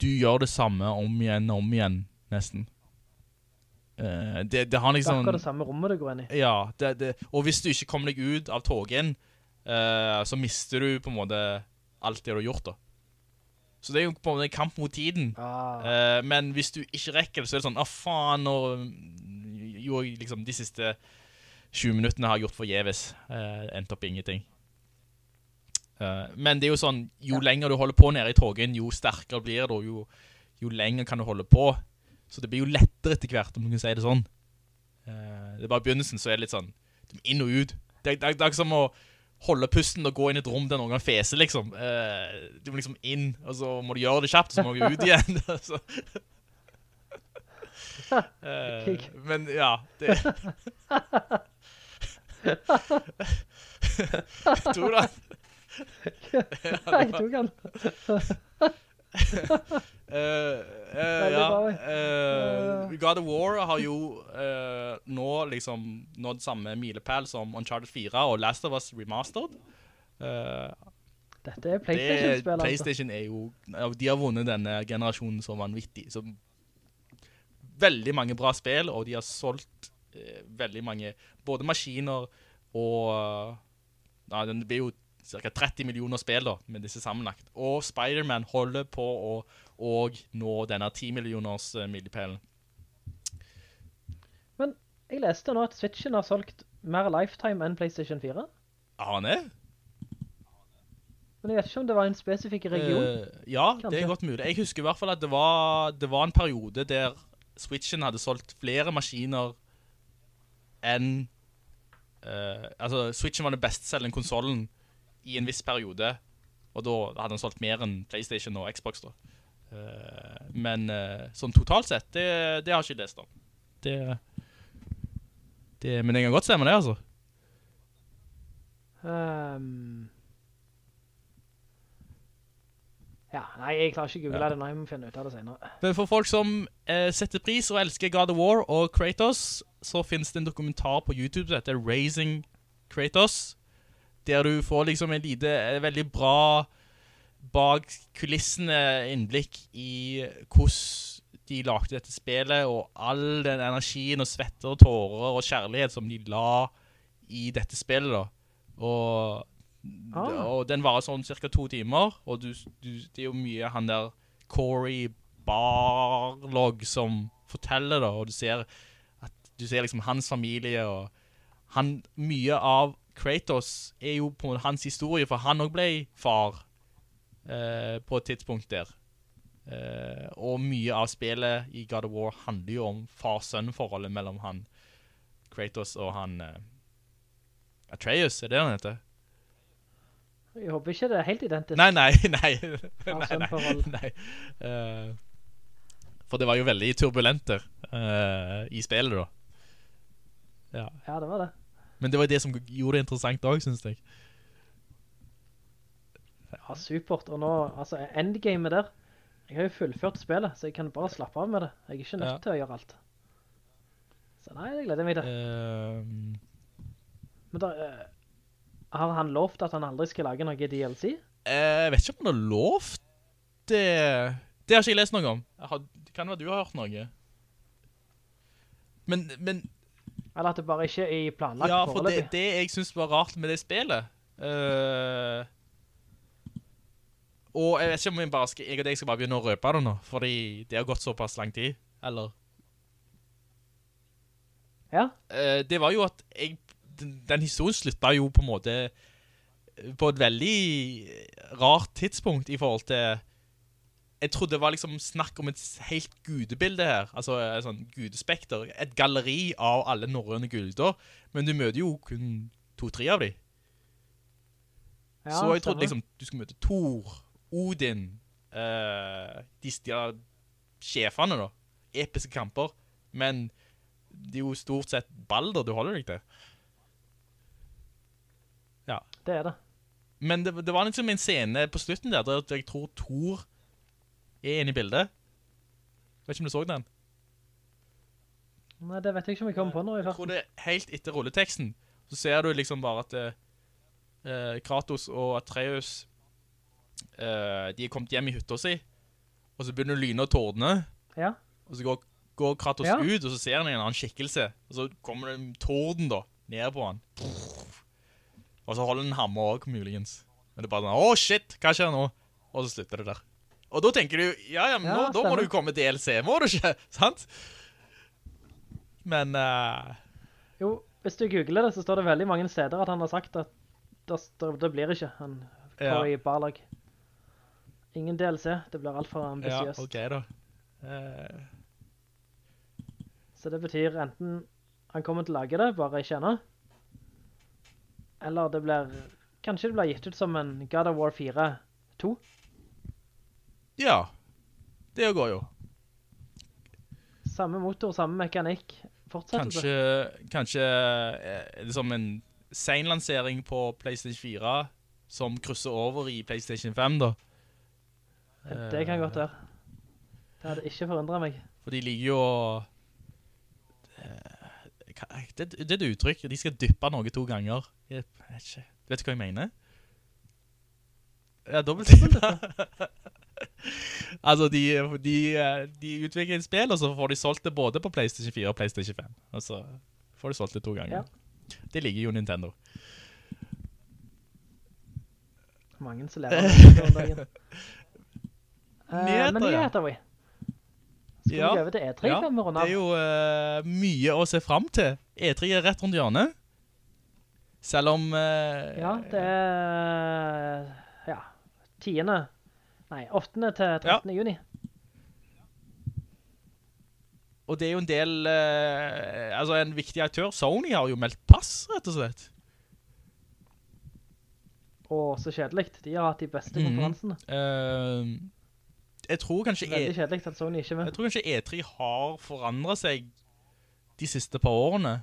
du gjør det samme om igjen og om igjen, nesten. Uh, det, det har Det er liksom... akkurat det samme rommet du går inn i. Ja, det, det, og hvis du ikke kommer deg ut av togen, uh, så mister du på en måte alt det du har gjort da. Så det er jo på en måte en kamp mot tiden. Ah, Uh, men hvis du ikke rekker det, så er det sånn, ah faen, gjorde jeg liksom de siste 20 minuttene har jeg gjort forgjeves. Eh, endt opp i ingenting. Eh, men det er jo sånn, jo lenger du holder på nede i togen, jo sterkere blir det, og jo, jo lenger kan du holde på. Så det blir jo lettere etter hvert, om du kan si det sånn. Eh, det er bare i begynnelsen, så er det litt sånn, inn og ut. Det, det, det er ikke som å holde pusten og gå inn i et rom der noen feser, liksom. Eh, du må liksom inn, og så må du gjøre det kjapt, så må du ut igjen. så. Eh, men ja, det... Tror du det? jeg tok den. Eh, Veldig ja, eh, God of War har jo eh, nå liksom nådd samme milepæl som Uncharted 4 og Last of Us Remastered. Dette er Playstation-spill, altså. PlayStation er jo, de har vunnet denne generasjonen som vanvittig. Så veldig mange bra spill, og de har solgt veldig mange, både maskiner og, eh, ja, det blir jo cirka 30 millioner spill da, med disse sammenlagt. Og Spider-Man holder på å og nå denne 10 millioners uh, milepælen. Men jeg leste nå at Switchen har solgt mer lifetime enn PlayStation 4. Aner? Men jeg vet ikke om det var en spesifikk region. Uh, ja, det er godt mulig. Jeg husker i hvert fall at det var, det var en periode der Switchen hadde solgt flere maskiner enn uh, Altså, Switchen var den bestselgende konsolen i en viss periode, og da hadde den solgt mer enn PlayStation og Xbox. da. Uh, men eh, sånn totalt sett, det, det har jeg ikke lest om. Det, det, men det kan godt stemme, det, altså. Ehm. Ja, nei, jeg klarer ikke å google Ja. det nå. Jeg må finne ut av det senere. Men for folk som eh, setter pris og elsker God of War og Kratos, så finnes det en dokumentar på YouTube som heter Raising Kratos, der du får liksom en lite, en veldig bra bak kulissene innblikk i hvordan de lagde dette spillet, og all den energien og svetter og tårer og kjærlighet som de la i dette spillet da. Og, Ah. og den varer sånn cirka to timer, og du, du, det er jo mye han der Corey Barlog som forteller da, og du ser at du ser liksom hans familie, og han, mye av Kratos er jo på hans historie, for han også ble far eh, på et tidspunkt der. Eh, og mye av spillet i God of War handler jo om far-sønn-forholdet mellom han Kratos og han eh, Atreus, er det han heter? Jeg håper ikke det er helt identisk. Nei, nei, nei. nei, nei, nei. Uh, for det var jo veldig turbulenter uh, i spillet da. Ja. Ja, det var det. Men det var det som gjorde det interessant også, synes jeg. Ja, supert. Og nå, altså, endgamet der. Jeg har jo fullført spillet, så jeg kan bare slappe av med det. Jeg er ikke nødt Ja. til å gjøre alt. Så nei, jeg gleder meg til det. Ehm, Men da, eh, har han lovt at han aldri skal lage noe DLC? Eh, Jeg vet ikke om han har lovt det. Det har ikke jeg lest noe om. Har, kan det være du har hørt noe. Men, men Eller at det bare ikke er i planlagt ja, for det, foreløpig? det jeg synes var rart med det spillet Uh, Og jeg vet ikke om jeg, bare skal, jeg og deg skal bare begynne å røpe det nå, fordi det har gått såpass lang tid. Eller Ja, Uh, det var jo at jeg, den, den historien slutta jo på en måte eh, på et veldig rart tidspunkt i forhold til Jeg trodde det var liksom snakk om et helt gudebilde her, altså et sånn gudespekter, et galleri av alle norrøne gulder, men du møter jo kun to-tre av dem. Ja, så jeg trodde liksom du skulle møte Thor, Odin, eh, de, de sjefene da, episke kamper, men det er jo stort sett Balder du holder deg til. Det er det. men det, det var liksom en scene på slutten der, der jeg tror Thor er inne i bildet. Vet ikke om du så den? Nei, det vet jeg ikke om jeg kommer på nå i Jeg tror farten. det er helt etter rulleteksten. Så ser du liksom bare at uh, Kratos og Atreus uh, De er kommet hjem i hytta si, og så begynner lyne og tordne. Ja, Og så går, går Kratos Ja. ut, og så ser han en annen skikkelse. Og så kommer det en torden da, ned på han. Og så holder han en hammer også, muligens. Men det er bare sånn, åh shit, hva skjer nå? Og så slutter det der. Og da tenker du, ja, ja, men Ja, nå, da må du komme til DLC, må du ikke? Sant? Men, eh, jo, hvis du googler det, så står det veldig mange steder at han har sagt at det, det, blir ikke han Ja. Cory Barlag. Ingen DLC, det blir alt for ja, ok da. Uh... Så det betyr enten han kommer til å lage det, bare ikke ennå, eller det blir, kanskje det blir gitt ut som en God of War 4 2. ja, det går jo. Samme motor, samme mekanikk, fortsettelse. Kanskje, kanskje eh, liksom en senlansering på PlayStation 4 som krysser over i PlayStation 5 da. Det kan godt være. Det hadde ikke forundret meg. For de ligger jo eh, Det, det er et uttrykk. De skal dyppe noe to ganger. Jeg vet ikke. Vet du hva jeg mener? Ja, dobbelt altså, de, de, de utvikler et spill, og så får de solgt det både på PlayStation 4 og PlayStation 5. Og så får de solgt det to ganger. Det ligger jo Nintendo. Mange som det om dagen. Eh, Nyheter, men ja. nyheter, vi. Skal Ja. vi gjøre over til E3 Ja, det runder? er jo uh, mye å se frem til. E3 er rett rundt hjørnet. Selv om... eh, Ja, det er ja, 10. Nei, 8. til 13. juni. Og det er jo en del... eh, altså en viktig aktør, Sony, har jo meldt pass, rett og slett. Åh, så kjedelikt. De har hatt de beste Mhm. konferansene. Uh, jeg tror kanskje... Veldig E kjedelig at Sony ikke er jeg tror kanskje E3 har forandret seg de siste par årene.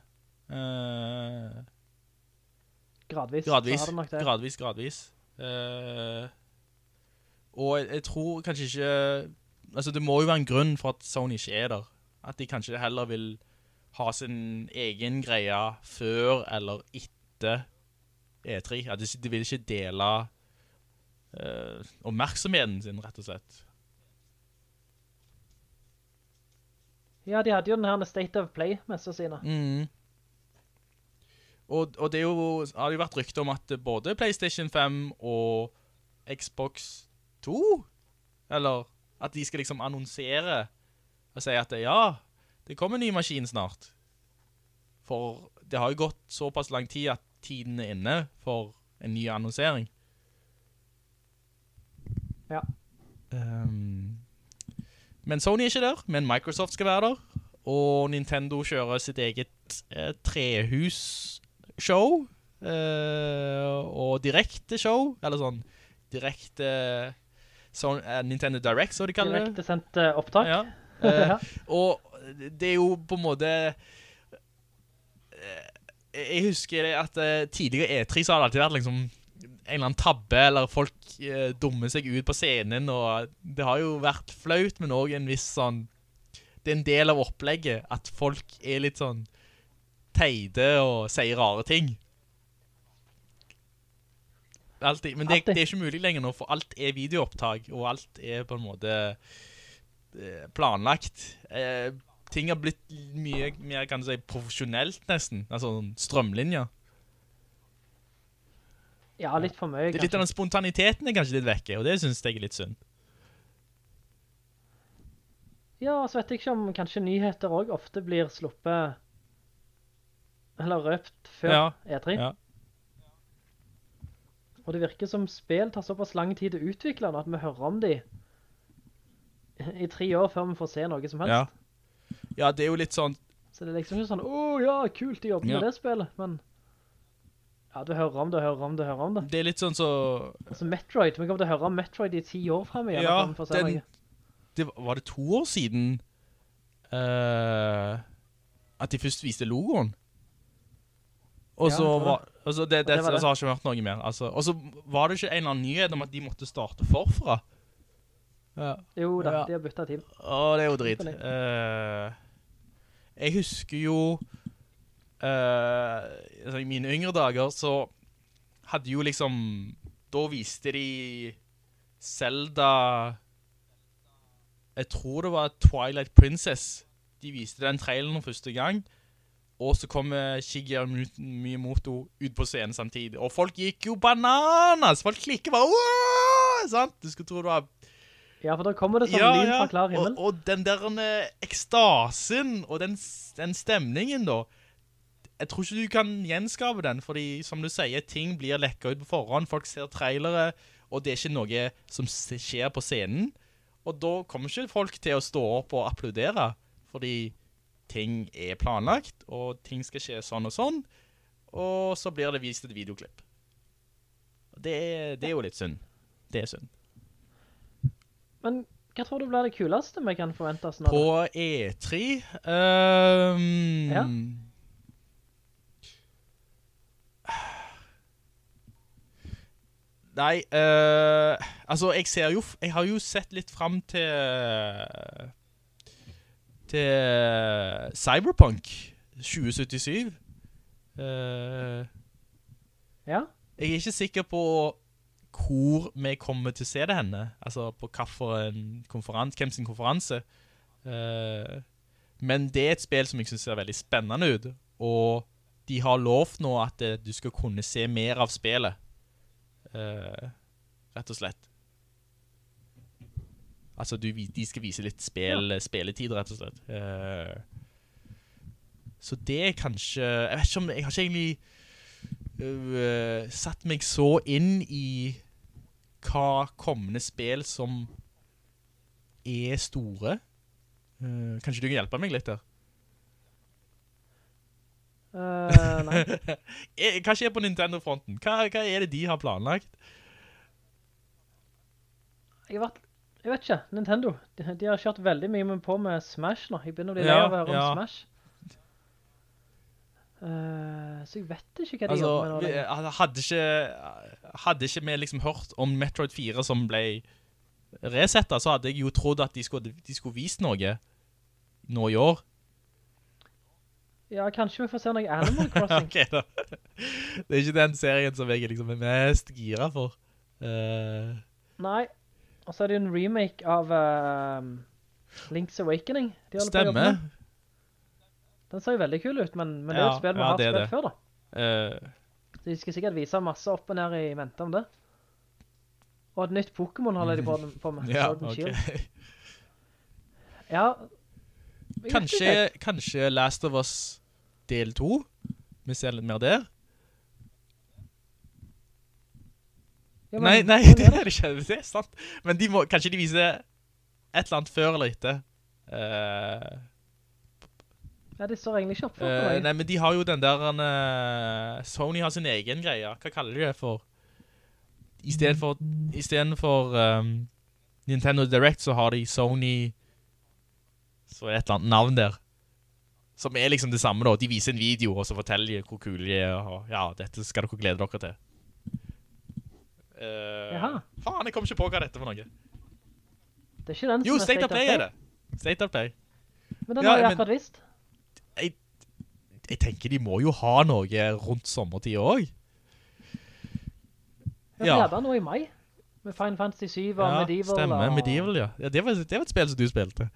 Eh, Gradvis. Gradvis, gradvis, gradvis. Uh, og jeg, jeg tror kanskje ikke Altså, det må jo være en grunn for at Sony ikke er der. At de kanskje heller vil ha sin egen greie før eller etter E3. At de, de vil ikke dele uh, oppmerksomheten sin, rett og slett. Ja, de hadde jo den her State of Play-messa sine. Mm. Og, og det jo, har jo vært rykte om at både PlayStation 5 og Xbox 2, eller at de skal liksom annonsere og si at ja, det kommer en ny maskin snart. For det har jo gått såpass lang tid at tiden er inne for en ny annonsering. Ja. Um, men Sony er ikke der, men Microsoft skal være der. Og Nintendo kjører sitt eget eh, trehusshow. uh, og direkte show, eller sånn direkte sånn, uh, Nintendo Direct, så de kaller det. Direkte sendt eh, opptak. Ja. Ja. Eh, og det er jo på en måte eh, Jeg husker at eh, tidligere E3 så har det alltid vært liksom en eller annen tabbe, eller folk eh, dummer seg ut på scenen, og det har jo vært flaut, men også en viss sånn Det er en del av opplegget at folk er litt sånn teide og sier rare ting. Altid. Men det, det er ikke mulig lenger nå, for alt er videoopptak, og alt er på en måte eh, planlagt. Eh, ting har blitt mye mer, kan du si, profesjonelt nesten. Altså sånn strømlinjer. Ja, litt for mye, Det litt av den spontaniteten er kanskje litt vekke, og det synes jeg er litt synd. Ja, så vet jeg ikke om kanskje nyheter også ofte blir sluppet eller røpt før Ja, E3. ja. Og det virker som spill tar såpass lang tid å utvikle at vi hører om de i tre år før vi får se noe som helst. Ja. ja, det er jo litt sånn Så det er liksom ikke sånn, åh ja, kult, de jobber Ja. med det spillet, men Ja, du hører om det, hører om det, hører om det. Det er litt sånn så... Altså Metroid, vi kommer til å høre om Metroid i ti år frem igjen. Ja, den, det, var- var det to år siden uh, at de først viste logoen? Og så ja, var altså det, det, det var det. så har jeg ikke hørt noe mer. Altså, og så var det ikke en eller annen nyhet om at de måtte starte forfra. Ja. Jo da, Ja. de har byttet team. Å, det er jo drit. Eh, jeg husker jo uh, altså, I mine yngre dager så hadde jo liksom Da viste de Zelda Jeg tror det var Twilight Princess. De viste den traileren første gang. Og så kom Shigeru Mi- Miyamoto ut på scenen samtidig. Og folk gikk jo bananas! Folk klikker bare! Sant? Du skulle tro det var Ja, for da kommer det som lyn fra klar himmel. og, og den der eh, ekstasen og den, den stemningen da, jeg tror ikke du kan gjenskape den, fordi som du sier, ting blir lekket ut på forhånd, folk ser trailere, og det er ikke noe som skjer på scenen. Og da kommer ikke folk til å stå opp og applaudere, fordi ting er planlagt, og ting skal skje sånn og sånn, og så blir det vist et videoklipp. Det, det er jo litt synd. Det er synd. Men hva tror du blir det kuleste vi kan forvente oss nå? På E3 ehm, Ja. Nei, uh, altså jeg ser jo, jeg har jo sett litt frem til til Cyberpunk 2077. Uh, Ja? jeg er ikke sikker på hvor vi kommer til å se det henne. Altså på hvilken konferanse, hvem sin konferanse. Uh, men det er et spill som jeg synes ser veldig spennende ut. Og de har lovt nå at eh, du skal kunne se mer av spillet. Uh, rett og slett. Altså, du, de skal vise litt spill, spilletid, rett og slett. Uh, så det er kanskje Jeg vet ikke om Jeg har ikke egentlig uh, satt meg så inn i hva kommende spill som er store. Uh, kanskje du kan hjelpe meg litt der? Nei. Hva skjer på Nintendo-fronten? Hva, hva er det de har planlagt? Jeg, har vært, jeg vet ikke, Nintendo, de, de har kjørt veldig mye med på med Smash nå. Jeg begynner å bli lei av å høre om Smash. Uh, så jeg vet ikke hva de Altså, gjør med nå. hadde ikke, hadde ikke vi liksom hørt om Metroid 4 som ble resettet, så hadde jeg jo trodd at de skulle, de skulle vise noe nå i år. Ja, kanskje vi får se noe Animal Crossing. Ok da. Det er ikke den serien som jeg er liksom mest gira for. Uh... Nei. Og så er det jo en remake av uh, Link's Awakening. Stemmer. Den ser jo veldig kul ut, men, men det er jo Ja, et spill vi ja, har spilt det. før da. Uh, Så de skal sikkert vise masse opp og ned i vente om det. Og et nytt Pokémon holder de på, på med. ja, ok. Ja. Kanskje, kanskje Last of Us del 2? Vi ser litt mer der. Ja, men- nei, nei, det er det ikke. Det er sant. Men de må, kanskje de viser et eller annet før eller etter. Uh, Ja, det står egentlig ikke opp for uh, noe. nei, men de har jo den der uh, Sony har sin egen greie. Hva kaller de det for? I stedet for, i stedet for um, Nintendo Direct så har de Sony Så er det et eller annet navn der. Som er liksom det samme da. De viser en video, og så forteller de hvor kul de er. Og ja, dette skal dere glede dere til. Eh, Jaha. Faen, jeg kommer ikke på hva dette for noe. Det er ikke den Jo, som er State of Play er det. State of Play. Men den Ja, har jeg akkurat visst. Jeg, jeg tenker de må jo ha noe rundt sommertid også. Ja, Ja. ja. Det er noe i mai. Med Final Fantasy 7 og Medieval. stemmer. og... Medieval, ja. ja det, var, det var et spill som du spilte.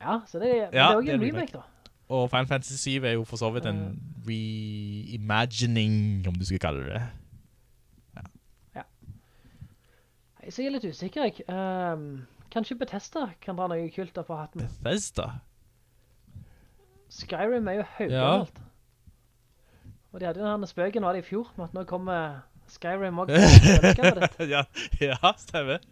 Ja, så det, Ja, det er er en en remake da. Og Final Fantasy 7 er jo for så vidt en reimagining, om du skulle kalle det det. Jeg så jeg er litt usikker, jeg. Um, kanskje Bethesda kan dra noe kult opp på hatten. Bethesda. Skyrim er jo høygammelt. Og de hadde jo denne spøken var det i fjor, med at nå kommer Skyrim også. ja, ja, stemmer.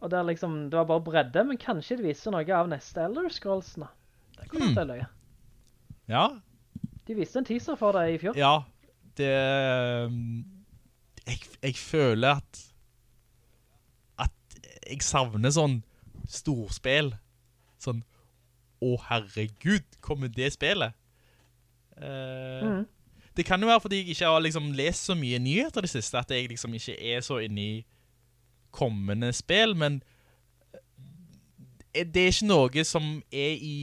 Og det er liksom, det var bare bredde, men kanskje de viser noe av neste Elder Scrolls nå. Det kommer Hmm. til å løye. Ja, De De viste en teaser for det i fjor. Ja, det... um, Jeg, jeg føler at... At jeg savner sånn storspill. Sånn, å herregud, kommer det spillet? Uh, mm. Det kan jo være fordi jeg ikke har liksom lest så mye nyheter det siste, at jeg liksom ikke er så inne i kommende spill, men eh, det er ikke noe som er i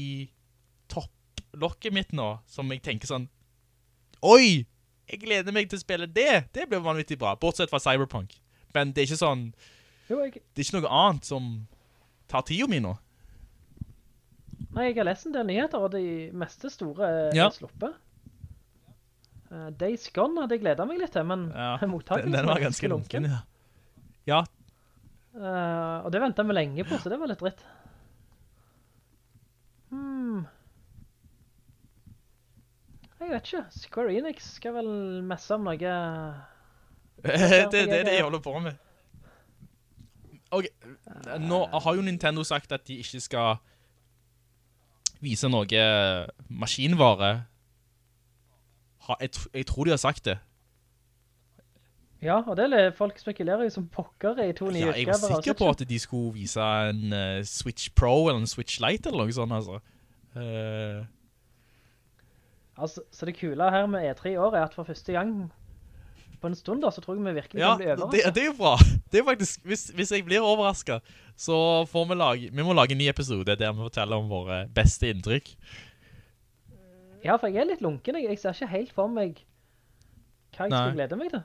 topplokket mitt nå, som jeg tenker sånn, Oi! Jeg gleder meg til å spille det! Det blir vanvittig bra, bortsett fra Cyberpunk. Men det er ikke sånn, Jo, jeg, det er ikke noe annet som tar tida mi nå. nei, jeg har lest en del nyheter, og de meste store er Ja. er sluppet. Uh, Days Gone hadde jeg gledet meg litt til, men Ja, mottakelsen den, den var ganske lunken, ja. Ja, Uh, og det ventet vi lenge på, så det var litt dritt. Hmm. Jeg vet ikke. Square Enix skal vel messe om noe... det er det de holder på med. Ok, nå har jo Nintendo sagt at de ikke skal vise noe maskinvare. Jeg, jeg tror de har sagt det. Ja, og det er folk spekulerer jo som pokker i to nye Ja, jeg var sikker på at de skulle vise en eh, Switch Pro eller en Switch Lite eller noe sånt, altså. Eh, Altså, så det kule her med E3 i år er at for første gang på en stund da, så tror jeg vi virkelig ja, kan bli det, Ja, det er jo bra. Det er faktisk, hvis, hvis jeg blir overrasket, så får vi lage, vi må lage en ny episode der vi forteller om våre beste inntrykk. Ja, for jeg er litt lunken. Jeg, jeg ser ikke helt for meg hva jeg Nei. skal glede meg til.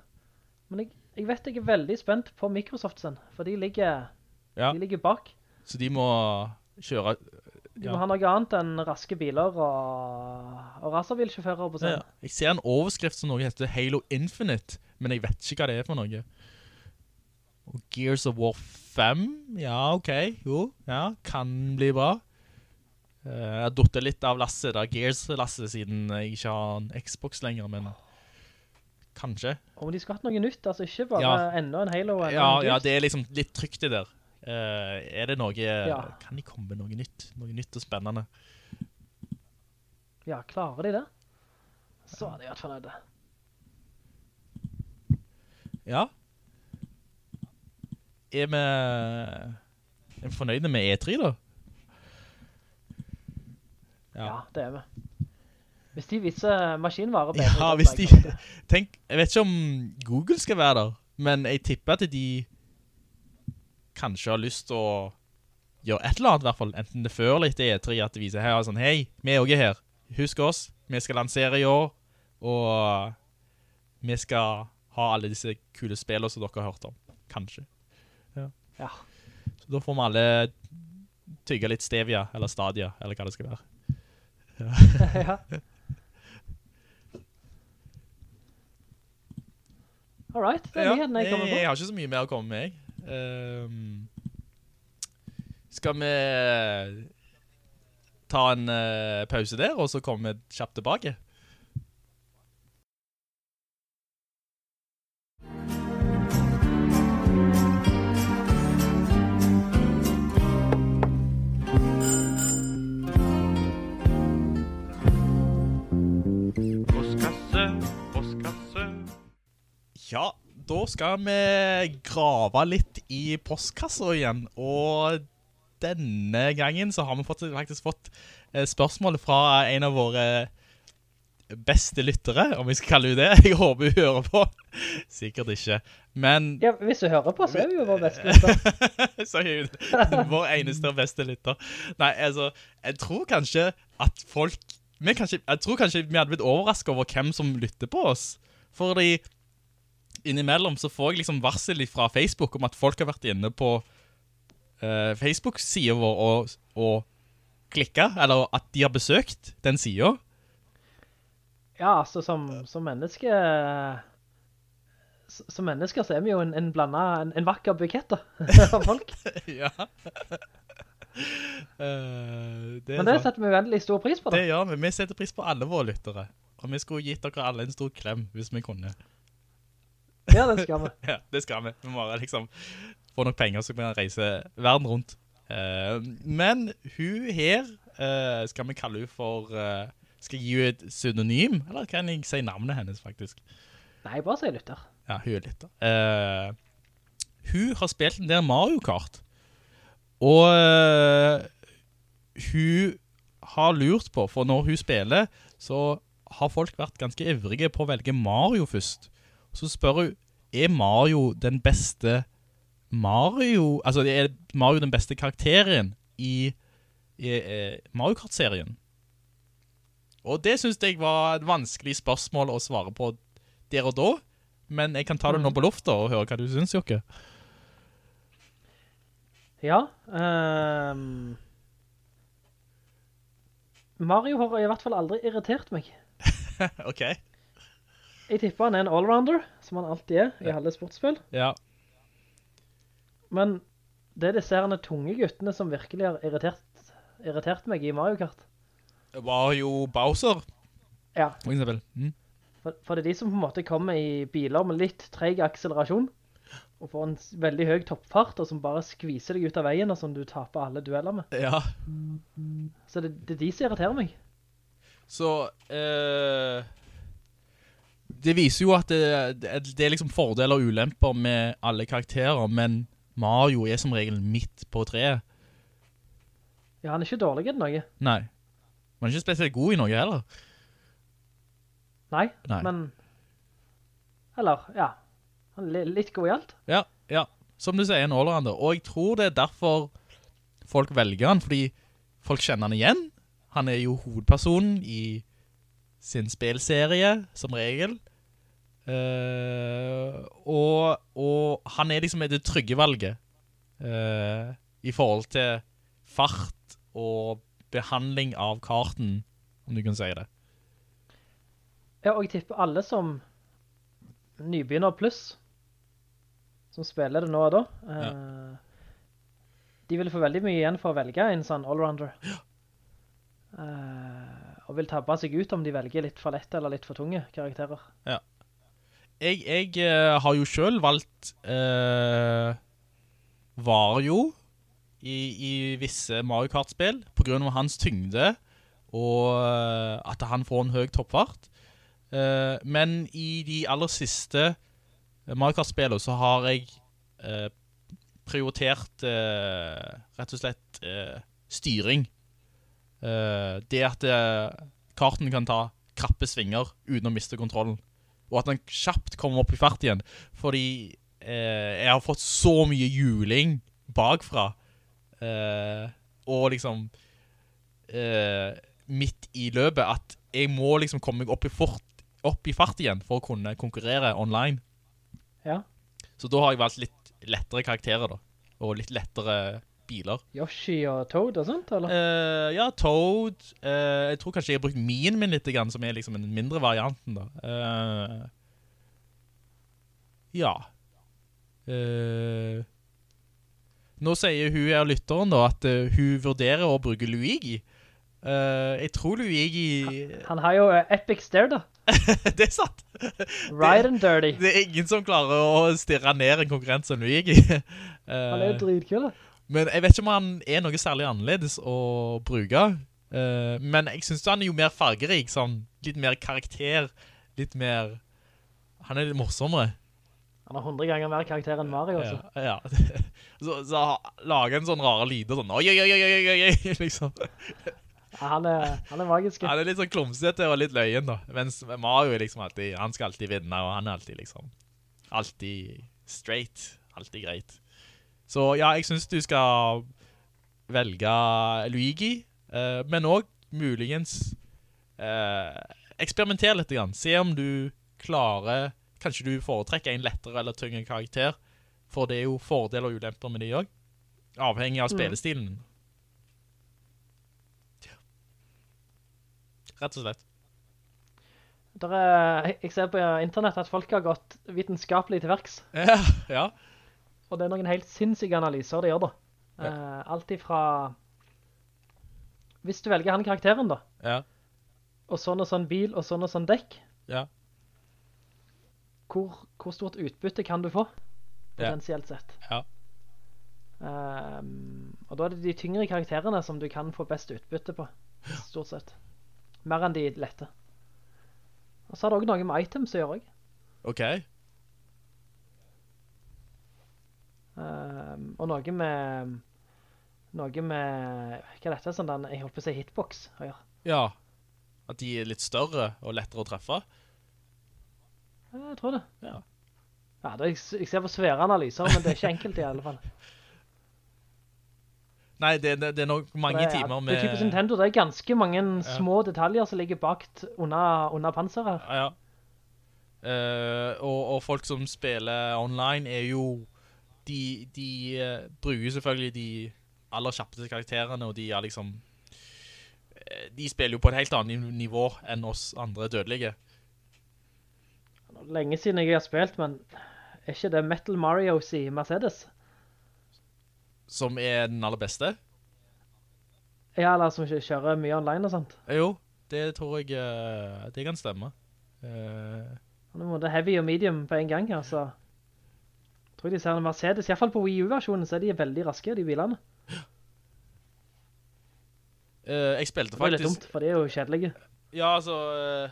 Men jeg, jeg vet jeg er veldig spent på Microsoft sin, for de ligger, Ja, de ligger bak. så de må kjøre... De Ja. må ha noe annet enn raske biler og, og raserbilsjåfører på Ja, scenen. jeg ser en overskrift som noe heter Halo Infinite, men jeg vet ikke hva det er for noe. Og Gears of War 5, ja, ok, jo, ja, kan bli bra. Eh, jeg har duttet litt av Lasse da, Gears-Lasse, siden jeg ikke har en Xbox lenger, men kanskje. Om de skulle hatt noe nytt, altså ikke bare Ja. enda en Halo En enda Ja, en ja, det er liksom litt trygt det der. Eh, er det noe, Ja. kan de komme med noe nytt? Noe nytt og spennende? Ja, klarer de det? Så er de i hvert fall nødde. Ja. Er vi er vi fornøyde med E3 da? Ja. det er vi. Hvis de viser maskinvarer bedre, Ja, hvis de... Tenk, jeg vet ikke om Google skal være der, men jeg tipper at de kanskje har lyst til å gjøre et eller annet i hvert fall, enten det før eller etter E3, at det viser her sånn, hei, vi er også her, husk oss, vi skal lansere i år, og vi skal ha alle disse kule spillene som dere har hørt om, kanskje. Ja. Ja. Så da får vi alle tygge litt stevia, eller stadia, eller hva det skal være. ja. Alright, det er Ja, nyheten jeg kommer på. Jeg har ikke så mye mer å komme med, jeg. Ehm, skal vi ta en uh, pause der, og så komme kjapt tilbake? Postkasse, postkasse. Ja, da skal vi grave litt i postkasser igjen, og denne gangen så har vi fått, faktisk fått eh, spørsmål fra en av våre beste lyttere, om vi skal kalle det det. Jeg håper hun hører på. Sikkert ikke. Men Ja, hvis hun hører på, så er vi jo vår beste lytter. så er hun vår eneste og beste lytter. Nei, altså, jeg tror kanskje at folk, kanskje, jeg tror kanskje vi hadde blitt overrasket over hvem som lytter på oss. Fordi innimellom så får jeg liksom varsel fra Facebook om at folk har vært inne på uh, Facebook-siden vår og, og klikket, eller at de har besøkt den siden. Ja, altså som, som menneske som mennesker så er vi jo en, en blanda, en, en vakker bukett da, av folk. ja. Uh, det Men det sant. setter vi uendelig stor pris på da. Det gjør vi. Vi setter pris på alle våre lyttere. Og vi skulle gitt dere alle en stor klem, hvis vi kunne. Ja, det skal vi. Ja, det skal vi. Vi må bare liksom få nok penger, så vi kan reise verden rundt. Uh, men hun her, uh, skal vi kalle hun for uh, Skal jeg gi et synonym? eller kan jeg si navnet hennes, faktisk? Nei, bare si lytter. Ja, hun er lytter. hun har spilt en del Mario Kart. Og hun har lurt på, for når hun spiller, så har folk vært ganske ivrige på å velge Mario først. Så spør hun, er Mario den beste Mario, altså er Mario den beste karakteren i, i i Mario Kart-serien? Og det synes jeg var et vanskelig spørsmål å svare på der og da, men jeg kan ta det nå på lufta og høre hva du synes, Jokke. Ja. um... Mario har i hvert fall aldri irritert meg. ok. Jeg tipper han er en allrounder, som han alltid er i alle sportsspill. Ja. Men det er disse herne tunge guttene som virkelig har irritert, irritert meg i Mario Kart. Det var jo Bowser, Ja, for eksempel. Mm. for, for det er de som på en måte kommer i biler med litt treg akselerasjon, og får en veldig høy toppfart, og som bare skviser deg ut av veien, og som du taper alle dueller med. Ja. Så det, det er de som irriterer meg. Så, eh, det viser jo at det, det, det er liksom fordeler og ulemper med alle karakterer, men Mario er som regel midt på treet. Ja, han er ikke dårlig i noe. Nei. Han er ikke spesielt god i noe heller. Nei, Nei. men... Eller, ja. Han er litt god i alt. Ja, ja. Som du sier, en allrounder. Og jeg tror det er derfor folk velger han, fordi folk kjenner han igjen. Han er jo hovedpersonen i sin spilserie, som regel. Eh, og, og han er liksom det trygge valget uh, i forhold til fart og behandling av karten, om du kan si det. Ja, og jeg tipper alle som nybegynner pluss, som spiller det nå og da, ja. de vil få veldig mye igjen for å velge en sånn allrounder. Eh, og vil tabbe seg ut om de velger litt for lette eller litt for tunge karakterer. Jeg, jeg eh, har jo selv valgt uh, Vario i, i visse Mario Kart-spill på grunn av hans tyngde og eh, at han får en høy toppfart. Eh, men i de aller siste Mario Kart-spillene så har jeg eh, prioritert eh, rett og slett eh, styring. Eh, det at eh, karten kan ta krappe svinger uten å miste kontrollen og at han kjapt kommer opp i fart igjen. Fordi eh, jeg har fått så mye juling bakfra. Eh, og liksom eh, midt i løpet at jeg må liksom komme meg opp i, fort, opp i fart igjen for å kunne konkurrere online. Ja. Så da har jeg valgt litt lettere karakterer da. Og litt lettere biler. Yoshi og Toad og sånt, eller? Uh, ja, Toad. Uh, jeg tror kanskje jeg har brukt min min litt, grann, som er liksom en mindre varianten da. Uh, ja. Nå sier hun her lytteren da, at hun vurderer å bruke Luigi. Jeg tror Luigi... Han har jo Epic Stare da. det er sant. Right and Dirty. Det er ingen som klarer å stirre ned en konkurrent som Luigi. Han er jo dritkul da. Men jeg vet ikke om han er noe særlig annerledes å bruke. Uh, men jeg synes han er jo mer fargerik, sånn, litt mer karakter, litt mer... Han er litt morsommere. Han har 100 ganger mer karakter enn Mario, også. Ja, ja. Så, så lager en sånn rare lyder, sånn, oi, oi, oi, oi, oi, oi, oi, liksom. Ja, han, er, han er magisk. Han er litt sånn klomsete og litt løyen da. Mens Mario er liksom alltid, han skal alltid vinne, og han er alltid liksom, alltid straight, alltid greit. Så ja, jeg synes du skal velge Luigi, eh, men også muligens eh, eksperimentere litt grann. Se om du klarer, kanskje du foretrekker en lettere eller tyngre karakter, for det er jo fordeler og ulemper med det også. Avhengig av spillestilen. din. Rett og slett. Der er, jeg ser på internett at folk har gått vitenskapelig til verks. Ja, ja. Og det er noen helt sinnssyke analyser de gjør da. Eh, alt ifra... Hvis du velger han karakteren da, Ja, og sånn og sånn bil og sånn og sånn dekk, ja, hvor, hvor stort utbytte kan du få? Potensielt sett. ja. Um, og da er det de tyngre karakterene som du kan få best utbytte på, stort sett. Mer enn de lette. Og så har det også noe med items å gjøre også. Ok. Ehm, og noe med noe med hva er dette sånn den, jeg holdt på å si hitbox å. Ja. At de er litt større og lettere å treffe. Ja, Jeg tror det. Ja. Ja, det, jeg, jeg ser på svære analyser, men det er ikke enkelt i alle fall. Nei, det, det, det er nok mange det, er- timer Det er typisk Nintendo, det er ganske mange små detaljer som ligger bakt under, under panseret. Ja, ja. Uh, og, og folk som spiller online er jo de, de uh, bruker selvfølgelig de aller kjappeste karakterene, og de er liksom eh, De spiller jo på et helt annet nivå enn oss andre dødelige. Lenge siden jeg har spilt, men er ikke det Metal Marios i Mercedes? Som er den aller beste. Ja, eller som ikke kjører mye online og sånt. Jo, det tror jeg eh, Det kan stemme. Uh... Nå må det heavy og medium på en gang, altså. Jeg de ser en Mercedes, i hvert fall på Wii U-versjonen, så er de veldig raske, de bilene. Uh, jeg spilte Det var litt dumt, for det er jo kjedelige. Ja, altså Uh,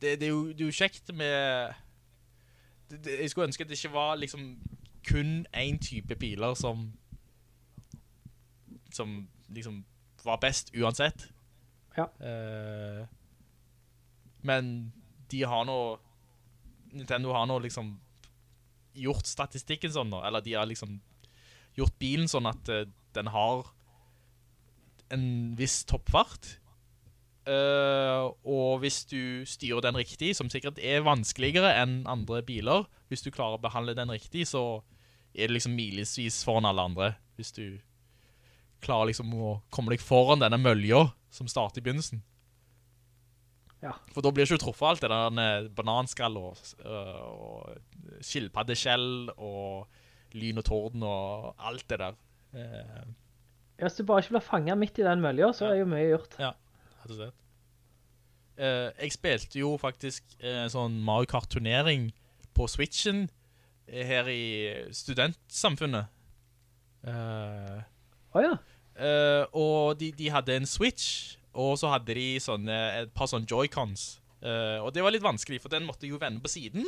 det, det, er jo, det er jo kjekt med det, det, Jeg skulle ønske at det ikke var liksom kun en type biler som Som liksom var best uansett. Ja. Uh, men de har nå Nintendo har nå liksom gjort statistikken sånn eller de har liksom gjort bilen sånn at uh, den har en viss toppfart. Uh, og hvis du styrer den riktig, som sikkert er vanskeligere enn andre biler, hvis du klarer å behandle den riktig, så er det liksom milesvis foran alle andre. Hvis du klarer liksom å komme deg foran denne mølja som starter i begynnelsen. Ja. For da blir ikke du truffet alt det der bananskall og, øh, og skilpaddeskjell og lyn og torden og alt det der. Eh, Hvis du bare ikke blir fanget midt i den mølja, så er jo mye gjort. Ja, rett og slett. Eh, jeg spilte jo faktisk en sånn Mario Kart-turnering på Switchen eh, her i studentsamfunnet. Eh, Åja, eh, og de, de hadde en Switch, og så hadde de sånne, et par sånne Joy-Cons. Eh, og det var litt vanskelig, for den måtte jo vende på siden.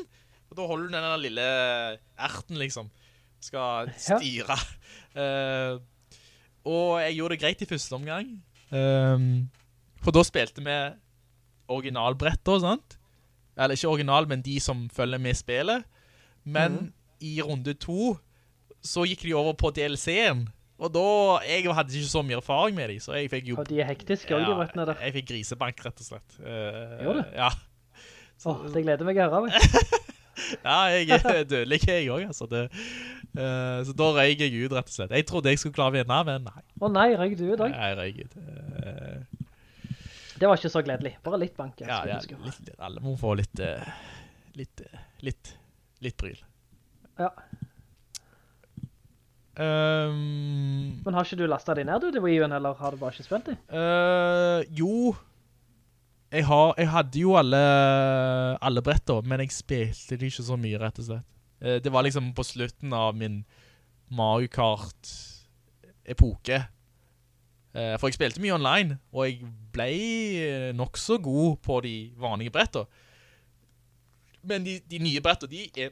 Og da holder du den lille erten, liksom. Skal Ja. styre. Eh, og jeg gjorde det greit i første omgang. Um, for da spilte vi originalbrett og sant? Eller ikke original, men de som følger med spillet. Men i runde to så gikk de over på DLC-en. Og da, jeg hadde ikke så mye erfaring med dem, så jeg fikk jo... og de er hektiske også, de røttene der. jeg fikk grisebank, rett og slett. Uh, Gjorde du? Ja. Åh, det gleder meg å høre. Ja, jeg er dødelig, jeg også, altså. Det, uh, så da røy jeg ut, rett og slett. Jeg trodde jeg skulle klare å vinne, men nei. Å nei, røg du ut dag? Nei, røy ut. Uh, Det var ikke så gledelig. Bare litt bank. jeg ja, ja, litt, alle må få litt, eh, litt, eh, litt, litt bryl. Ja. Um, Men har ikke du lastet de ned, du, til Wii U-en, eller har du bare ikke spilt de? Uh, jo jeg, har, jeg hadde jo alle, alle bretter, men jeg spilte det ikke så mye, rett og slett. Uh, det var liksom på slutten av min Mario Kart-epoke. Uh, for jeg spilte mye online, og jeg ble eh, nok så god på de vanlige bretter. Men de, de nye bretter, de er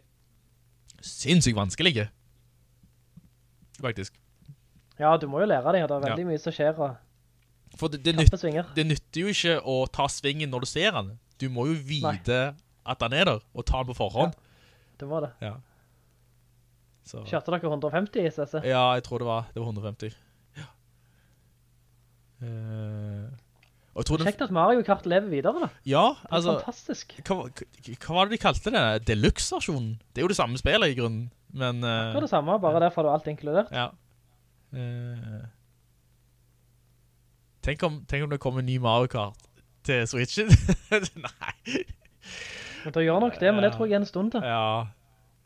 sinnssykt vanskelige. Faktisk. Ja, du må jo lære deg, og det er Ja. veldig mye som skjer, og For det, det, nytt, det nytter jo ikke å ta svingen når du ser den. Du må jo vite at den er der, og ta den på forhånd. Det var det. Ja. Så, Kjørte dere 150 i CC? ja, jeg tror det var, det var 150. Ja. Uh... Kjekt at Mario Kart lever videre da. ja, altså, fantastisk. hva, hva hva var det de kalte det? Deluxe-versjonen? Det er jo det samme spillet i grunnen, men... uh, Det er det samme, bare derfor har du alt inkludert. Ja. Uh, tenk, om, tenk om det kommer en ny Mario Kart til Switchen? Nei. Men da gjør nok det, men det tror jeg er en stund til. Ja,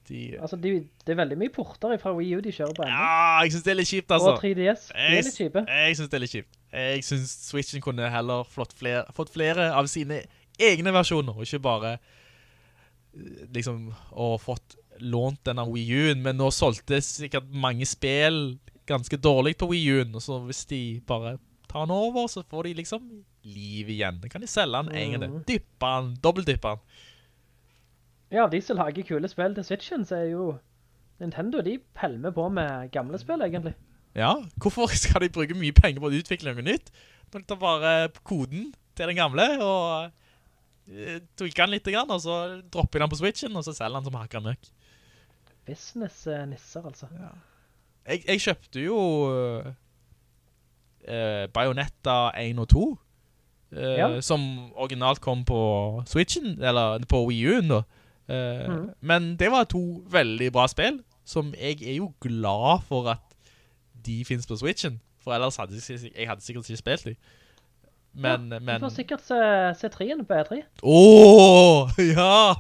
de... Altså, de, det er veldig mye porter fra Wii U de kjører på enda. Ja, jeg synes det er litt kjipt, altså. Og 3DS, de er litt kjipe. jeg synes det er litt kjipt. Jeg synes Switchen kunne heller flere, fått flere av sine egne versjoner, og ikke bare eh, liksom, og fått lånt denne Wii U-en, men nå solgte sikkert mange spill ganske dårlig på Wii U-en, og så hvis de bare tar den over, så får de liksom liv igjen. Da kan de selge den til. Mm. Dyppe den, dobbeltdyppe den. Ja, de som lager kule spill til Switchen, så er jo Nintendo, de pelmer på med gamle spill, egentlig. Ja, hvorfor skal de bruke mye penger på å utvikle noe nytt? Når de tar bare koden til den gamle, og eh, tweaker den litt, og så dropper den på Switchen, og så selger den som hakker møkk. Business-nisser, altså. Jeg, jeg kjøpte jo uh, Bayonetta 1 og 2, uh, Ja. som originalt kom på Switchen, eller på Wii U da. Uh, mm. Men det var to veldig bra spill, som jeg er jo glad for at de finnes på Switchen, for ellers hadde jeg, jeg hadde sikkert ikke spilt dem. Men, ja, men... Du får sikkert se, se 3-en på E3. Åh, ja!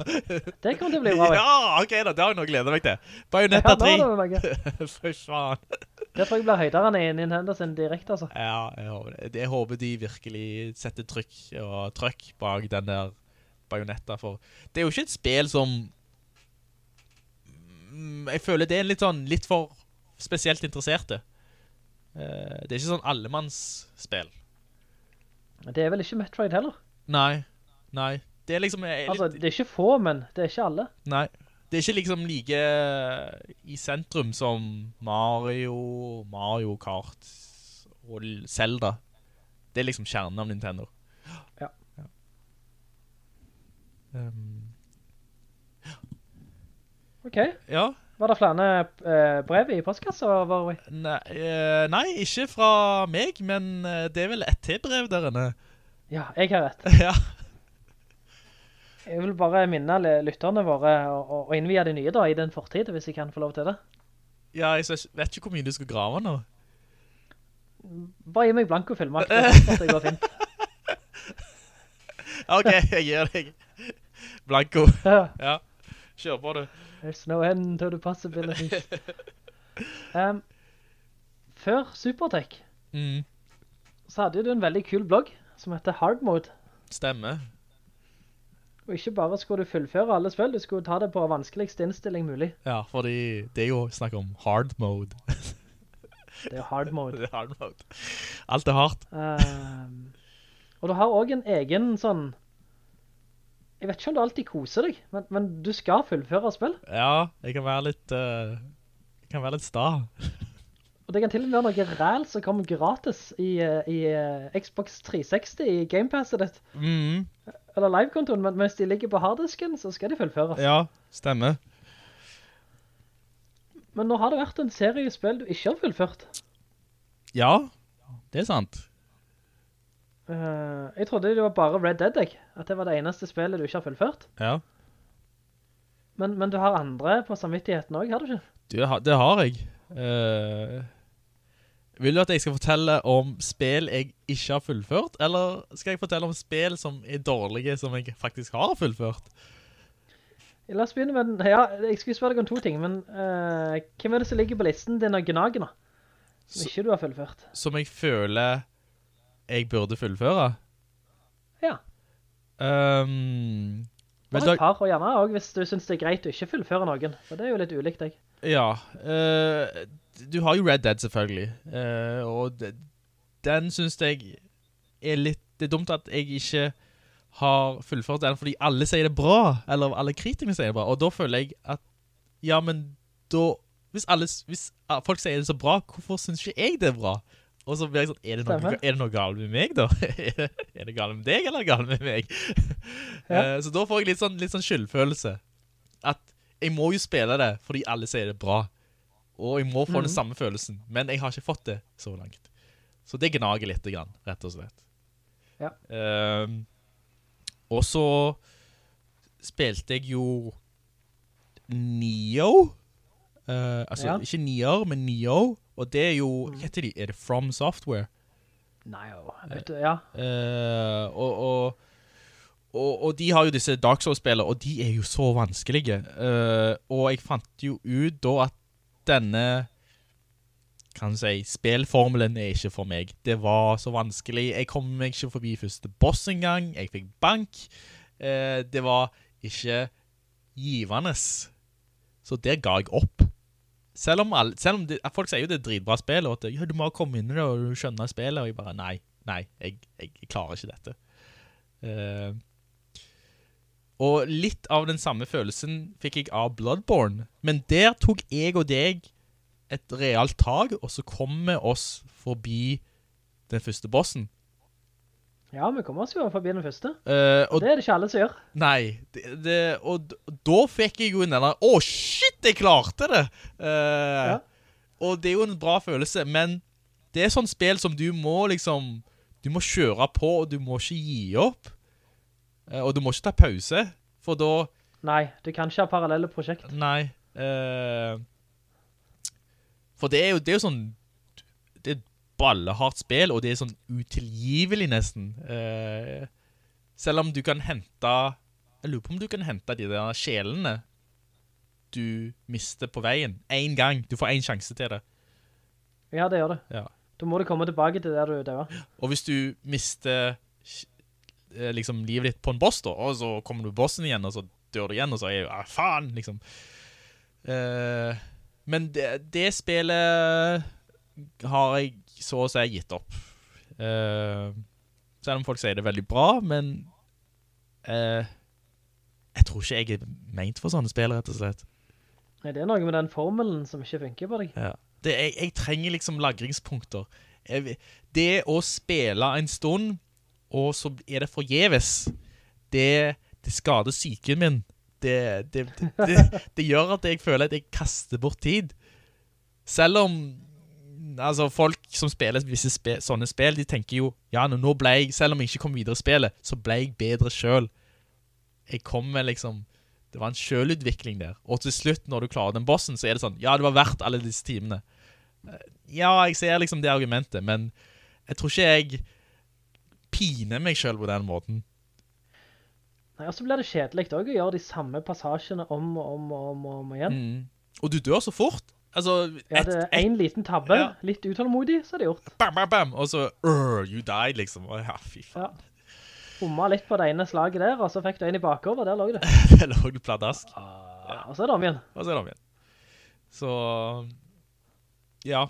Det kommer til å bli bra. Ja, ok da, det har jeg nå gledet meg til. Bayonetta da 3. er det. For faen. Det tror jeg blir høydere enn i Nintendo sin direkte, altså. Ja, jeg håper det. Jeg håper de virkelig setter trykk og trøkk bak den der Bayonetta, for det er jo ikke et spill som mm, jeg føler det er litt sånn, litt for spesielt interesserte. Eh, det er ikke sånn allemannsspill. Det er vel ikke Metroid heller. Nei, nei. Det er liksom eh, litt, Altså, det er ikke få, men det er ikke alle. Nei. Det er ikke liksom like i sentrum som Mario, Mario Kart og Zelda. Det er liksom kjernen av Nintendo. Ja. Um, Ok, ja. Var det flere eh, brev i postkassa? Varvi? Nei, eh, nei, ikke fra meg, men eh, det er vel et T-brev der inne. Ja, jeg har rett. ja. Jeg vil bare minne lytterne våre og, innvide innvie de nye da, i den fortid, hvis jeg kan få lov til det. ja, jeg vet ikke hvor mye du skal grave nå. Bare gi meg blanko fullmakt, så det går fint. Ok, jeg gir deg. Blanko. Ja. Ja, kjør på du. There's no end to the possibilities. um, før Supertech, Mm, så hadde du en veldig kul blogg som heter Hard Mode. stemmer. Og ikke bare skulle du fullføre alle spill, du skulle ta det på vanskeligste innstilling mulig. Ja, fordi det er jo snakk om hard mode. Det er hard mode. Det er hard mode. Alt er hardt. Um, og du har også en egen sånn... Jeg vet ikke om du alltid koser deg, men, men du skal fullføre spill. Ja, jeg kan være litt, uh, kan være litt sta. Og det kan til og med være noe ræl som kommer gratis i, eh, i eh, Xbox 360 i Gamepasset ditt. Mm, Eller livekontoen, men mens de ligger på harddisken, så skal de fullføres. ja, stemmer. Men nå har det vært en serie spill du ikke har fullført. Ja, det er sant. Eh, jeg trodde det var bare Red Dead, jeg. At det var det eneste spillet du ikke har fullført. Ja. Men, men du har andre på samvittigheten også, har du ikke? Du, det har- jeg. Uh, vil du at jeg skal fortelle om spill jeg ikke har fullført, eller skal jeg fortelle om spill som er dårlige, som jeg faktisk har fullført? La oss begynne med den. Ja, jeg skulle spørre deg om to ting, men uh, hvem er det som ligger på listen din av gnagene? Som ikke du har fullført. Som jeg føler jeg burde fullføre? Ja, Um, vel, bare et par, og gjerne også hvis du synes det er greit å ikke fullføre noen. For det er jo litt ulikt deg. Ja, uh, du har jo Red Dead selvfølgelig, uh, og de, den synes jeg er litt, det er dumt at jeg ikke har fullført den, fordi alle sier det bra, eller alle kritikerne sier det bra, og da føler jeg at, ja, men da, hvis, alle, hvis ah, folk sier det så bra, hvorfor synes ikke jeg det er bra? Og så blir jeg sånn, er det noe, er det noe galt med meg da? er, det, galt med deg, eller er det galt med meg? Ja. Eh, så da får jeg litt sånn, litt sånn skyldfølelse. At jeg må jo spille det, fordi alle sier det er bra. Og jeg må få den samme følelsen, men jeg har ikke fått det så langt. Så det gnager litt, grann, rett og slett. Ja. Um, og så spilte jeg jo Neo. Uh, altså, Ja. ikke Nier, men Neo. Og det er jo, hva heter de? Er det From Software? Nei. Vet du, ja. Uh, og, og, og, og de har jo disse Dark Souls-spillene, og de er jo så vanskelige. Uh, og jeg fant jo ut da at denne kan du si, spillformelen er ikke for meg. Det var så vanskelig. Jeg kom meg ikke forbi første boss engang. Jeg fikk bank. Uh, det var ikke givende. Så der ga jeg opp. Selv om, alle, selv om de, folk sier jo det er dritbra spill, og at ja, du må komme inn i og du skjønner spillet, og jeg bare, nei, nei, jeg, jeg klarer ikke dette. Uh, og litt av den samme følelsen fikk jeg av Bloodborne, men der tok jeg og deg et realt tag, og så kom vi oss forbi den første bossen. Ja, vi kommer oss jo forbi den første. Uh, og Det er det ikke alle som gjør. Nei, det, det, og da fikk jeg jo den der, å shit, jeg klarte det! Uh, Ja. Og det er jo en bra følelse, men det er sånn spill som du må liksom, du må kjøre på, og du må ikke gi opp. Uh, og du må ikke ta pause, for da, Nei, du kan ikke ha parallelle prosjekt. nei, for det er jo, det er jo sånn, ballehardt spill, og det er sånn utilgivelig nesten. Eh, selv om du kan hente, jeg lurer på om du kan hente de der sjelene du mister på veien, en gang. Du får en sjanse til det. Ja, det gjør det. Ja. Da må du komme tilbake til der du døde. Og hvis du mister eh, liksom livet ditt på en boss da, og så kommer du bossen igjen, og så dør du igjen, og så er jeg, ah, faen, liksom. Eh, men det, det spillet har jeg så å si gitt opp. Uh, selv om folk sier det veldig bra, men uh, jeg tror ikke jeg er ment for sånne spill, rett og slett. Nei, det er noe med den formelen som ikke funker på deg. Ja. Det, jeg, jeg trenger liksom lagringspunkter. Jeg, det å spille en stund, og så er det forgjeves, det, det skader psyken min. Det, det, det, det, det gjør at jeg føler at jeg kaster bort tid. Selv om altså, folk som spiller visse spe, sånne spill, de tenker jo, ja, nå ble jeg, selv om jeg ikke kom videre i spillet, så ble jeg bedre selv. Jeg kom med liksom, det var en selvutvikling der. Og til slutt, når du klarer den bossen, så er det sånn, ja, det var verdt alle disse timene. Eh, Ja, jeg ser liksom det argumentet, men jeg tror ikke jeg piner meg selv på den måten. Nei, og så blir det kjedelig også å gjøre de samme passasjene om og om og om, om igjen. Mm. Og du dør så fort. Altså, Ja, det er en liten tabbe, Ja. litt utålmodig, så er det gjort. bam, bam, bam, og så, uh, you died, liksom. Ja, fy faen. Bomma litt på det ene slaget der, og så fikk du en i bakover, der lå det. der lå du pladask. Og så er det om igjen. Og så er det om igjen. Så, ja.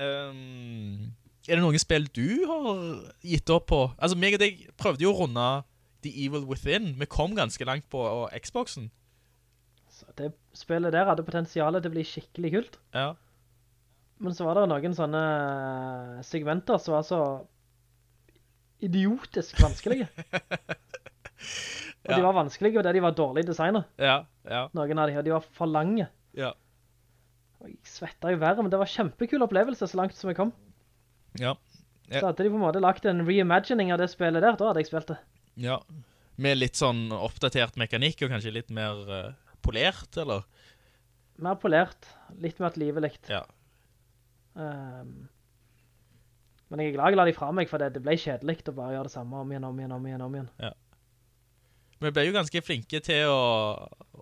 Um, er det noen spill du har gitt opp på? Altså, meg og deg prøvde jo å runde The Evil Within. Vi kom ganske langt på Xboxen. Spillet der hadde potensialet til å bli skikkelig kult. Ja. Men så var det noen sånne segmenter som var så idiotisk vanskelige. Og de var vanskelige, og det de var dårlige designer. Ja, ja, Noen av de, og de var for lange. ja. Og jeg svetta jo verre, men det var kjempekul opplevelse så langt som jeg kom. Ja. Så hadde de på en måte lagt en reimagining av det spillet der, da hadde jeg spilt det. ja. Med litt sånn oppdatert mekanikk, og kanskje litt mer eh, polert, eller? Mer polert, litt mer livelikt. Ja. Um, men jeg er glad jeg la de fra meg, for det, det ble kjedelig å bare gjøre det samme om igjen, om igjen, om igjen, om igjen. Ja. Vi ble jo ganske flinke til å,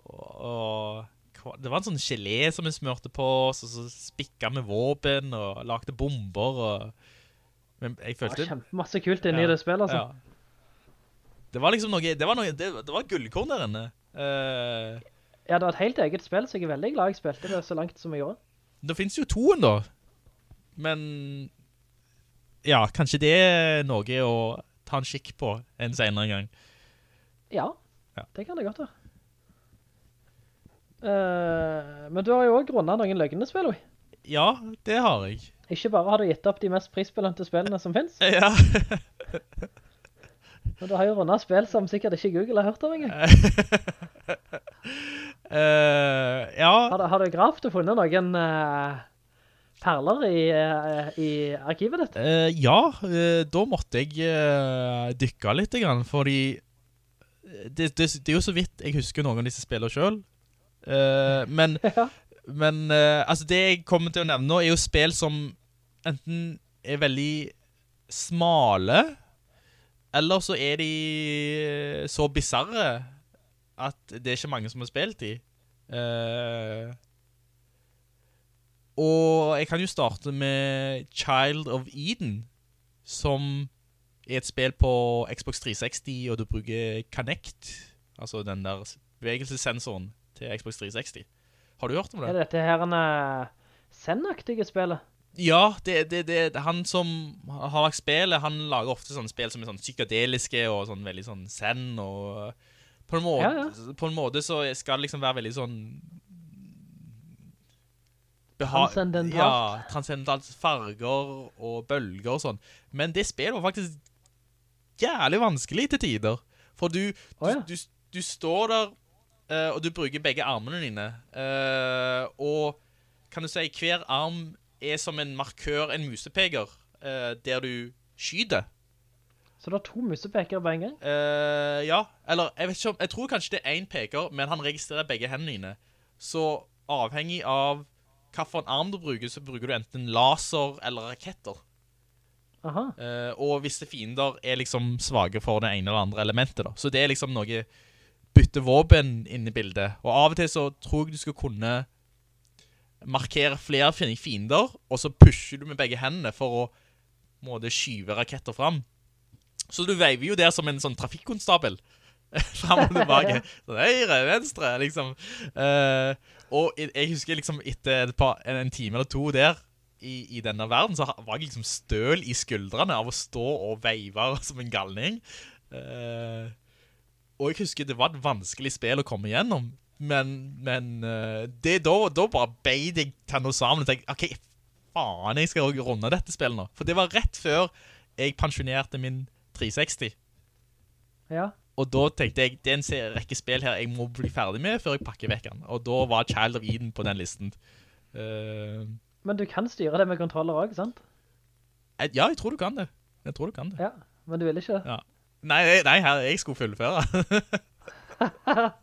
å å Det var en sånn gelé som vi smørte på oss, og så spikket vi våpen og lagde bomber. Og, men jeg Det var kjempe kjempemasse kult inni Ja, det spillet, altså. ja. Det var liksom noe Det var, noe, det, det var gullkorn der inne. Eh, Ja, det var et helt eget spill, så jeg er veldig glad jeg spilte det så langt som jeg gjorde. det finnes jo toen, da. Men Ja, kanskje det er noe å ta en kikk på en senere gang. Ja, Ja. det kan det godt være. Uh, men du har jo også rundet noen løgnespill, oi. Ja, det har jeg. Ikke bare har du gitt opp de mest prisbelønte spillene som finnes, Ja. men du har jo rundet spill som sikkert ikke Google har hørt om engang. Eh, ja. Har, har du gravt og funnet noen uh, perler i, uh, i arkivet ditt? Ja, da måtte jeg dykke litt, grann, fordi det, det, det er jo så vidt jeg husker noen av disse spillene selv. Men Ja. men altså det jeg kommer til å nevne nå er jo spill som enten er veldig smale, eller så er de så bizarre at det er ikke mange som har spilt i. Uh, og jeg kan jo starte med Child of Eden, som er et spill på Xbox 360, og du bruker Kinect, altså den der bevegelsessensoren til Xbox 360. Har du hørt om det? Er det dette her en Zen-aktige spillet? Ja, det, det, det, det, han som har lagt spillet, han lager ofte sånne spill som er sånn psykadeliske og sånn veldig sånn zen, og på en, måte, Ja, ja. på en måte så skal det liksom være veldig sånn Transcendentalt. Ja, transcendentalt farger og bølger og sånn. Men det spillet var faktisk jævlig vanskelig til tider. For du, du, Å, ja. du, du står der, uh, og du bruker begge armene dine. Uh, og kan du si, hver arm er som en markør, en musepeker, uh, der du skyter. Så det er to musepekere på en gang? Uh, ja, eller jeg vet ikke om, jeg tror kanskje det er en peker, men han registrerer begge hendene dine. Så avhengig av hva for en arm du bruker, så bruker du enten laser eller raketter. Aha. Uh, og visse fiender er liksom svage for det ene eller andre elementet da. Så det er liksom noe bytte våpen inn i bildet. Og av og til så tror jeg du skal kunne markere flere fiender, og så pusher du med begge hendene for å måtte skyve raketter fram. Så du veiver jo der som en sånn trafikkonstabel. Frem og tilbake. Sånn høyre, venstre, liksom. Uh, og jeg, husker liksom etter et par, en, time eller to der, i, i denne verden, så var jeg liksom støl i skuldrene av å stå og veive som en galning. Uh, og jeg husker det var et vanskelig spill å komme igjennom, men, men uh, det, da, da bare beid jeg tennene sammen og tenkte, ok, faen, jeg skal runde dette spillet nå. For det var rett før jeg pensjonerte min 360. Ja. Og da tenkte jeg, det er en rekke spill her jeg må bli ferdig med før jeg pakker vekk den. Og da var Child of Eden på den listen. Uh, Men du kan styre det med kontroller også, sant? jeg- ja, jeg tror du kan det. Jeg tror du kan det. Ja, men du vil ikke det. Ja. Nei, nei, her, jeg skulle fullføre.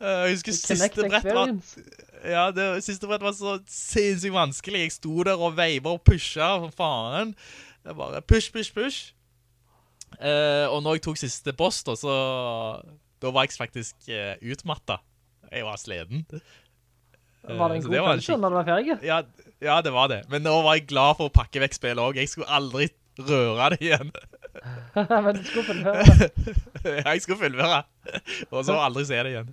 Jeg husker siste brett var, ja, det siste brett var så sinnssykt vanskelig. Jeg sto der og veiver og pusha, for faen. er bare push, push, push. Eh, og når jeg tok siste boss da, så da var jeg faktisk eh, utmatta. Jeg var sleden. Var det en så god det følelse når du var ferdig? Ja, ja, det var det. Men nå var jeg glad for å pakke vekk spillet også. Jeg skulle aldri røre det igjen. men du skulle fullføre det. jeg skulle fullføre. Og så aldri se det igjen.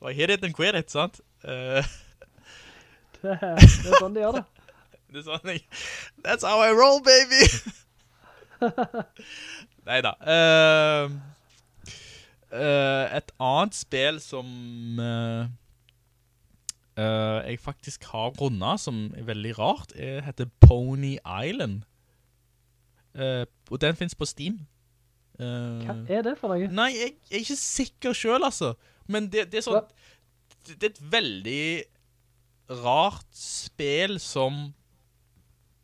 Og hit it and quit it, sant? Eh, Det, det er sånn de gjør det. det er sånn That's how I roll, baby! Neida. Uh, uh, et annet spill som uh, jeg faktisk har rundet, som er veldig rart, er, heter Pony Island. Eh, og den finnes på Steam. Hva er det for noe? Nei, jeg, jeg er ikke sikker selv, altså. Men det, det er sånn... Det, det er et veldig rart spill som...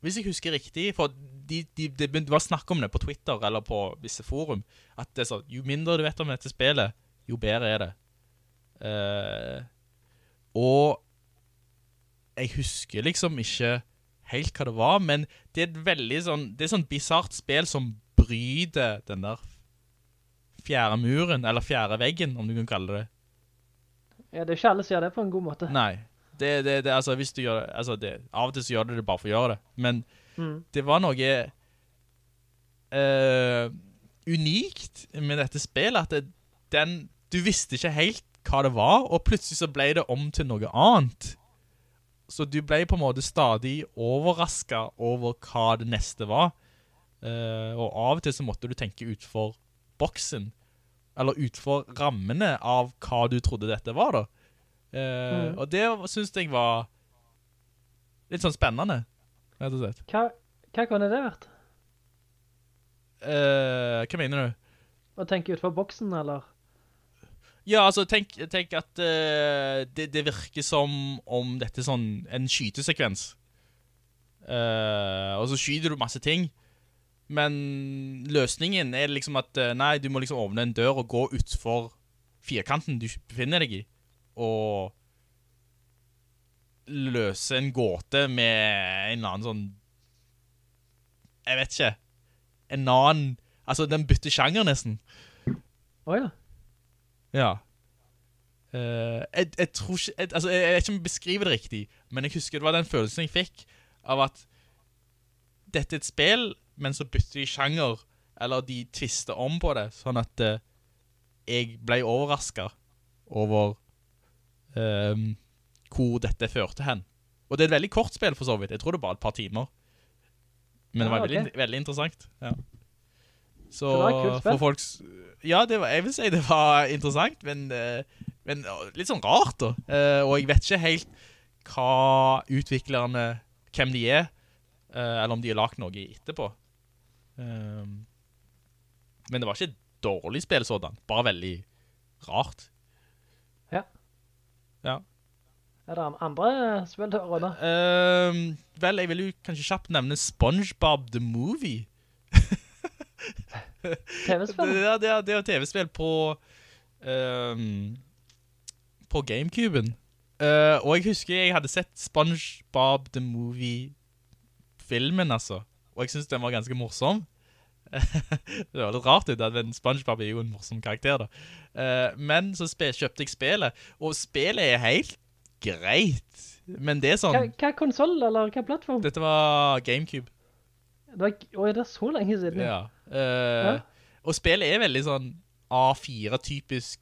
Hvis jeg husker riktig, for de, de, det det var snakk om det på Twitter eller på visse forum, at det er sånn, jo mindre du vet om dette spillet, jo bedre er det. Uh, og jeg husker liksom ikke helt hva det var, men det er et veldig sånn, det er sånn bizarrt spill som bryter den der fjerde muren, eller fjerde veggen, om du kan kalle det. Ja, det er ikke alle som gjør det på en god måte. Nei, det, det, det, altså hvis du gjør det, altså det, av og til så gjør det det bare for å gjøre det, men Mm. det var noe uh, unikt med dette spillet, at det, den, du visste ikke helt hva det var, og plutselig så ble det om til noe annet. Så du ble på en måte stadig overrasket over hva det neste var. Uh, og av og til så måtte du tenke utfor boksen, eller utfor rammene av hva du trodde dette var da. Eh, Mm. Og det synes jeg var litt sånn spennende, rett og slett. Hva, hva kunne det vært? Uh, hva mener du? Å tenke utenfor boksen, eller? Ja, altså, tenk, tenk at uh, det, det virker som om dette er sånn en skytesekvens. Uh, og så skyter du masse ting. Men løsningen er liksom at, nei, du må liksom åpne en dør og gå utfor firkanten du befinner deg i. Og løse en gåte med en eller annen sånn, jeg vet ikke, en annen, altså den bytter sjanger nesten. Åja. Ja. Eh, jeg, jeg tror ikke, jeg, altså, jeg, jeg vet ikke om jeg beskriver det riktig, men jeg husker det var den følelsen jeg fikk av at dette er et spill, men så bytter de sjanger, eller de twister om på det, sånn at uh, jeg ble overrasket over ehm, hvor dette førte hen. Og det er et veldig kort spill for så vidt. Jeg tror det var et par timer. Men det var veldig, ok. veldig interessant. Ja. Så Det var et kult spill. for folks... Ja, det var, jeg vil si det var interessant, men, eh, men litt sånn rart da. Eh, og jeg vet ikke helt hva utviklerne, hvem de er, eh, eller om de har lagt noe etterpå. Ehm, men det var ikke et dårlig spill sådan, bare veldig rart. Ja. Er det andre spill å runde? Ehm, vel, jeg vil jo kanskje kjapt nevne SpongeBob The Movie. TV-spill? Ja, det, det er jo TV-spill på um, På Gamecuben. Uh, og jeg husker jeg hadde sett SpongeBob The Movie-filmen, altså. Og jeg synes den var ganske morsom. det var litt rart ut, at men SpongeBob er jo en morsom karakter, da. Eh, men så kjøpte jeg spillet, og spillet er helt greit. Men det er sånn Hva, hva konsol, eller hva plattform? Dette var Gamecube. Det var, det er så lenge siden. Ja. Uh, Ja. Og spillet er veldig sånn A4-typisk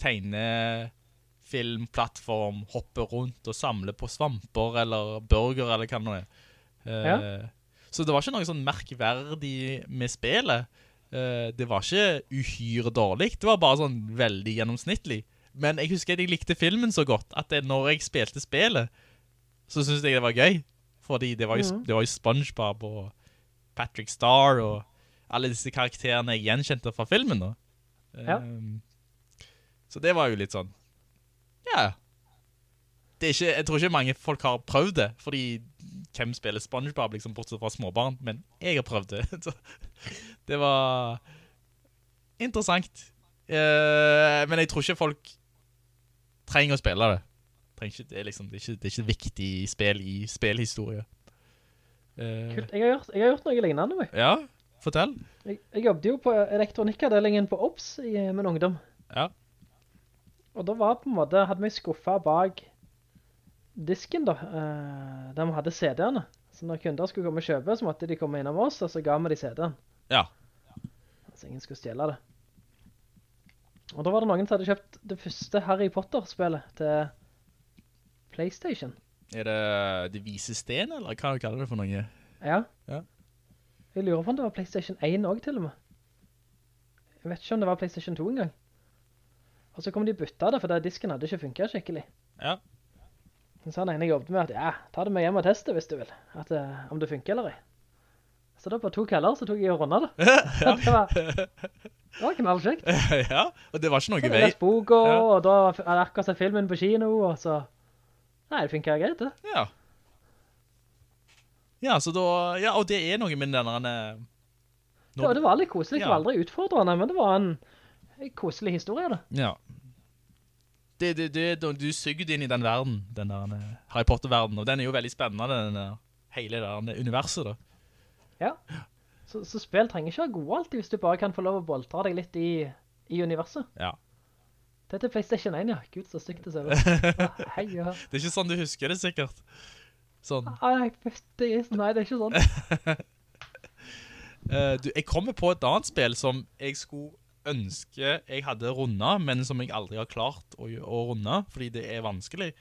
tegnefilmplattform, hoppe rundt og samle på svamper eller burger eller hva det nå er. Uh, Ja. Så det var ikke noe sånn merkverdig med spillet. Eh, det var ikke uhyre dårlig, det var bare sånn veldig gjennomsnittlig. Men jeg husker at jeg likte filmen så godt, at det, når jeg spilte spillet, så syntes jeg det var gøy. Fordi det var jo, det var jo SpongeBob og Patrick Star og alle disse karakterene jeg gjenkjente fra filmen da. Ja. Ehm, så det var jo litt sånn, ja. Det ikke, jeg tror ikke mange folk har prøvd det, fordi hvem spiller SpongeBob liksom bortsett fra småbarn, men jeg har prøvd det. Det var interessant. Uh, men jeg tror ikke folk trenger å spille det. Ikke, det, er liksom, det, er ikke, det er ikke viktig spill i spillhistorie. Uh, Kult. Jeg har, gjort, jeg har gjort noe lignende, meg. Ja, fortell. Jeg, jeg jobbet jo på elektronikkavdelingen på OPS i min ungdom. Ja. Og da var på en måte, hadde vi skuffet bak disken da, De der vi hadde CD-ene. Så når kunder skulle komme og kjøpe, så måtte de komme innom oss, og så ga vi de CD-en. Ja. Så ingen skulle stjele det. Og da var det noen som hadde kjøpt det første Harry Potter-spillet til Playstation. Er det Det vise sten, eller hva kaller det for noe? Ja. Ja. Jeg lurer på om det var Playstation 1 også til og med. Jeg vet ikke om det var Playstation 2 engang. Og så kom de bytta det, for det disken hadde ikke funket skikkelig. Ja. Så han ene jobbet med at, ja, ta det med hjem og teste hvis du vil, at, uh, om det funker eller ikke. Så da på to keller så tok jeg og rundet det. det var, det var kjekt. ja, og det var ikke noe Så vei. jeg leste boka, Ja. og da hadde akkurat sett filmen på kino, og så... Nei, det funker greit, det. Ja. Ja, så da, ja, og det er noe med denne... Det var, det var litt koselig, det var aldri utfordrende, men det var en, en koselig historie, det. Ja. Det, det, det, du, du suger inn i den verden, den der eh, Harry Potter-verden, og den er jo veldig spennende, den der, hele det universet da. Ja. Så, så spill trenger ikke være gå alltid, hvis du bare kan få lov å boltre deg litt i, i universet. Ja. Det er til PlayStation 1, ja. Gud, så stygt det ser ut. Hei, ja. Det er ikke sånn du husker det sikkert. Sånn. Nei, det er, nei, det er ikke sånn. uh, du, jeg kommer på et annet spill som jeg skulle ønske jeg hadde rundet, men som jeg aldri har klart å, å runde, fordi det er vanskelig.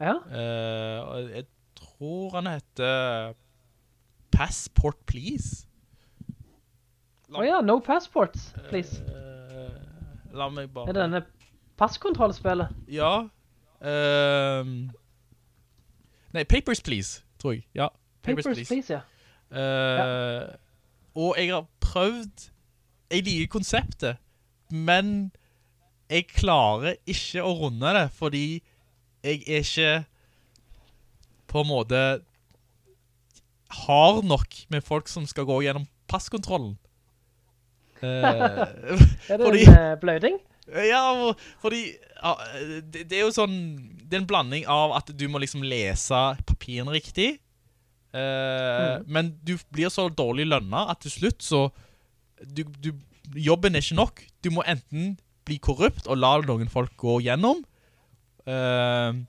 Ja, Uh, jeg tror han heter Passport Please. Å ja, no passports, please. Uh, la meg bare... Er det denne passkontrollspillet? Ja. Uh, nei, Papers, Please, tror jeg. Ja, Papers, Papers, Please. please, ja. Eh, Og jeg har prøvd Jeg liker konseptet Men Jeg klarer ikke å runde det Fordi jeg er ikke På en måte Har nok Med folk som skal gå gjennom passkontrollen Eh, Er det Fordi- en bløyding? ja, fordi ja, det, det er jo sånn Det er en blanding av at du må liksom lese papiren riktig eh, Men du blir så dårlig lønnet At til slutt så du, du, Jobben er ikke nok. Du må enten bli korrupt Og la noen folk gå gjennom. Uh,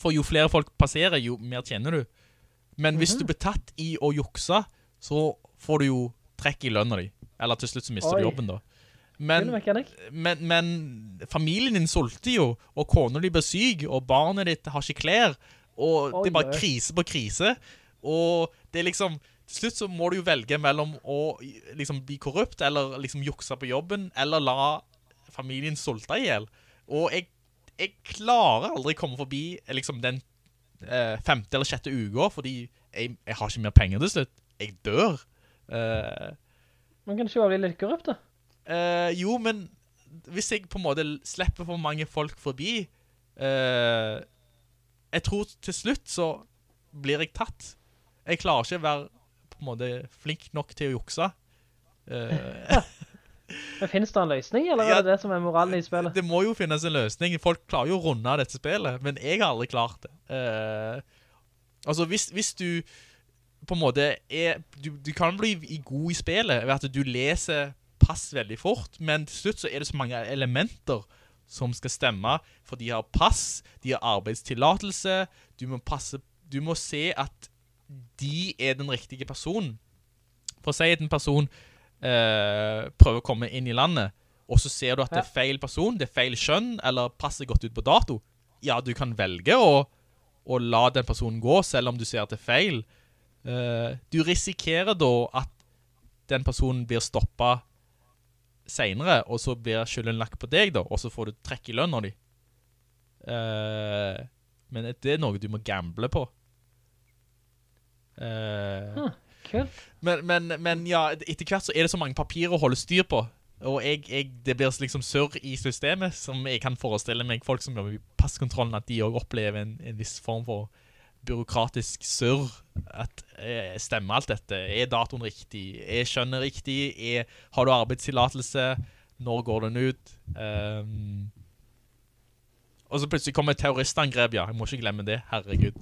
For jo flere folk passerer Jo mer tjener du. Men hvis du blir tatt i å jukse Så får du jo trekk i lønna di Eller til slutt så mister Oi. du jobben da. Men, men, men familien din sulter jo, og kona di blir syk, og barnet ditt har ikke klær, og Oi, det er bare krise på krise. Og det er liksom Til slutt så må du jo velge mellom å liksom bli korrupt, eller liksom jukse på jobben, eller la familien solta ihjel. Og jeg, jeg klarer aldri komme forbi liksom den eh, femte eller sjette uka, fordi jeg, jeg har ikke mer penger til slutt. Jeg dør. Eh, Man kan ikke være litt korrupt da. Eh, jo, men hvis jeg på en måte slipper for mange folk forbi eh, Jeg tror til slutt så blir jeg tatt. Jeg klarer ikke å være på en måte flink nok til å jukse. Eh, Men finnes det en løsning, eller Ja, er det det som er moralen i spillet? det må jo finnes en løsning. Folk klarer jo å runde av dette spillet, men jeg har aldri klart det. Uh, altså, hvis, hvis du på en måte er du, du kan bli god i spillet ved at du leser pass veldig fort, men til slutt så er det så mange elementer som skal stemme, for de har pass, de har arbeidstillatelse, du må passe, du må se at de er den riktige personen. For å si at en person eh, prøver å komme inn i landet, og så ser du at det er feil person, det er feil skjønn, eller passer godt ut på dato. Ja, du kan velge å, å la den personen gå, selv om du ser at det er feil. Eh, du risikerer da at den personen blir stoppet senere, og så blir skylden lagt på deg da, og så får du trekk i lønna di. Eh, men det er noe du må gamble på. Kult. men, men, men ja, etter hvert så er det så mange papirer å holde styr på. Og jeg, jeg, det blir liksom surr i systemet, som jeg kan forestille meg folk som jobber i passkontrollen, at de også opplever en, en viss form for byråkratisk surr. At eh, stemmer alt dette? Er datoen riktig? Er skjønnet riktig? Er, har du arbeidstillatelse? Når går den ut? Ehm, og så plutselig kommer et terroristangrep, ja. Jeg må ikke glemme det, herregud.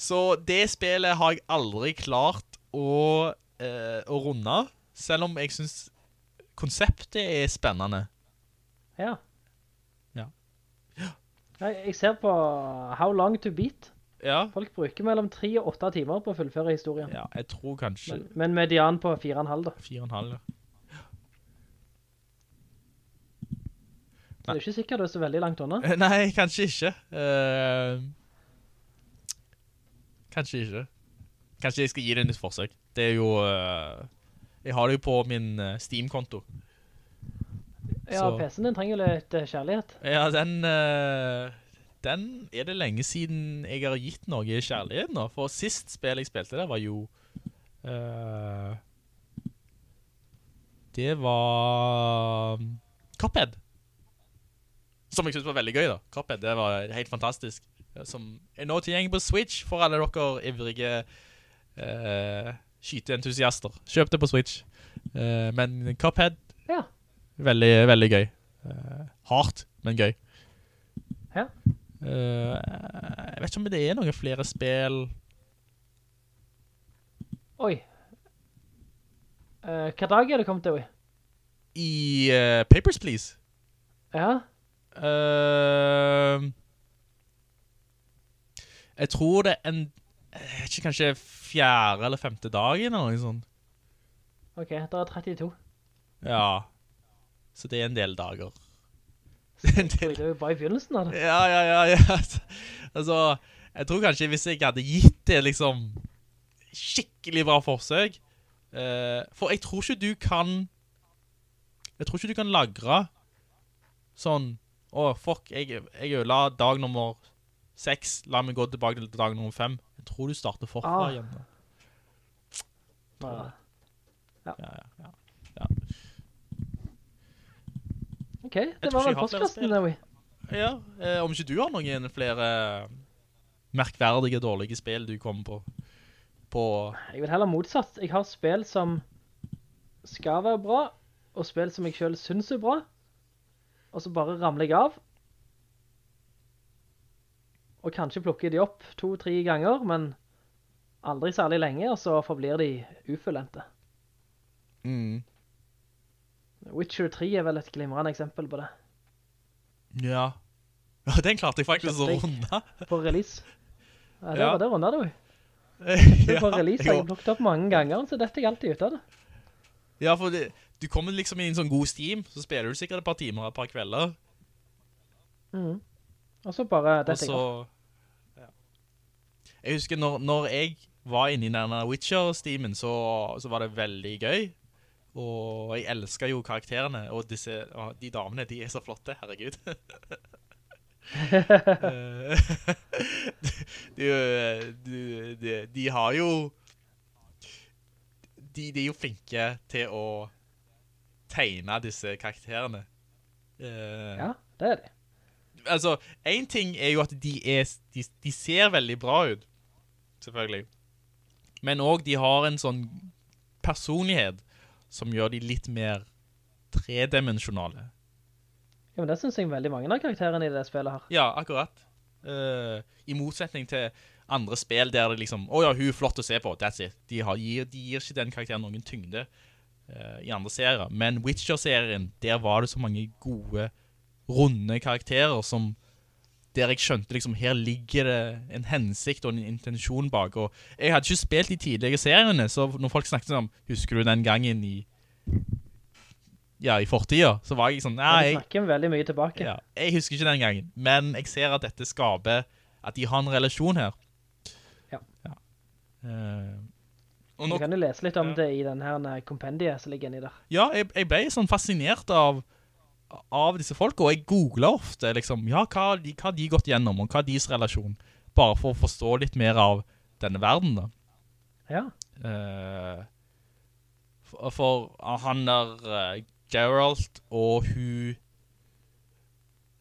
Så det spillet har jeg aldri klart å, eh, å runde, selv om jeg synes konseptet er spennende. Ja. Ja. Jeg, ser på How Long to Beat. Ja, Folk bruker mellom 3 og 8 timer på å fullføre historien. ja jeg tror kanskje Men, men median på 4,5 da. fire og en halv. ja. Det er ikke sikkert du er så veldig langt unna. Eh, Nei, kanskje ikke. Uh, kanskje ikke. Kanskje jeg skal gi det en nytt forsøk. Det er jo... Uh, jeg har det jo på min Steam-konto. Ja, PC-en din trenger jo litt kjærlighet. Ja, den... uh, den er det lenge siden jeg har gitt noe kjærlighet nå. For sist spill jeg spilte der var jo... det var... um, Cuphead. Som jeg synes var veldig gøy da. Cuphead, det var helt fantastisk. Som er nå tilgjengelig på Switch for alle dere ivrige uh, skyteentusiaster. Kjøp det på Switch. Uh, men Cuphead, Ja. veldig, veldig gøy. Uh, hardt, men gøy. Ja. Eh, jeg vet ikke om det er noen flere spill Oi. Eh, hva dag er det kommet til, Oi? i eh, Papers, Please. Ja. Eh, jeg tror det er en ikke, kanskje fjerde eller femte dagen eller noe sånt. Ok, da er 32. Ja. Så det er en del dager. del. det er jo bare i begynnelsen av det. Ja, ja, ja, ja. Altså, jeg tror kanskje hvis jeg hadde gitt det liksom skikkelig bra forsøk, uh, for jeg tror ikke du kan, jeg tror ikke du kan lagre sånn, å fuck, jeg, jeg la dag nummer 6, la meg gå tilbake til dag nummer 5. Jeg tror du starter forfra Ah. igjen. da. Ja. Ja, ja, ja. Ok, det var vel spill. Oi. Ja, eh, om ikke du har noen flere merkverdige, dårlige spill du kommer på, på Jeg vil heller motsatt. Jeg har spill som skal være bra, og spill som jeg selv synes er bra, og så bare ramler jeg av. Og kanskje plukker de opp to-tre ganger, men aldri særlig lenge, og så forblir de ufullendte. Mm. Witcher 3 er vel et glimrende eksempel på det. Ja. Ja, den klarte jeg faktisk å runde. På release. Ja, det Ja. var det runde, du. ja, På release har jeg plukket opp mange ganger, så dette er alltid ut av det. Ja, for det, du kommer liksom i en sånn god steam, så spiller du sikkert et par timer, et par kvelder. Mhm. Og så bare dette så... Ja. Jeg husker når, når jeg var inne i denne Witcher-steamen, så, så var det veldig gøy. Og jeg elsker jo karakterene, og disse, de damene, de er så flotte, herregud. Eh, de, de, de, de har jo de, de er jo flinke til å tegne disse karakterene. Uh, Ja, det er det. altså, en ting er jo at de, er, de, de ser veldig bra ut, selvfølgelig. Men også de har en sånn personlighet som gjør de litt mer tredimensionale. Ja, men det synes jeg veldig mange av karakterene i det spillet har. Ja, akkurat. Uh, I motsetning til andre spill der det liksom, åja, hun er flott å se på, that's it. De, har, gir, de gir ikke den karakteren noen tyngde i andre serier. Men Witcher-serien, der var det så mange gode, runde karakterer som der jeg skjønte liksom, her ligger det en hensikt og en intensjon bak. Og jeg hadde ikke spilt de tidligere seriene, så når folk snakket om, husker du den gangen i, ja, i fortiden, så var jeg sånn, Ja, nei, jeg, snakker veldig mye tilbake. ja, jeg husker ikke den gangen, men jeg ser at dette skaper at de har en relasjon her. Ja. Eh, og Du kan jo lese litt om Ja. det i den her kompendiet som ligger inni der. ja, jeg, jeg ble sånn fascinert av, av disse folk, og jeg googlet ofte, liksom, ja, hva har de, hva de gått gjennom, og hva er deres relasjon, bare for å forstå litt mer av denne verden da. Ja, Uh, for, for han der uh, Geralt og hun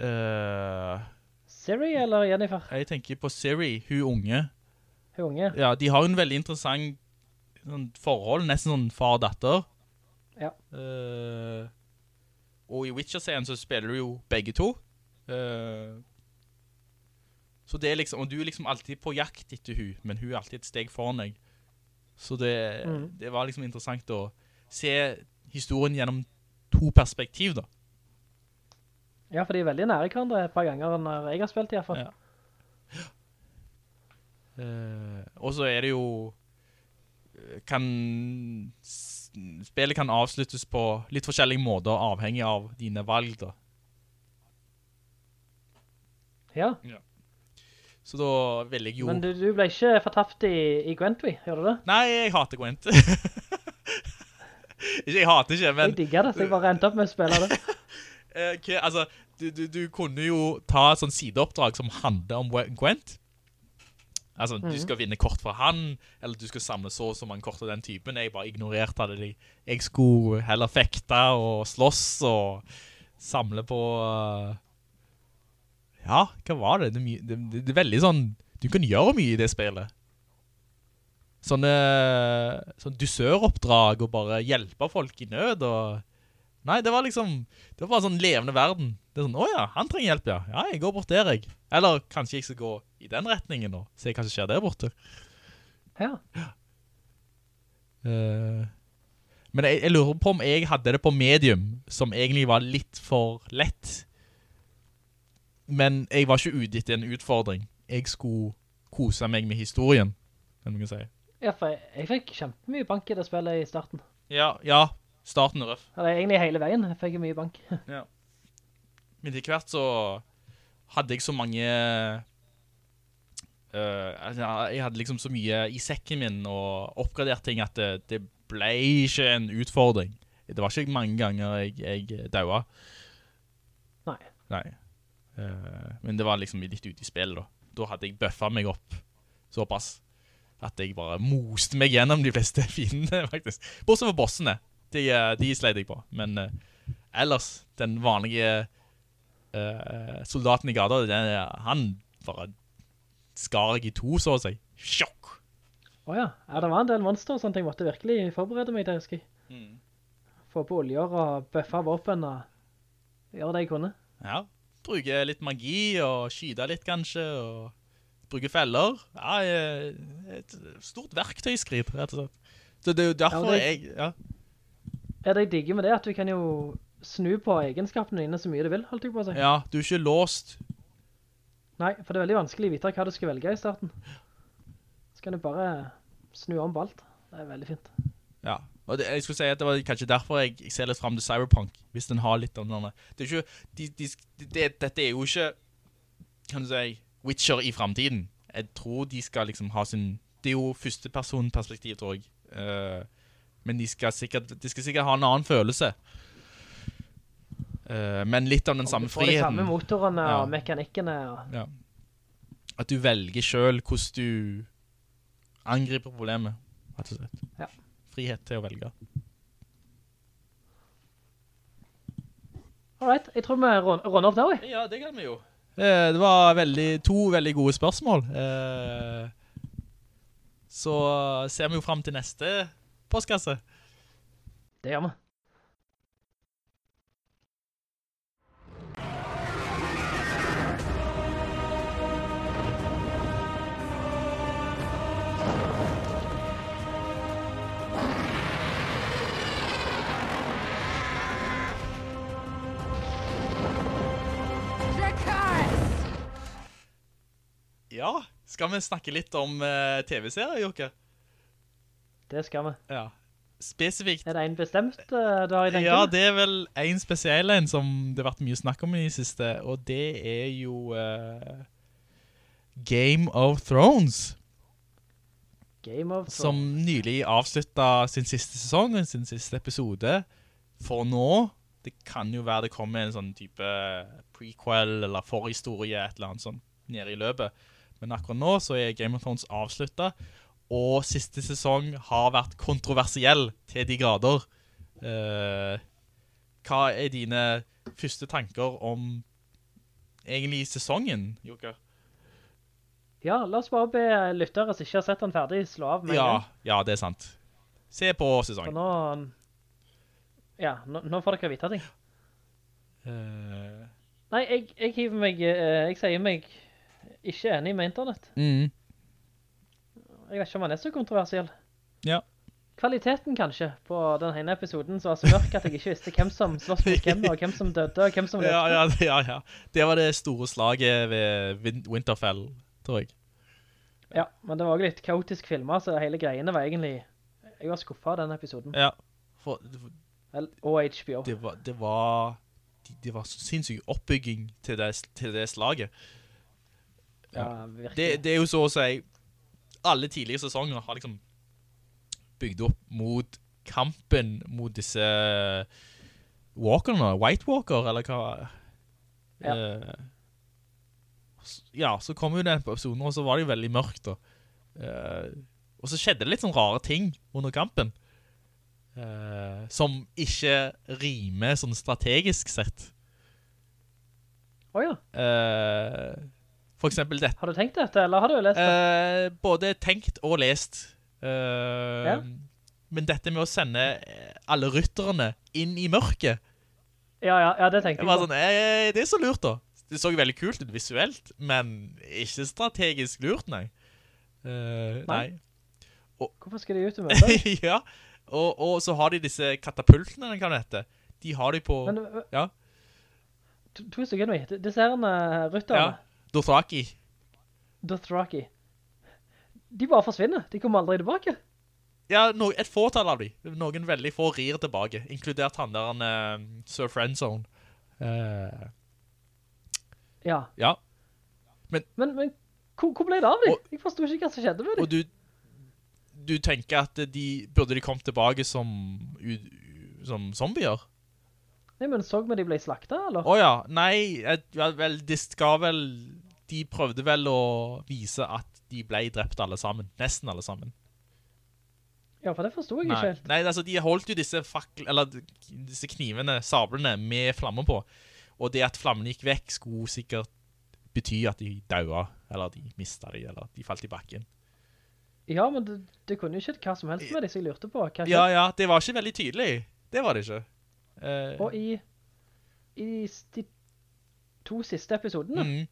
Uh, Siri eller Jennifer? Jeg tenker på Siri, hun unge. Hun unge. Ja, de har en veldig interessant sånn, forhold, nesten sånn far-datter. Ja. Uh, og i Witcher-serien så spiller du jo begge to. Uh, så det er liksom, og du er liksom alltid på jakt etter hun, men hun er alltid et steg foran deg. Så det, mm. det var liksom interessant å se historien gjennom to perspektiv da. Ja, for de er veldig nære hverandre et par ganger når jeg har spilt i hvert fall. Ja. Uh, og så er det jo kan spillet kan avsluttes på litt forskjellige måter avhengig av dine valg da. Ja, Så da vil jeg jo men du, du ble ikke fortapt i, i Gwentry, gjør du det? Nei, jeg hater Gwent. jeg hater ikke, men Jeg digger det, så jeg bare endte opp med å spille det. eh, hva- altså, du, du, du kunne jo ta et sånn sideoppdrag som handler om Gwent. Altså, du skal vinne kort fra han, eller du skal samle så som han kort av den typen. Jeg bare ignorerte det. Jeg skulle heller fekte og slåss og samle på... eh, ja, hva var det? Det, det, det, det er veldig sånn... Du kan gjøre mye i det spillet. Sånne sånn dusøroppdrag og bare hjelpe folk i nød og... Nei, det var liksom Det var bare sånn levende verden. Det er sånn, åja, han trenger hjelp, ja. Ja, jeg går bort der, jeg. Eller kanskje jeg skal gå i den retningen nå. se hva som skjer der borte. Ja, Uh, men jeg, jeg lurer på om jeg hadde det på medium, som egentlig var litt for lett. Men jeg var ikke ute etter en utfordring. Jeg skulle kose meg med historien, kan man si. ja for jeg, jeg fikk kjempemye bank i det spillet i starten. Ja, ja, starten er røff. Eller egentlig hele veien jeg fikk jeg mye bank. Ja. Men til hvert så hadde jeg så mange Jeg hadde liksom så mye i sekken min og oppgradert ting at det, det ble ikke en utfordring. Det var ikke mange ganger jeg, jeg daua. Nei. Nei. Eh, men det var liksom litt ute i spill da. Da hadde jeg bøffet meg opp såpass at jeg bare moste meg gjennom de fleste fiendene, faktisk. Bortsett fra bossene. De, eh, de sleit jeg på. Men eh, ellers, den vanlige uh, soldaten i gata, den, han bare skar jeg i to, så å si. Sjokk! Åja, ja, det var en del monster og sånt jeg måtte virkelig forberede meg til, husker jeg. Mm. Få på oljer og bøffe våpen og gjøre det jeg kunne. Ja, bruke litt magi og skyde litt kanskje, og bruke feller. Ja, et stort verktøyskritt, rett og slett. Så det er jo derfor Ja, det- jeg, ja. Ja, det jeg digger med det at du kan jo snu på egenskapene dine så mye du vil, holdt jeg på å si. ja, du er ikke låst. Nei, for det er veldig vanskelig å vite hva du skal velge i starten. Så kan du bare snu om på alt. Det er veldig fint. Ja, Og det, jeg skulle si at det var kanskje derfor jeg, jeg ser litt frem til Cyberpunk, hvis den har litt om denne. Det er ikke, de, de, de, dette er jo ikke, kan du si, Witcher i fremtiden. Jeg tror de skal liksom ha sin, det er jo førstepersonperspektiv, tror jeg. Uh, men de skal, sikkert, de skal sikkert ha en annen følelse. Eh, men litt av den samme friheten. Du får de samme motorene Ja. og mekanikkene. Og... Ja. At du velger selv hvordan du angriper problemet, rett og slett. Ja. Frihet til å velge. Alright, jeg tror vi rund- runder opp der, vi. Ja, det kan vi jo. Eh, det var veldig, to veldig gode spørsmål. Eh, så ser vi jo frem til neste postkasse. Det gjør vi. Ja, skal vi snakke litt om uh, TV-serier, Jokke? Det skal vi. Ja. Spesifikt. Er det en bestemt uh, du har i tenken? Ja, det er vel en spesiell en som det har vært mye snakk om i det siste, og det er jo uh, Game of Thrones. Game of Thrones. som nylig avsluttet sin siste sesong, sin siste episode. For nå Det kan jo være det kommer en sånn type prequel eller forhistorie, et eller annet sånn, nede i løpet. Men akkurat nå så er Game of Thrones avsluttet, og siste sesong har vært kontroversiell til de grader. Eh, hva er dine første tanker om egentlig sesongen, Joker? Ja, la oss bare be lyttere som ikke har sett den ferdig, slå av med Ja, ja, det er sant. Se på sesongen. nå... Ja, nå, nå får dere vite ting. Uh... Nei, jeg, jeg hiver meg... eh, Jeg sier meg ikke enig med internett. mm. Jeg vet ikke om han er så kontroversiell. Ja. Kvaliteten kanskje på den ene episoden så var så mørk at jeg ikke visste hvem som slåss mot hvem, og hvem som døde, og hvem som løpte. Ja, ja, ja, ja. Det var det store slaget ved Winterfell, tror jeg. Ja, men det var også litt kaotisk filmer, så hele greiene var egentlig... Jeg var skuffet av den episoden. Ja, for for, Og HBO. det var, det var, det, var sinnssyk oppbygging til det, til det slaget. Ja. Det, det er jo så å si, alle tidligere sesonger har liksom bygd opp mot kampen mot disse walkerne, White Walker, eller hva? Ja. Uh, ja, så kom jo den på episoden, og så var det jo veldig mørkt da. uh, og så skjedde det litt sånn rare ting under kampen. uh, som ikke rimer sånn strategisk sett. Åja, Eh, for eksempel dette. har du tenkt dette, eller har du lest det? Uh, både tenkt og lest. Uh, Ja. Men dette med å sende eh, alle rytterne inn i mørket, Ja, ja, ja, det tenkte det jeg var på. sånn, eh, det er så lurt da. Det så veldig kult ut visuelt, men ikke strategisk lurt, nei. Uh, nei. Hvorfor skal de ut og møte? ja, og, og så har de disse katapultene, den kan det hette. De har de på, Men øh, ja, to, to sekunder. Disse her ja, rytterne, Dothraki. Dothraki, de bare forsvinner. De kommer aldri tilbake. Ja, no, et fåtall av de. Noen veldig få rir tilbake, inkludert han der, han, uh, Sir Friendzone. Uh, Ja. ja, Men, men hvor, hvor ble det av dem? Jeg forstod ikke hva som skjedde med dem. og du, du tenker at de, burde de komme tilbake som, som zombier? Nei, men så vi de ble slakta, eller? Åja, nei, jeg, ja, vel, de skal vel, de prøvde vel å vise at de ble drept alle sammen, nesten alle sammen. Ja, for det forstod jeg Nei, ikke helt. nei altså de holdt jo disse disse knivene, sablene, med flammer på. Og det at flammene gikk vekk skulle sikkert bety at de daua, eller de mistet de, eller de falt i bakken. Ja, men det, det kunne jo ikke hva som helst med disse så jeg lurte på. Hva? Ja, ja, det var ikke veldig tydelig. Det var det ikke. Uh... Og i, i de to siste episodene, mm,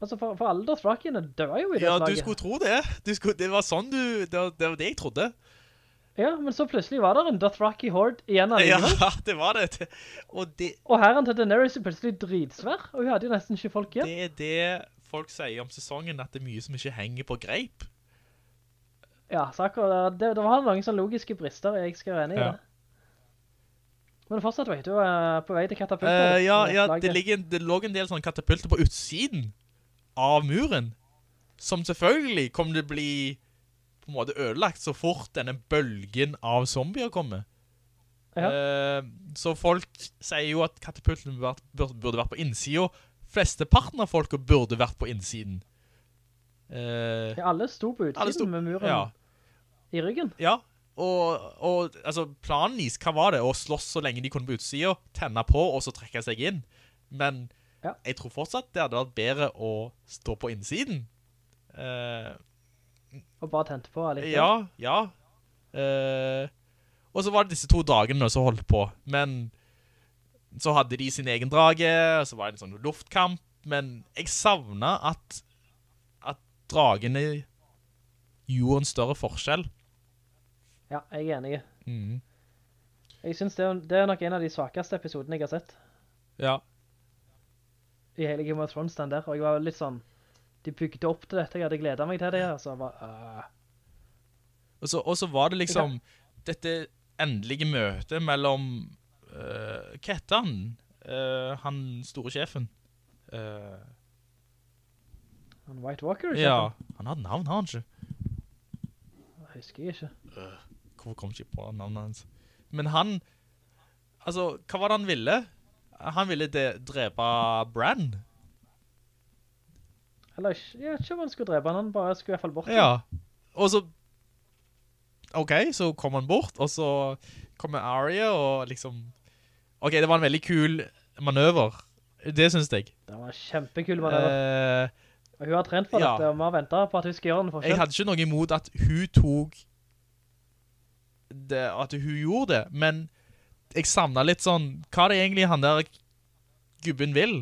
altså for, for alle Dothrakiene dør jo i det ja, du skulle tro det. Du skulle, det var sånn du, det var, det var det jeg trodde. Ja, men så plutselig var det en Dothraki horde igjen Ja, det var det. Og det, Og herren til Daenerys er plutselig dritsvær, og hun hadde jo nesten ikke folk igjen. det er det folk sier om sesongen, at det er mye som ikke henger på greip. Ja, så akkurat det, det var noen sånne logiske brister, jeg skal være enig i det. Men fortsatt, vet du, er på vei til katapulter. Uh, ja, ja det, ligger, det lå en del sånne katapulter på utsiden av muren, som selvfølgelig kommer til å bli på en måte ødelagt så fort denne bølgen av zombier kommer. Ja. Uh, så folk sier jo at katapulten burde, burde, burde vært på innsiden. Flesteparten av folk burde vært på innsiden. Uh, Ja, alle sto på utsiden sto- med muren ja, i ryggen. ja. Og, og altså, planen deres, hva var det? Å slåss så lenge de kunne på utsiden, tenne på, og så trekke seg inn. Men Ja. jeg tror fortsatt det hadde vært bedre å stå på innsiden. Uh, Og bare tente på allikevel. Ja, ja. Uh, og så var det disse to dragene som holdt på. Men så hadde de sin egen drage, og så var det en sånn luftkamp. Men jeg savnet at, at dragene gjorde en større forskjell. Ja, jeg er enig. Mm. Jeg synes det er, det er nok en av de svakeste episodene jeg har sett Ja. I hele Game of Thrones den der. Og jeg var litt sånn, de bygde opp til dette, jeg hadde gledet meg til det her, så bare, øh. Og så, og så var det liksom dette endelige møtet mellom uh, Hva heter han? Eh, han store sjefen. Uh, Han White Walker, ikke ja. Han hadde navn, har han ikke? Jeg husker ikke. ikke. Hvorfor kom ikke på navnet hans? Men han Altså, hva var det han ville? Han ville drepe Bran. Eller ikke, jeg vet ikke om han skulle drepe han, han bare skulle i hvert fall bort. Ja. Og så OK, så kom han bort, og så kommer Arya og liksom OK, det var en veldig kul manøver. Det synes jeg. Det var en kjempekul manøver. Eh, Og hun har trent for ja. dette, og vi har ventet på at hun skal gjøre den forskjell. jeg hadde ikke noe imot at hun tok det, At hun gjorde det, men jeg savner litt sånn Hva er det egentlig han der gubben vil?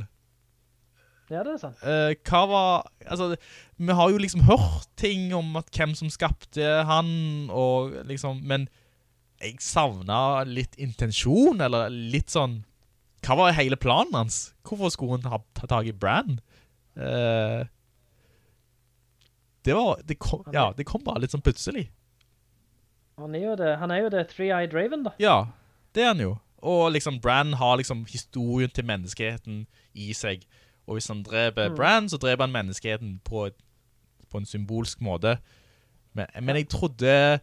Ja, det er sant. Uh, hva var Altså, vi har jo liksom hørt ting om at hvem som skapte han, og liksom Men jeg savner litt intensjon, eller litt sånn Hva var hele planen hans? Hvorfor skulle han ha tatt tak i Bran? Uh, det var det kom, Ja, det kom bare litt sånn plutselig. Han er jo det, han er jo det Three-Eyed Raven, da. Ja, det er han jo. Og liksom Bran har liksom historien til menneskeheten i seg. Og hvis han dreper Mm. Bran, så dreper han menneskeheten på, på en symbolsk måte. Men, men jeg trodde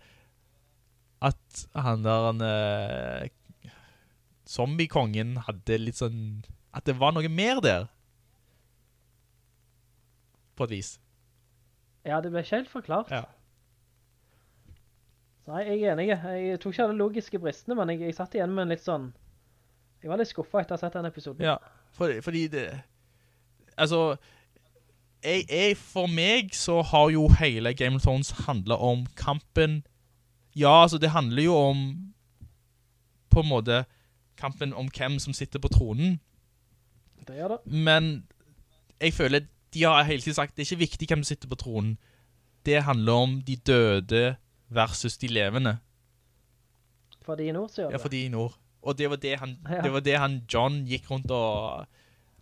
at han der han, uh, zombie-kongen hadde litt sånn At det var noe mer der. På et vis. Ja, det ble ikke helt forklart. Ja. Så Nei, jeg er enig. Jeg tok ikke alle logiske bristene, men jeg, jeg satt igjen med en litt sånn... Jeg var litt skuffet etter å ha sett den episoden. Ja, for, fordi det Altså jeg, jeg, For meg så har jo hele Game of Thrones handlet om kampen Ja, altså det handler jo om På en måte Kampen om hvem som sitter på tronen Det gjør det. Men jeg føler De har hele tiden sagt Det er ikke viktig hvem som sitter på tronen Det handler om de døde Versus de levende For de i nord så gjør Ja, for de i nord. Og det var det han, det var det han John gikk rundt og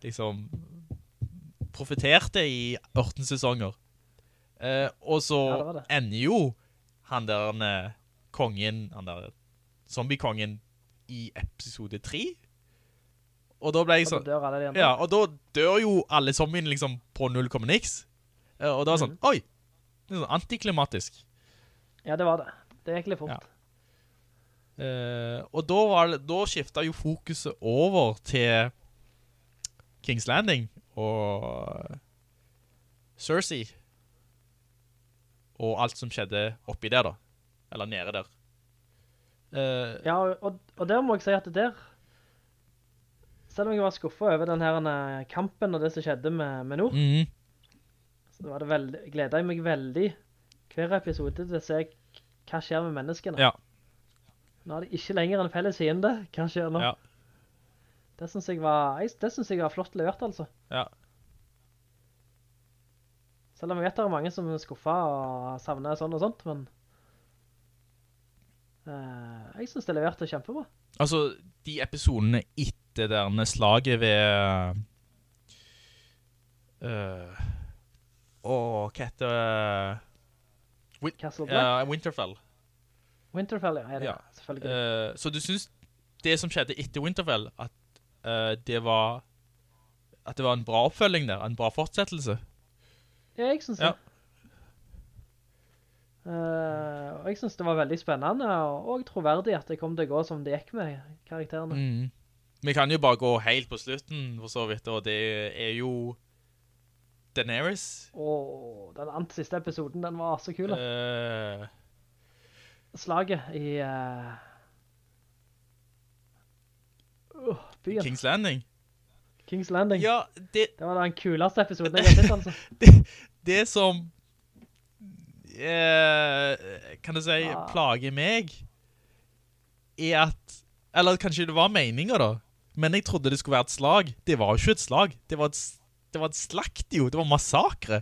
liksom profeterte i 18 sesonger. Eh, og så Ja, ender jo han der eh, kongen, han der zombiekongen i episode 3. Og da ble jeg Og da sånn, dør alle de andre. ja, og da dør jo alle zombiene liksom på 0, niks. Eh, og da var sånn, -hmm. oi, det er sånn antiklimatisk. Ja, det var det. Det gikk litt fort. Ja. Eh, og da, var da skiftet jo fokuset over til King's Landing og Cersei. Og alt som skjedde oppi der da. Eller nede der. Eh, Ja, og, og der må jeg si at det der, selv om jeg var skuffet over den her kampen og det som skjedde med, med Nord, mhm. så var det veldig, gledet jeg meg veldig hver episode til å se hva skjer med menneskene. Ja. Nå er det ikke lenger en felles fiende. Hva skjer nå? Ja. Det synes jeg var, det synes jeg var flott levert, altså. Ja. Selv om jeg vet det er mange som er skuffet og savner sånn og sånt, men uh, jeg synes det leverte kjempebra. Altså, de episodene etter derne slaget ved uh, Åh, hva heter det? Win Castle Black? ja, Winterfell. Winterfell, ja, er det, Ja. selvfølgelig. Uh, så du synes det som skjedde etter Winterfell, at uh, det var at det var en bra oppfølging der, en bra fortsettelse? ja, jeg synes Ja. det. Eh, og jeg synes det var veldig spennende, og, og troverdig at det kom til å gå som det gikk med karakterene. Mm. Vi kan jo bare gå helt på slutten, for så vidt, og det er jo Daenerys. Åh, den andre siste episoden, den var så kul. Uh... Slaget i Uh... uh, byen. King's Landing. King's Landing. Ja, det, Det var den kuleste episoden jeg har sett, altså. det, det som eh, kan du si Ah. plager meg er at eller kanskje det var meninger da men jeg trodde det skulle være et slag det var jo ikke et slag det var et, s- det var en slakt jo. Det var massakre.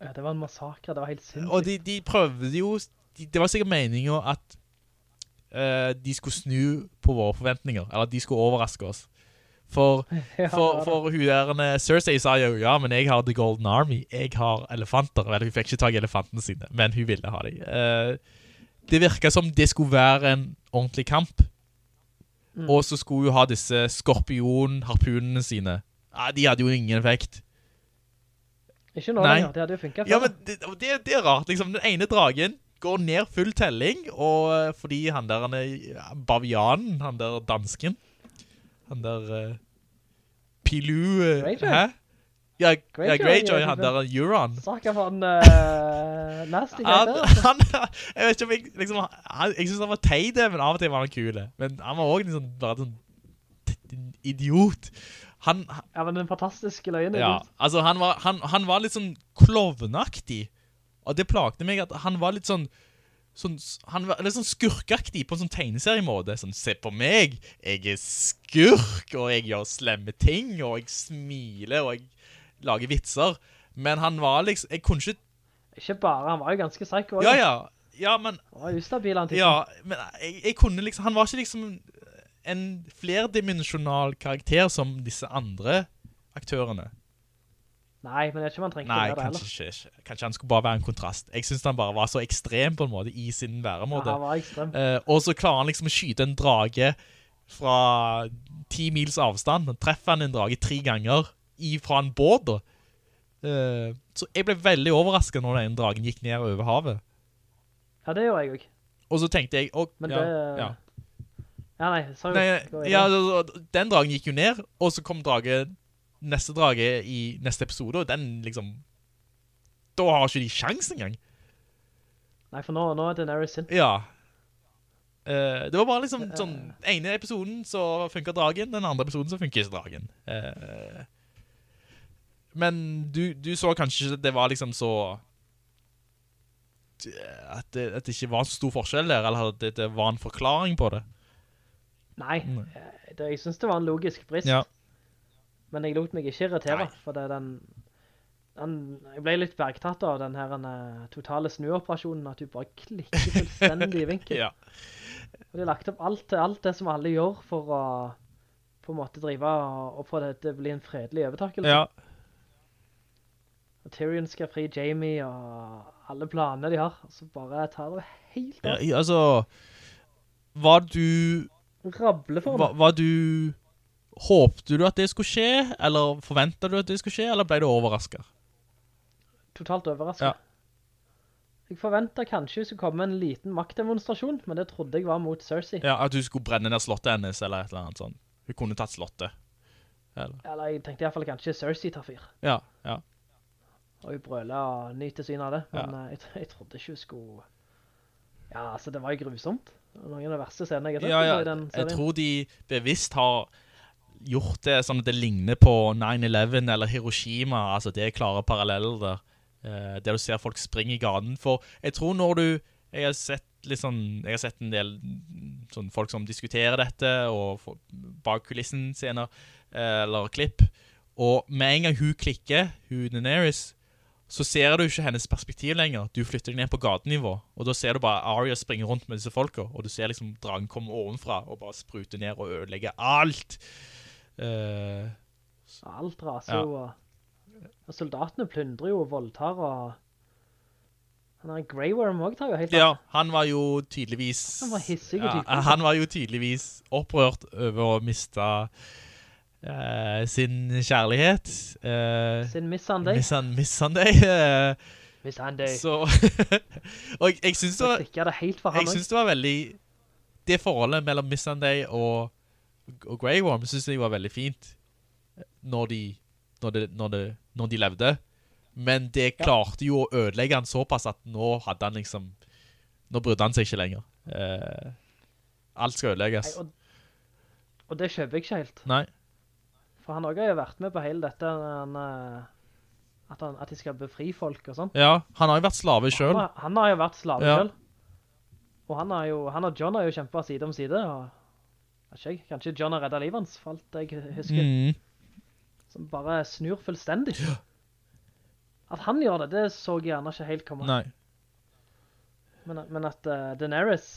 Ja, det var en massakre, det var helt sinnssykt. og de, de prøvde jo de, det var sikkert meningen at uh, de skulle snu på våre forventninger eller at de skulle overraske oss. For Ja, for, for hun der Cersei sa jo Ja, men jeg har The Golden Army. Jeg har elefanter. Vel, hun fikk ikke tag i elefantene sine Men hun ville ha dem. Uh, Det virket som det skulle være en ordentlig kamp. Mm. Og så skulle hun ha disse Skorpion-harpunene sine ja, De hadde jo ingen effekt. Ikke nå Nei. lenger, det hadde jo funket Ja, men det, det, det er rart liksom. Den ene dragen går ned full telling Og eh, fordi han der han er, Bavianen, han der dansken Han der uh, Pilu... Uh, Greyjoy? Hæ? Ja, ja Greyjoy, Greyjoy, han der Euron. Saker for en uh, nasty han, han, jeg vet ikke om jeg liksom, han, Jeg synes han var teide, men av og til var han kule Men han var også liksom bare sånn en Idiot Han, han Ja, men den fantastiske løgnen. ja, altså han var, han, han var litt sånn klovnaktig Og det plagte meg at han var litt sånn Sånn, han var litt sånn skurkaktig på en sånn tegneseriemåte. Sånn, se på meg, jeg er skurk, og jeg gjør slemme ting, og jeg smiler, og jeg lager vitser. Men han var liksom, jeg kunne ikke, Ikke bare, han var jo ganske psycho. ja, ja, ja, men, Han var ustabil, han typen. ja, men jeg, jeg kunne liksom, han var ikke liksom en flerdimensjonal karakter som disse andre aktørene. Nei, men jeg tror han trengte Nei, det heller. Nei, kanskje ikke. Kanskje han skulle bare være en kontrast. Jeg synes han bare var så ekstrem på en måte i sin Ja, han var ekstrem. Eh, og så klarer han liksom å skyte en drage fra 10 mils avstand. Han treffer han en drage tre ganger fra en båt da. Eh, så jeg ble veldig overrasket når den dragen gikk ned over havet. Ja, det gjorde jeg også. Og så tenkte jeg, og, Men det... ja. Ja, nei, sorry. Nei, ja, den dragen gikk jo ned, og så kom drage, neste drage i neste episode, og den liksom, da har ikke de sjans engang. Nei, for nå, nå er Daenerys sin. Ja. Uh, det var bare liksom er- sånn, ene episoden så funker dragen, den andre episoden så funker ikke dragen. Uh, men du, du så kanskje det var liksom så at det, at det ikke var så stor forskjell der, eller at det, det var en forklaring på det. Nei, Nei. eh, det, jeg synes det var en logisk brist. Ja. Men jeg lot meg ikke irritere, Nei. for det er den, den... Jeg ble litt bergtatt av den her eh, totale snuoperasjonen, at du bare klikker fullstendig i vinkel. Ja. Og de har lagt opp alt alt det som alle gjør for å på en måte drive og, og få det til å bli en fredelig overtakelse. ja. Og Tyrion skal fri Jamie og alle planene de har, så bare tar det helt av. Ja, altså, var du, Rable for meg. var du, håpte du at det skulle skje, eller forventet du at det skulle skje, eller ble du overrasket? Totalt overrasket. Ja. Jeg forventet kanskje det skulle komme en liten maktdemonstrasjon, men det trodde jeg var mot Cersei. Ja, at du skulle brenne ned slottet hennes, eller et eller annet sånt. Hun kunne tatt slottet. Eller? Eller jeg tenkte i hvert fall kanskje Cersei tar fyr. Ja, ja. Og hun brøler og nyter syn av det. Men Ja. eh, jeg, jeg trodde ikke hun skulle... Ja, altså det var jo grusomt. Noen av de verste scenene jeg har sett ja, ja. i den Jeg tror de bevisst har gjort det sånn at det ligner på 9-11 eller Hiroshima, altså det er klare paralleller der. Uh, der du ser folk springe i gaden. For jeg tror når du, jeg har sett sånn, jeg har sett en del sånn folk som diskuterer dette, og bak kulissen scener, eh, eller klipp, og med en gang hun klikker, hun Daenerys, så ser du ikke hennes perspektiv lenger. Du flytter deg ned på gatenivå, og da ser du bare Arya springe rundt med disse folka, og du ser liksom dragen komme ovenfra og bare sprute ned og ødelegge alt. Uh, Alt raser Ja. jo, og, og soldatene plundrer jo og voldtar, og Han er Grey Worm også tar jo helt Ja, han var jo tydeligvis... Han var hissig ja, type. Han var jo tydeligvis opprørt over å miste eh, sin kjærlighet. Uh, Sin Miss Sunday. Miss, han, miss Sunday. eh, Miss Sunday. så... og jeg, jeg synes det var... klikker det Jeg synes det var veldig Det forholdet mellom Miss Sunday og, og Grey Worm synes jeg var veldig fint Når de Når, de, når, de, når de levde Men det klarte jo å ødelegge han såpass At nå hadde han liksom Nå brydde han seg ikke lenger Alt skal ødelegges Nei, og, og det kjøper jeg ikke helt. Nei, For han også har jo vært med på hele dette, han, eh, at, han, at de skal befri folk og sånn. ja, han har jo vært slave Han, selv har- han har jo vært slave Ja. selv. Og han, har jo, han og John har jo kjempet side om side, og vet ikke kanskje John har reddet livet hans, for alt jeg husker, mm. som bare snur fullstendig. At han gjør det, det så jeg gjerne ikke helt komme. Nei Men, men at uh, Daenerys,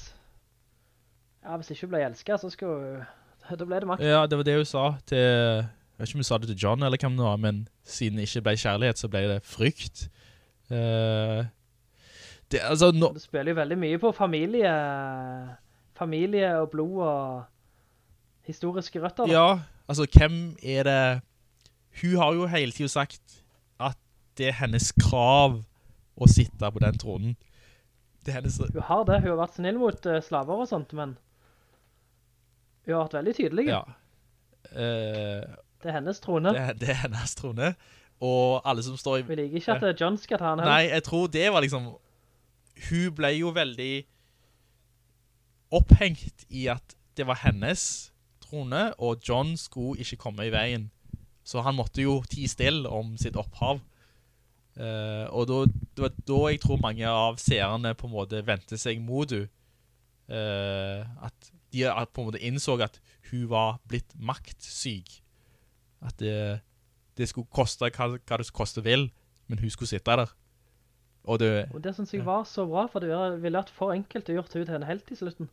ja, hvis ikke hun ble elsket, så skulle hun, da ble det makt. Ja, det var det hun sa til Jeg vet ikke om du sa det til John eller hvem det var Men siden det ikke ble kjærlighet Så ble det frykt Uh, det, altså, no Det spiller jo veldig mye på familie, familie og blod og historiske røtter. da. Ja, altså hvem er det Hun har jo hele tiden sagt At det er hennes krav Å sitte på den tronen Det hennes Hun har det, hun har vært snill mot eh, slaver og sånt, men hun har vært veldig tydelig. Ja Eh, Det er hennes trone. det, det er hennes trone. Og alle som står i Vi liker ikke at eh, John skal ta henne. Nei, jeg tror det var liksom Hun ble jo veldig Opphengt i at Det var hennes trone Og John skulle ikke komme i veien. Så han måtte jo ti still Om sitt opphav. Uh, Og da, da, da jeg tror mange av seerne På en måte ventet seg mot hun. Uh, At de at på en måte innså at Hun var blitt maktsyk At det, det skulle koste hva, hva det koste vil Men hun skulle sitte der Og det, Og det synes jeg var så bra, for det ville vært for enkelt å gjøre ut en helt i slutten.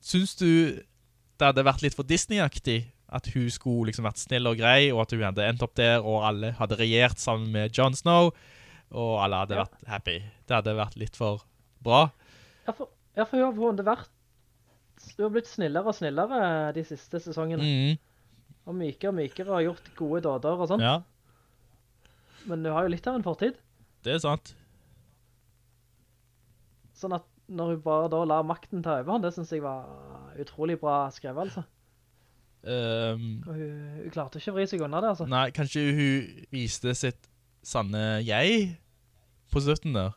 Synes du det hadde vært litt for Disney-aktig at hun skulle liksom vært snill og grei, og at hun hadde endt opp der, og alle hadde regjert sammen med Jon Snow, og alle hadde Ja. vært happy. Det hadde vært litt for bra. Ja, for, ja, for hun har vært Hun har blitt snillere og snillere de siste sesongene. Mm, Og mykere og mykere og gjort gode dåder og sånn. ja, Men du har jo litt av en fortid. det er sant. Sånn at når hun bare da lar makten ta over, det synes jeg var utrolig bra skrevet, altså. Um, Og hun, hun klarte ikke å vri seg unna det, altså. nei, kanskje hun viste sitt sanne jeg på slutten der.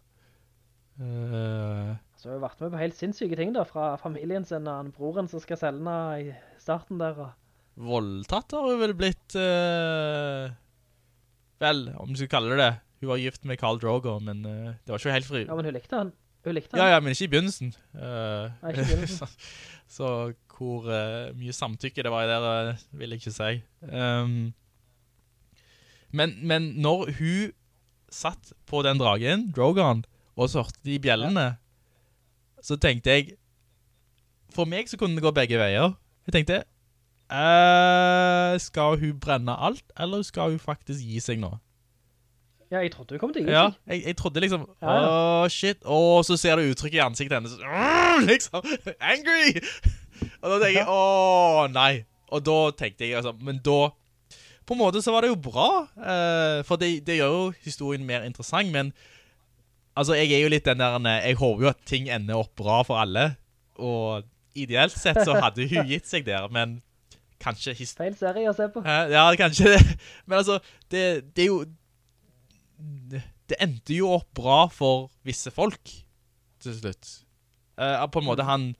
Uh, Så hun har vært med på helt sinnssyke ting da, fra familien sin og han broren som skal selge henne i starten der. Og... voldtatt har hun vel blitt uh, Vel, om du skal kalle det det Hun var gift med Carl Drogo Men uh, det var ikke helt fri Ja, men hun likte han. Hun likte Ja, han. ja, men ikke i begynnelsen Uh, Nei, ikke i begynnelsen. så, så hvor eh, mye samtykke det var i der eh, Vil jeg ikke si um, men, men når hun Satt på den dragen Drogon Og så hørte de bjellene Så tenkte jeg For meg så kunne det gå begge veier Jeg tenkte eh, Skal hun brenne alt Eller skal hun faktisk gi seg nå? Ja, jeg trodde hun kom til å gi Ja, seg. jeg, jeg trodde liksom Ja, ja. oh, shit. Og så ser du uttrykket i ansiktet hennes. «Åh», Liksom, angry! Og da tenker jeg, åh, nei. Og da tenkte jeg, altså, men da På en måte så var det jo bra. Uh, For det, det gjør jo historien mer interessant Men Altså, jeg er jo litt den der Jeg håper jo at ting ender opp bra for alle. Og ideelt sett så hadde hun gitt seg der Men kanskje Feil serie å se på. Ja, kanskje det. Men altså, det, det er jo Det endte jo opp bra for visse folk til slutt. Uh, på en måte han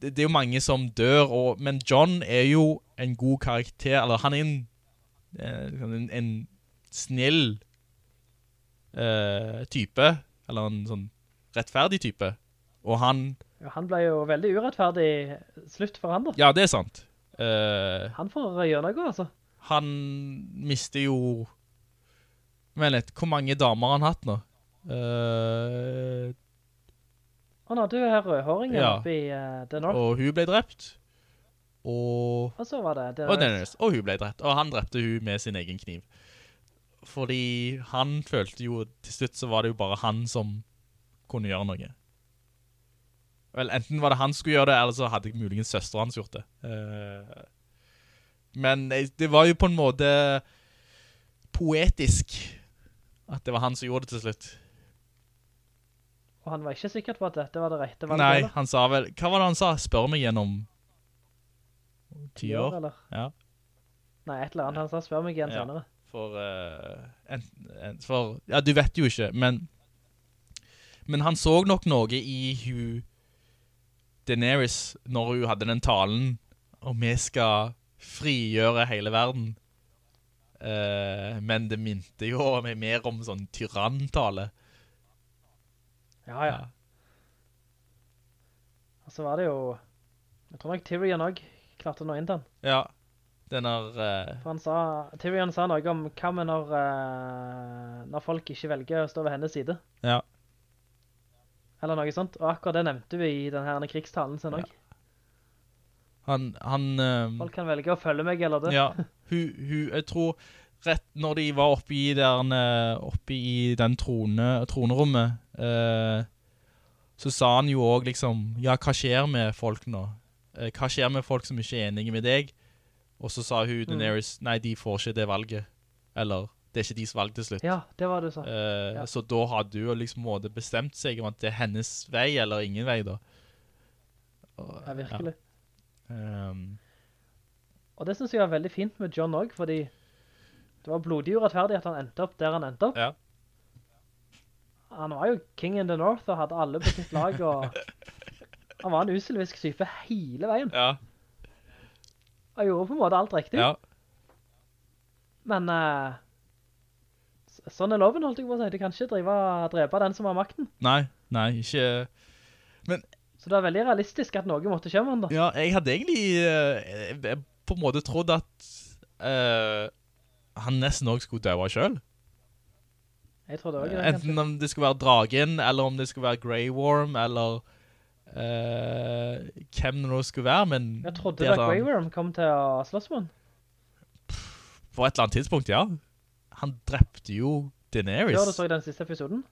det, det er jo mange som dør, og, men John er jo en god karakter, eller han er en, eh, en, en snill uh, type, eller en sånn rettferdig type. Og han, Ja, han ble jo veldig urettferdig slutt for han da. ja, det er sant. Eh, Han får gjøre noe, altså. han mister jo Men litt, hvor mange damer har han hatt nå? Eh, Han hadde jo her rødhåringen Ja. oppe i uh, The North. og hun ble drept. Og, Og så var det... det og Dennis, Og hun ble drept. Og han drepte hun med sin egen kniv. fordi han følte jo, til slutt så var det jo bare han som kunne gjøre noe. Vel, enten var det han skulle gjøre det, eller så hadde muligens søster hans gjort det. Eh, men det var jo på en måte poetisk at det var han som gjorde det til slutt. Og han var ikke sikker på at dette var det rette valget. Nei, eller? han sa vel, hva var det han sa? Spør meg gjennom ti Ti år. Eller? Ja. Nei, et eller annet. Han sa spør meg igjen Ja. senere. For, uh, en, en, for, ja, du vet jo ikke, men, men han så nok noe i hun Daenerys når hun hadde den talen, og vi skal frigjøre hele verden. uh, men det minte jo mer om sånn tyrantale. Ja, ja. Og så var det jo... Jeg tror nok Tyrion også klarte å nå inn han. Ja, den er... uh... For han sa, Tyrion sa noe om hva med når, uh, når folk ikke velger å stå ved hennes side. ja, Eller noe sånt. Og akkurat det nevnte vi i denne krigstalen sin også. han... han eh, Folk kan velge å følge meg eller det. Ja, hun, hun, jeg tror rett når de var oppe i, der, eh, oppe i den trone, tronerommet, eh, så sa han jo også liksom, ja, hva skjer med folk nå? Eh, hva skjer med folk som ikke er enige med deg? Og så sa hun, Daenerys, nei, de får ikke det valget. Eller, det er ikke deres valg til slutt. Ja, det var det du sa. Uh, ja. Så da har du liksom måte bestemt seg om at det er hennes vei, eller ingen vei da. Og, Ja, virkelig. Ehm, Og det synes jeg var veldig fint med John også, fordi det var blodig urettferdig at han endte opp der han endte opp. ja. Han var jo king in the north og hadde alle på sitt lag, og han var en uselvisk type hele veien. Ja, Han gjorde på en måte alt riktig. ja. Men s- sånn er loven, holdt jeg på å si. De kan ikke drive, drepe den som har makten. Nei, nei, ikke... Så det er veldig realistisk at noe måtte komme da. Ja, jeg hadde egentlig eh, jeg på en måte trodd at uh, han nesten også skulle døve selv. Jeg tror det også. det, Enten om det skulle være dragen, eller om det skulle være Grey Worm, eller uh, hvem det nå skulle være, men Jeg trodde det da at Grey Worm kom til å slåss med han. På et eller annet tidspunkt, ja. Han drepte jo Daenerys. Ja, du så i den siste episoden.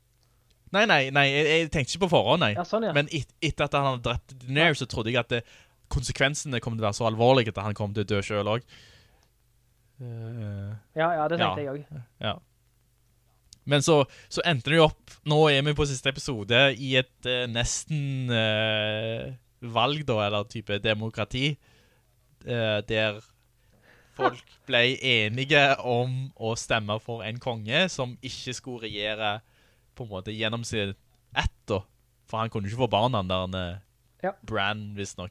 Nei, nei, nei, jeg, jeg tenkte ikke på forhånd, nei. Ja, sånn ja. Men et, etter at han hadde drept Daenerys, så trodde jeg at det, konsekvensene kom til å være så alvorlige at han kom til å dø selv også. Uh, Ja, ja, det tenkte Ja. jeg også. Ja. Men så, så endte det jo opp, nå er vi på siste episode, i et uh, nesten uh, valg da, eller type demokrati, eh, der folk ble enige om å stemme for en konge som ikke skulle regjere på en måte gjennom sin ett da. For han kunne ikke få barna der, eh, Ja. Bran, visst nok.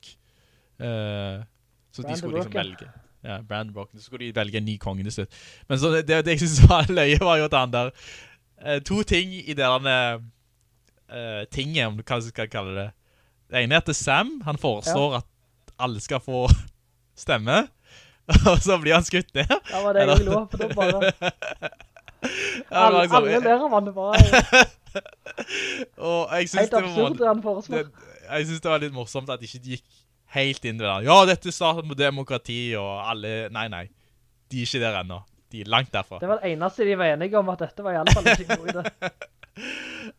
Eh, så Brand de skulle liksom velge. Ja, Bran the Broken. Så skulle de velge en ny konge til slutt. Men så det, det jeg synes var løye var jo at han der, uh, to ting i det der uh, tinget, om du hva skal kalle det. Det ene er at Sam, han foreslår at alle skal få stemme, og så blir han skutt ned. Ja, var det jeg lov på, da bare... Alle, liksom- alle ler av han, det bare Og jeg synes det var, absurd han foreslår. det, jeg synes det var litt morsomt at de ikke gikk helt inn det der. Ja, dette startet med demokrati, og alle, nei, nei. De er ikke der enda. De er langt derfra. Det var det eneste de var enige om, at dette var i alle fall ikke god idé.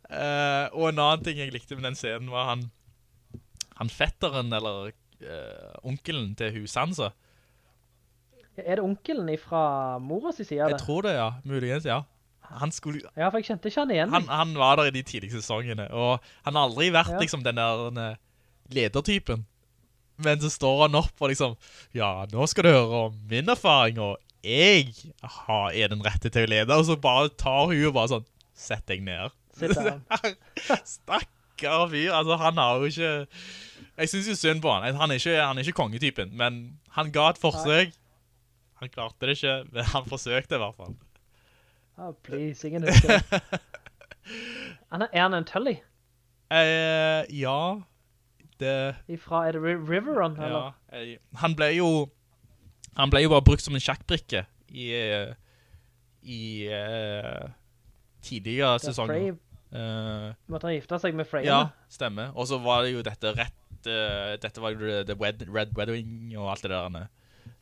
Eh, og en annen ting jeg likte med den scenen var han, han fetteren, eller uh, onkelen til hun Sansa. Er det onkelen fra mora si side Jeg tror det, ja. Muligens, ja. Han, skulle, Ja, for jeg kjente ikke han igjen. han, han var der i de tidligste sesongene, og han har aldri vært Ja. liksom den der den, ledertypen. Men så står han opp og liksom, ja, nå skal du høre om min erfaring, og jeg har, er den rette til å lede, og så bare tar hun og bare sånn, sett deg ned. Stakkar fyr, altså han har jo ikke Jeg synes jo synd på han Han er ikke, han er ikke kongetypen Men han ga et forsøk Han klarte det ikke, men han forsøkte i hvert fall Oh, please, ingen husker. Han er, er han en Tully? eh, Ja Det Ifra, er det Ri- Riverrun, ja, eller? eh, Han ble jo Han ble jo bare brukt som en sjakkbrikke I eh, I uh, Tidligere sesonger Frey Eh, måtte han gifte seg med Freya. Ja, stemmer. Og så var det jo dette rett Uh, Dette var jo The Red, Red Wedding og alt det der.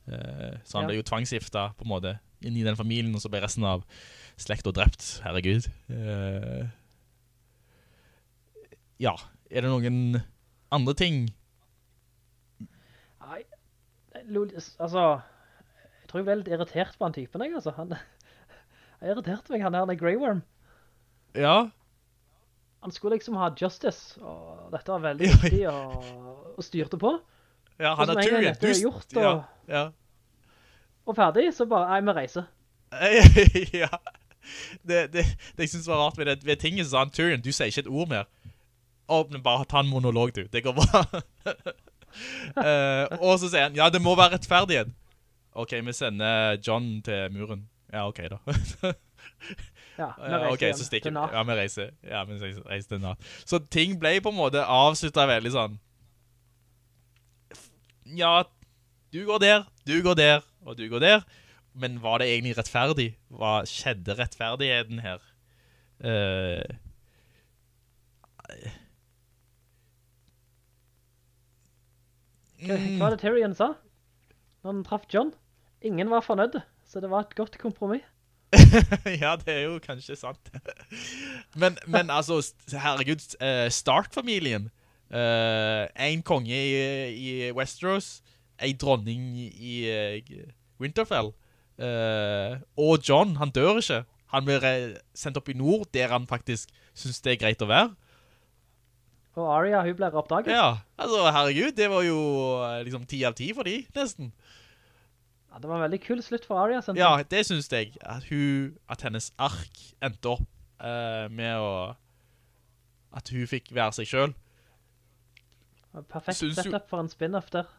Eh, så han Ja. ble jo tvangsgifta, på en måte. inn i den familien, og så ble resten av slekt og drept. Herregud. Eh, ja, er det noen andre ting? Nei, altså, jeg tror jeg ble litt irritert på han typen, jeg, altså. Han, jeg irriterte meg, han her, den Grey Worm. Ja, Han skulle liksom ha justice, og dette var veldig viktig, og, og styrte på. ja han er Tyrion. er Du- gjort, og- ja. Og ferdig, så bare, nei, vi reiser. ja. Det, det, det jeg synes var rart ved, det, ved tinget, så sa han, Tyrion, du sier ikke et ord mer. Åpne bare, ta en monolog du, det går bra. uh, og så sier han, ja, det må være rettferdighet. Ok, vi sender John til muren. Ja, ok da. Ja, vi reiser ok, hjem så stikker til vi. Ja, vi reiser. Ja, vi reiser til natt. Så ting ble på en måte avsluttet veldig sånn. Ja, du går der, du går der, og du går der. Men var det egentlig rettferdig? Hva skjedde rettferdigheten her? Uh, Hva, hva var det Tyrion sa? Når han traff John? Ingen var fornøyd, så det var et godt kompromiss. ja, det er jo kanskje sant. men, men altså, herregud, eh, Stark-familien. eh, en konge i, i Westeros, en dronning i uh, Winterfell. Uh, og John, han dør ikke. Han blir eh, sendt opp i nord, der han faktisk synes det er greit å være. Og Arya, hun blir oppdaget. Ja, altså, herregud, det var jo liksom 10 av 10 for de, nesten. Ja, det var en veldig kul slutt for Arya. Ja, det synes jeg. At, hun, at hennes ark endte opp uh, med å At hun fikk være seg selv. Perfekt setup for en spin-off der.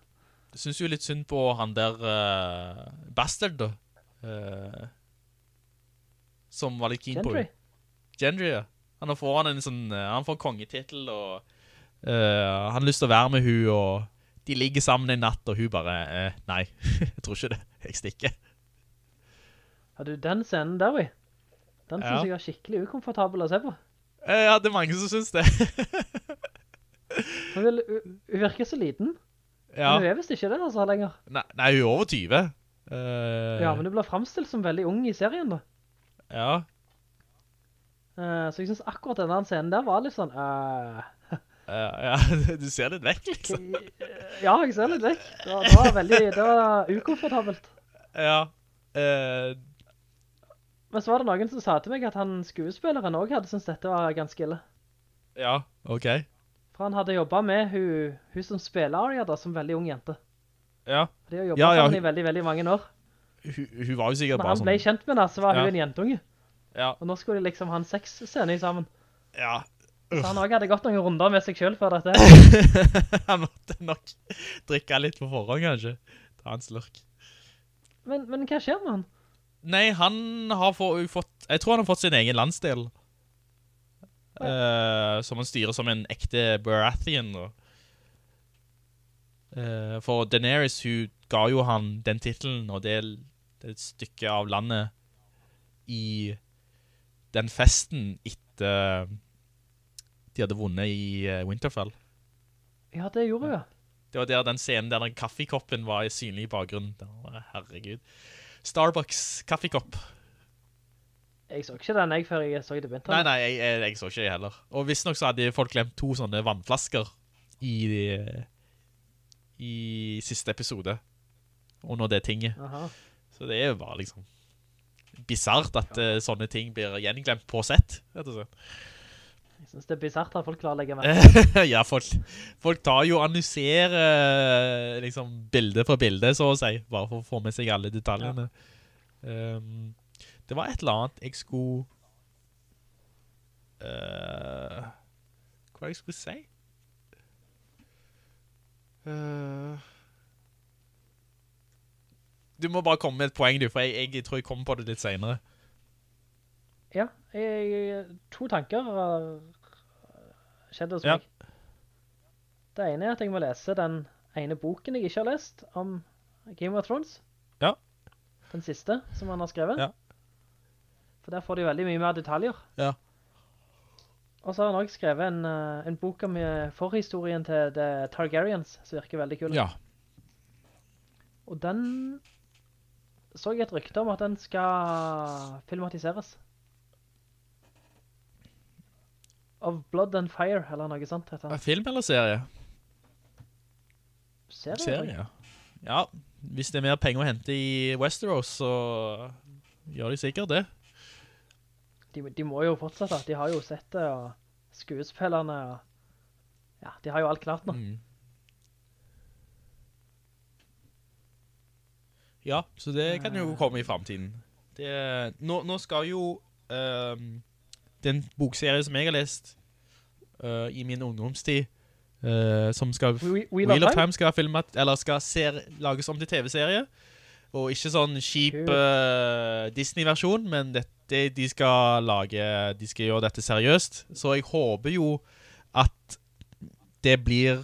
Jeg synes jo litt synd på han der uh, Bastard, da. Eh, som var litt keen på Gendry. Gendry, ja. Han får han en sånn eh, Han får kongetitel, og uh, han har lyst til å være med hun og de ligger sammen en natt, og hun bare uh, Nei, jeg tror ikke det. Jeg stikker. Ja, du, den scenen der, vi. Den Ja. synes jeg er skikkelig ukomfortabel å se på. Uh, ja, det er mange som synes det. Hun, hun virker så liten. Ja. Men hun er vist ikke det altså lenger. Nei, nei, hun er over 20. Uh... Ja, men hun blir fremstilt som veldig ung i serien da. ja. Uh, så jeg synes akkurat denne scenen der var litt sånn... Uh... Ja, ja, du ser litt vekk, liksom. ja, jeg ser litt vekk. Det var, det var veldig det var ukomfortabelt. Ja. Eh, Men så var det noen som sa til meg at han skuespilleren også hadde syntes dette var ganske ille. ja, ok. For han hadde jobbet med hun, hun som spiller Arya da, som veldig ung jente. Ja. De har jobbet Ja, ja, sammen i veldig, veldig mange år. Hun, hun var jo sikkert Når bare han sånn. ble kjent med henne, så var hun en jentunge. Ja, Og nå skulle de liksom ha en sexscene sammen. ja. Så han også hadde gått noen runder med seg selv før dette. han måtte nok drikke litt på forhånd, kanskje. Ta en slurk. Men, men hva skjer med han? Nei, han har få, fått, jeg tror han har fått sin egen landsdel. Eh, som han styrer som en ekte Baratheon. Eh, for Daenerys, hun ga jo han den titelen, og det, er et stykke av landet i den festen etter de hadde vunnet i eh, Winterfell. Ja, det gjorde hun, ja. Det var der den scenen der den kaffekoppen var i synlig bakgrunn. herregud. Starbucks kaffekopp. Jeg så ikke den jeg før jeg så det begynte. Nei, nei, jeg, jeg, jeg så ikke det heller. Og visst nok så hadde folk glemt to sånne vannflasker i, i siste episode. Under det tinget. Aha. Så det er jo bare liksom bizarrt at eh, sånne ting blir gjenglemt på sett, rett og slett. Jeg synes det er bizarrt at folk klarer å legge meg. ja, folk, folk tar jo og analyserer liksom bilde for bilde, så å si, bare for å få med seg alle detaljene. Um, det var et eller annet jeg skulle... Uh, hva var det jeg skulle si? Uh, du må bare komme med et poeng, du, for jeg, jeg tror jeg kommer på det litt senere. Ja, jeg, to tanker har skjedd hos Ja. meg. Det ene er at jeg må lese den ene boken jeg ikke har lest om Game of Thrones. Ja. Den siste som han har skrevet. Ja. For der får de veldig mye mer detaljer. Ja. Og så har han også skrevet en, eh, en bok om eh, forhistorien til The Targaryens, som virker veldig kul. Ja. Og den så jeg et rykte om at den skal filmatiseres. Of Blood and Fire, eller noe sånt heter den. Film eller serie? Serie? Serie, ja. Ja, hvis det er mer penger å hente i Westeros, så gjør de sikkert det. De, de må jo fortsette. De har jo sett det, og skuespillerne, og ja, de har jo alt klart nå. Mm. Ja, så det kan jo komme i fremtiden. Det, nå, nå skal jo ehm, den bokserie som jeg har lest uh, i min ungdomstid, uh, som skal Wheel, Wheel, of Time skal filmet, eller skal ser, lages om til TV-serie. Og ikke sånn kjip eh, Disney-versjon, men dette, de skal lage De skal gjøre dette seriøst. Så jeg håper jo at det blir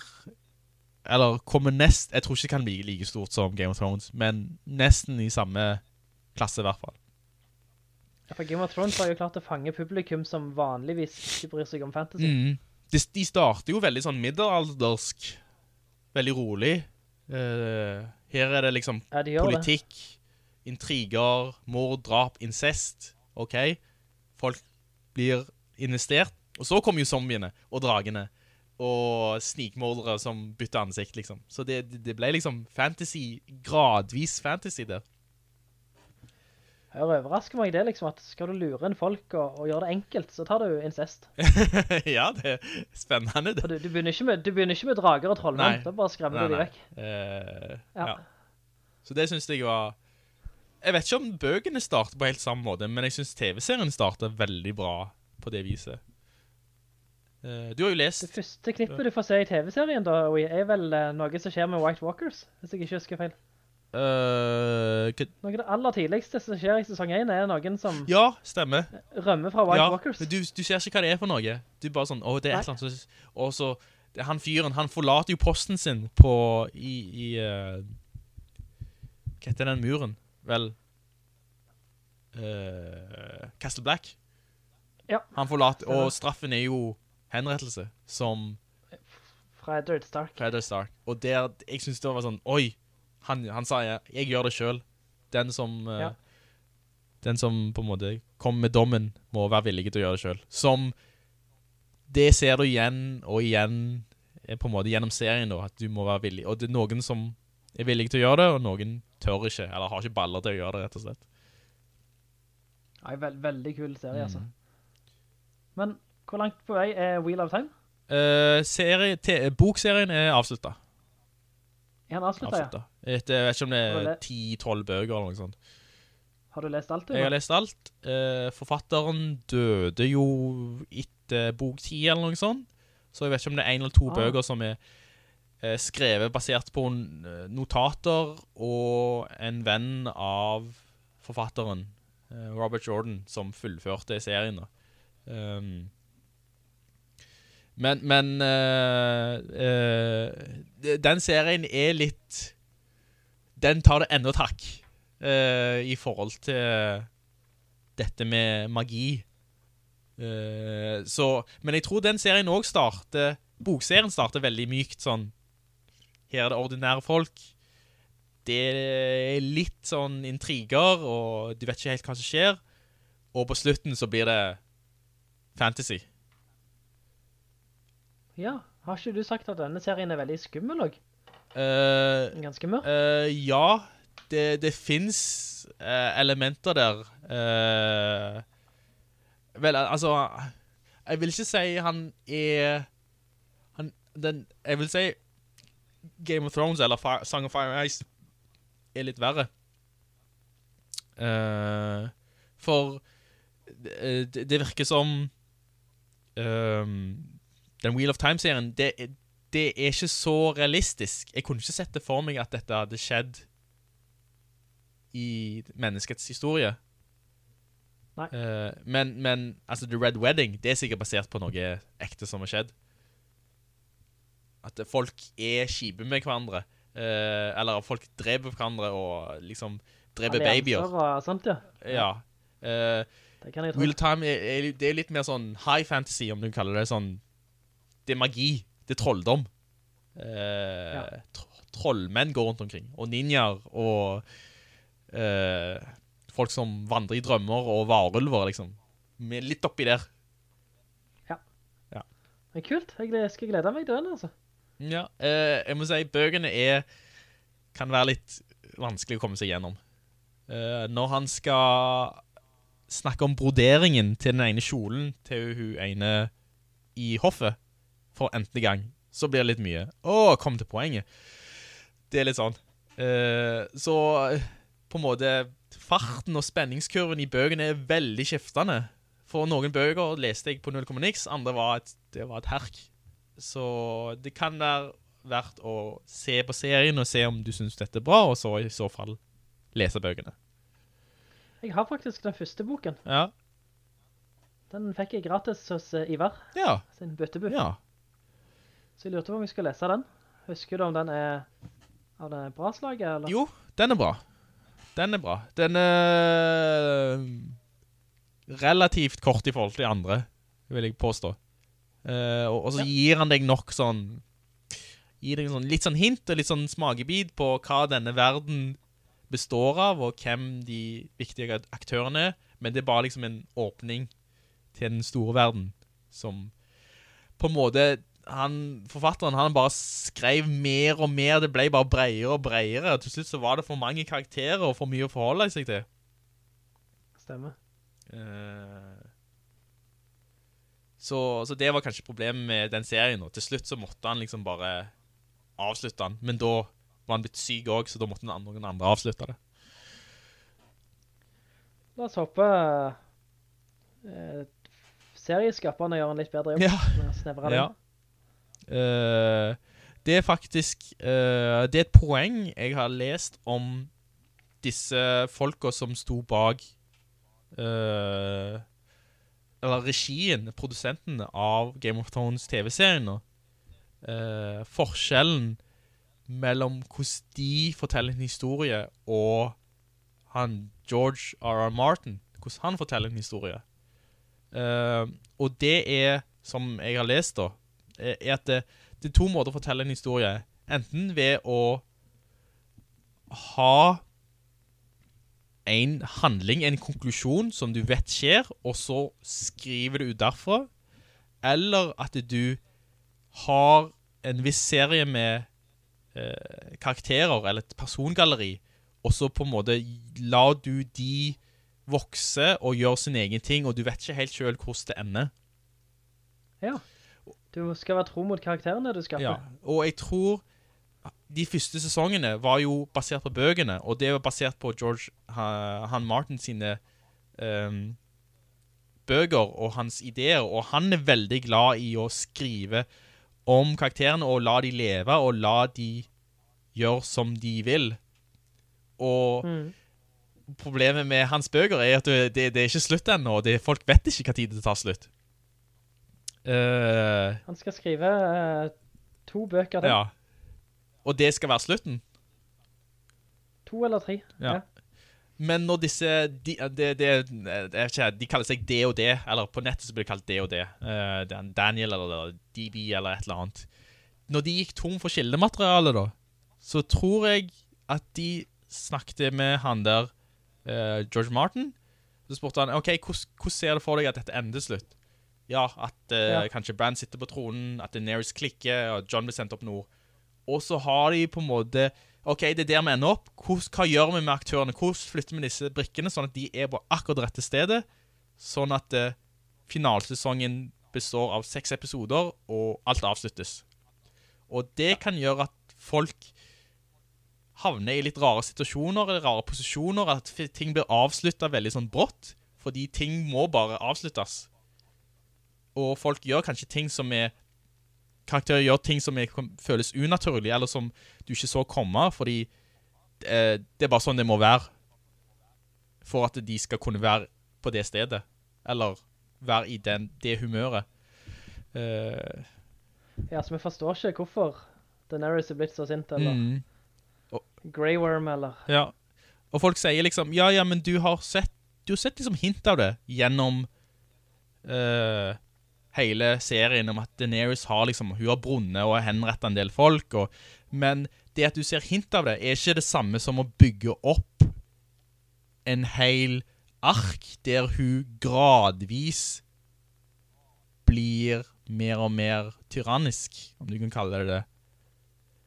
Eller kommer nest Jeg tror ikke det kan bli like stort som Game of Thrones, men nesten i samme klasse, i hvert fall. Ja, for Game of Thrones har jo klart å fange publikum som vanligvis ikke bryr seg om fantasy. Mm. De, de starter jo veldig sånn middelaldersk. Veldig rolig. Uh, her er det liksom Ja, de politikk, det. intriger, mord, drap, incest. Ok? Folk blir investert. Og så kommer jo zombiene og dragene. Og snikmordere som bytter ansikt, liksom. Så det, det ble liksom fantasy, gradvis fantasy der. Jeg overrasker meg det liksom at skal du lure en folk og, og gjøre det enkelt, så tar du incest. ja, det er spennende. Det. du, du, begynner med, du begynner ikke med drager og trollmenn, da bare skremmer du de vekk. Uh, Ja. ja. Så det synes jeg var Jeg vet ikke om bøkene starter på helt samme måte, men jeg synes TV-serien starter veldig bra på det viset. Eh, du har jo lest... Det første klippet du får se i TV-serien da, Oi, er vel eh, noe som skjer med White Walkers, hvis jeg ikke husker feil. Uh, Noe av det aller tidligste som skjer i sesong 1 er noen som Ja, stemmer. rømmer fra White ja, Walkers. Men du, du ser ikke hva det er for noe. Du bare sånn åh, det er et eller annet som- Og så det, Han fyren, han forlater jo posten sin på I, i uh, Hva heter den muren? Vel uh, Castle Black. Ja. Han forlater Og straffen er jo henrettelse, som Fra Edward Stark. Predator Stark. Og der Jeg synes det var sånn Oi! Han, han sa jeg, jeg gjør det selv. Den som eh, Ja. Den som på en måte kom med dommen, må være villig til å gjøre det selv. Som Det ser du igjen og igjen eh, på en måte gjennom serien, da, at du må være villig. Og det er noen som er villige til å gjøre det, og noen tør ikke, eller har ikke baller til å gjøre det, rett og slett. Ja, veld, veldig kul serie, altså. Mm. Men hvor langt på vei er Wheel of Time? Uh, serie, bokserien er avsluttet. Er den avsluttet, ja? Avslutta. Etter, jeg vet ikke om det er 10-12 bøker eller noe sånt. Har du lest alt, du? Jeg har lest alt. Uh, forfatteren døde jo etter bok 10 eller noe sånt. Så jeg vet ikke om det er en eller to Ah. bøker som er eh, skrevet basert på eh, notater og en venn av forfatteren, eh, Robert Jordan, som fullførte serien. Um, men men eh, eh, den serien er litt Den tar det enda takk eh, i forhold til dette med magi. Eh, så, men jeg tror den serien også starter Bokserien starter veldig mykt sånn Her er det ordinære folk. Det er litt sånn intriger, og du vet ikke helt hva som skjer. Og på slutten så blir det fantasy. Ja, har ikke du sagt at denne serien er veldig skummel også? Uh, Ganske mørk? Uh, ja, det, det finnes uh, elementer der. Eh, vel, altså Jeg vil ikke si han er han, den, Jeg vil si Game of Thrones eller Fire, Song of Fire and Ice er litt verre. Uh, for det, det det virker som um, Den Wheel of Time-serien det, det er ikke så realistisk. Jeg kunne ikke sett det for meg at dette hadde skjedd i menneskets historie. Eh, men, men altså, The Red Wedding Det er sikkert basert på noe ekte som har skjedd. At folk er kjipe med hverandre. eh, eller folk dreper hverandre og liksom dreper babyer. Allianser og sånt, ja. Ja. Eh, Det kan jeg tro. Wheel Time er, er, det er litt mer sånn high fantasy, om du kaller det sånn. Det er magi. Det er trolldom. Eh, Ja. tro, trollmenn går rundt omkring. Og ninjaer og eh, folk som vandrer i drømmer og varulver, liksom. Med litt oppi der. Men kult, jeg skal glede meg til den, altså. Ja, eh, jeg må si, bøkene er, kan være litt vanskelig å komme seg gjennom. Eh, når han skal snakke om broderingen til den ene kjolen til hun ene i hoffet, for enten gang, så blir det litt mye. Å, kom til poenget. Det er litt sånn. Eh, så på en måte, farten og spenningskurven i bøkene er veldig skiftende. For noen bøker leste jeg på 0,nix, andre var et, det var et herk. Så det kan være verdt å se på serien og se om du synes dette er bra, og så i så fall lese bøkene. Jeg har faktisk den første boken. Ja, Den fikk jeg gratis hos eh, Ivar, ja, sin byttebu. ja. Så jeg lurte på om jeg skulle lese den. Husker du om den er av det bra slaget, eller? Jo, den er bra. Den er bra. Den er relativt kort i forhold til de andre, vil jeg påstå. Eh, og, og så gir han deg nok sånn Gir deg sånn, litt sånn hint og litt sånn smakebit på hva denne verden består av, og hvem de viktige aktørene er. Men det er bare liksom en åpning til den store verden, som på en måte han, forfatteren han bare skrev mer og mer, det ble bare bredere og bredere. og Til slutt så var det for mange karakterer og for mye å forholde seg til. Stemmer. Eh, så, så det var kanskje problemet med den serien. Og til slutt så måtte han liksom bare avslutte den. Men da var han blitt syk òg, så da måtte noen andre, avslutte det. La oss håpe eh, serieskaperne gjør en litt bedre jobb Ja. Ja. Uh, det er faktisk uh, Det er et poeng jeg har lest om disse folka som sto bak eh, Eller regien, produsentene av Game of Thrones TV-serien. Eh, forskjellen mellom hvordan de forteller en historie, og han George R.R. Martin, hvordan han forteller en historie. Eh, og det er, som jeg har lest da, eh, er at det, det er to måter å fortelle en historie. Enten ved å ha en handling, en konklusjon som du vet skjer, og så skriver du ut derfra. Eller at du har en viss serie med eh, karakterer, eller et persongalleri, og så på en måte lar du de vokse og gjøre sin egen ting, og du vet ikke helt selv hvordan det ender. Ja. Du skal være tro mot karakterene du skaper. Ja, og jeg tror de første sesongene var jo basert på bøkene, og det var basert på George Han Martin sine um, bøker og hans ideer, og han er veldig glad i å skrive om karakterene og la de leve, og la de gjøre som de vil. Og Mm. problemet med hans bøker er at det, det, er ikke slutt ennå, og det, folk vet ikke hva tid det tar slutt. Uh, Han skal skrive uh, to bøker til. ja. Og det skal være slutten. To eller tre. Ja. Men når disse de, de, de, jeg vet ikke, de kaller seg det og det, eller på nettet så blir det kalt det og det. uh, Daniel eller DB eller et eller annet. Når de gikk tom for kildemateriale, da, så tror jeg at de snakket med han der, uh, George Martin. Så spurte han ok, hvordan, ser du for deg at dette ender slutt? Ja, at uh, Ja. kanskje Brand sitter på tronen, at Daenerys klikker, og John blir sendt opp nord. Og så har de på en måte Ok, det er der vi ender opp. Hvordan, hva gjør vi med aktørene? Hvordan flytter vi disse brikkene sånn at de er på akkurat rette stedet? Sånn at uh, finalsesongen består av seks episoder, og alt avsluttes. Og det kan gjøre at folk havner i litt rare situasjoner, eller rare posisjoner, at ting blir avsluttet veldig sånn brått, fordi ting må bare avsluttes. Og folk gjør kanskje ting som er karakterer gjør ting som er, føles unaturlig, eller som du ikke så komme, fordi eh, det er bare sånn det må være for at de skal kunne være på det stedet, eller være i den, det humøret. Eh, Ja, så vi forstår ikke hvorfor Daenerys er blitt så sint, eller mm, Grey Worm, eller... ja. Og folk sier liksom, ja, ja, men du har sett, du har sett liksom hint av det gjennom eh, hele serien om at Daenerys har liksom, hun har brunnet og henrettet en del folk, og, men det at du ser hint av det, er ikke det samme som å bygge opp en hel ark der hun gradvis blir mer og mer tyrannisk, om du kan kalle det det.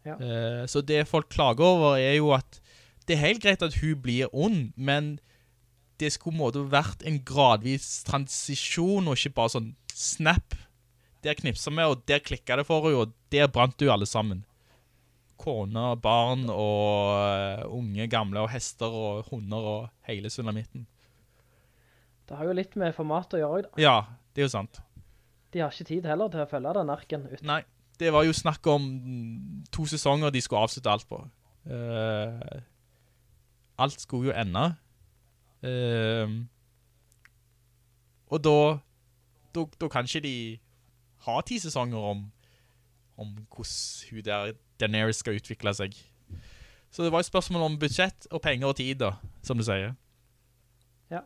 Ja. Uh, så det folk klager over er jo at det er helt greit at hun blir ond, men det skulle måtte vært en gradvis transisjon, og ikke bare sånn snap. Der knipset vi, og der klikket det for henne, og der brant du alle sammen. Kone, barn og eh, unge, gamle, og hester og hunder og hele sulamitten. Det har jo litt med format å gjøre, da. Ja, det er jo sant. De har ikke tid heller til å følge den arken ut. Nei, det var jo snakk om to sesonger de skulle avslutte alt på. Uh, alt skulle jo ende. Uh, og da, da, da kan ikke de ha ti sesonger om, om hvordan hun der Daenerys skal utvikle seg. Så det var et spørsmål om budsjett og penger og tid da, som du sier. Ja.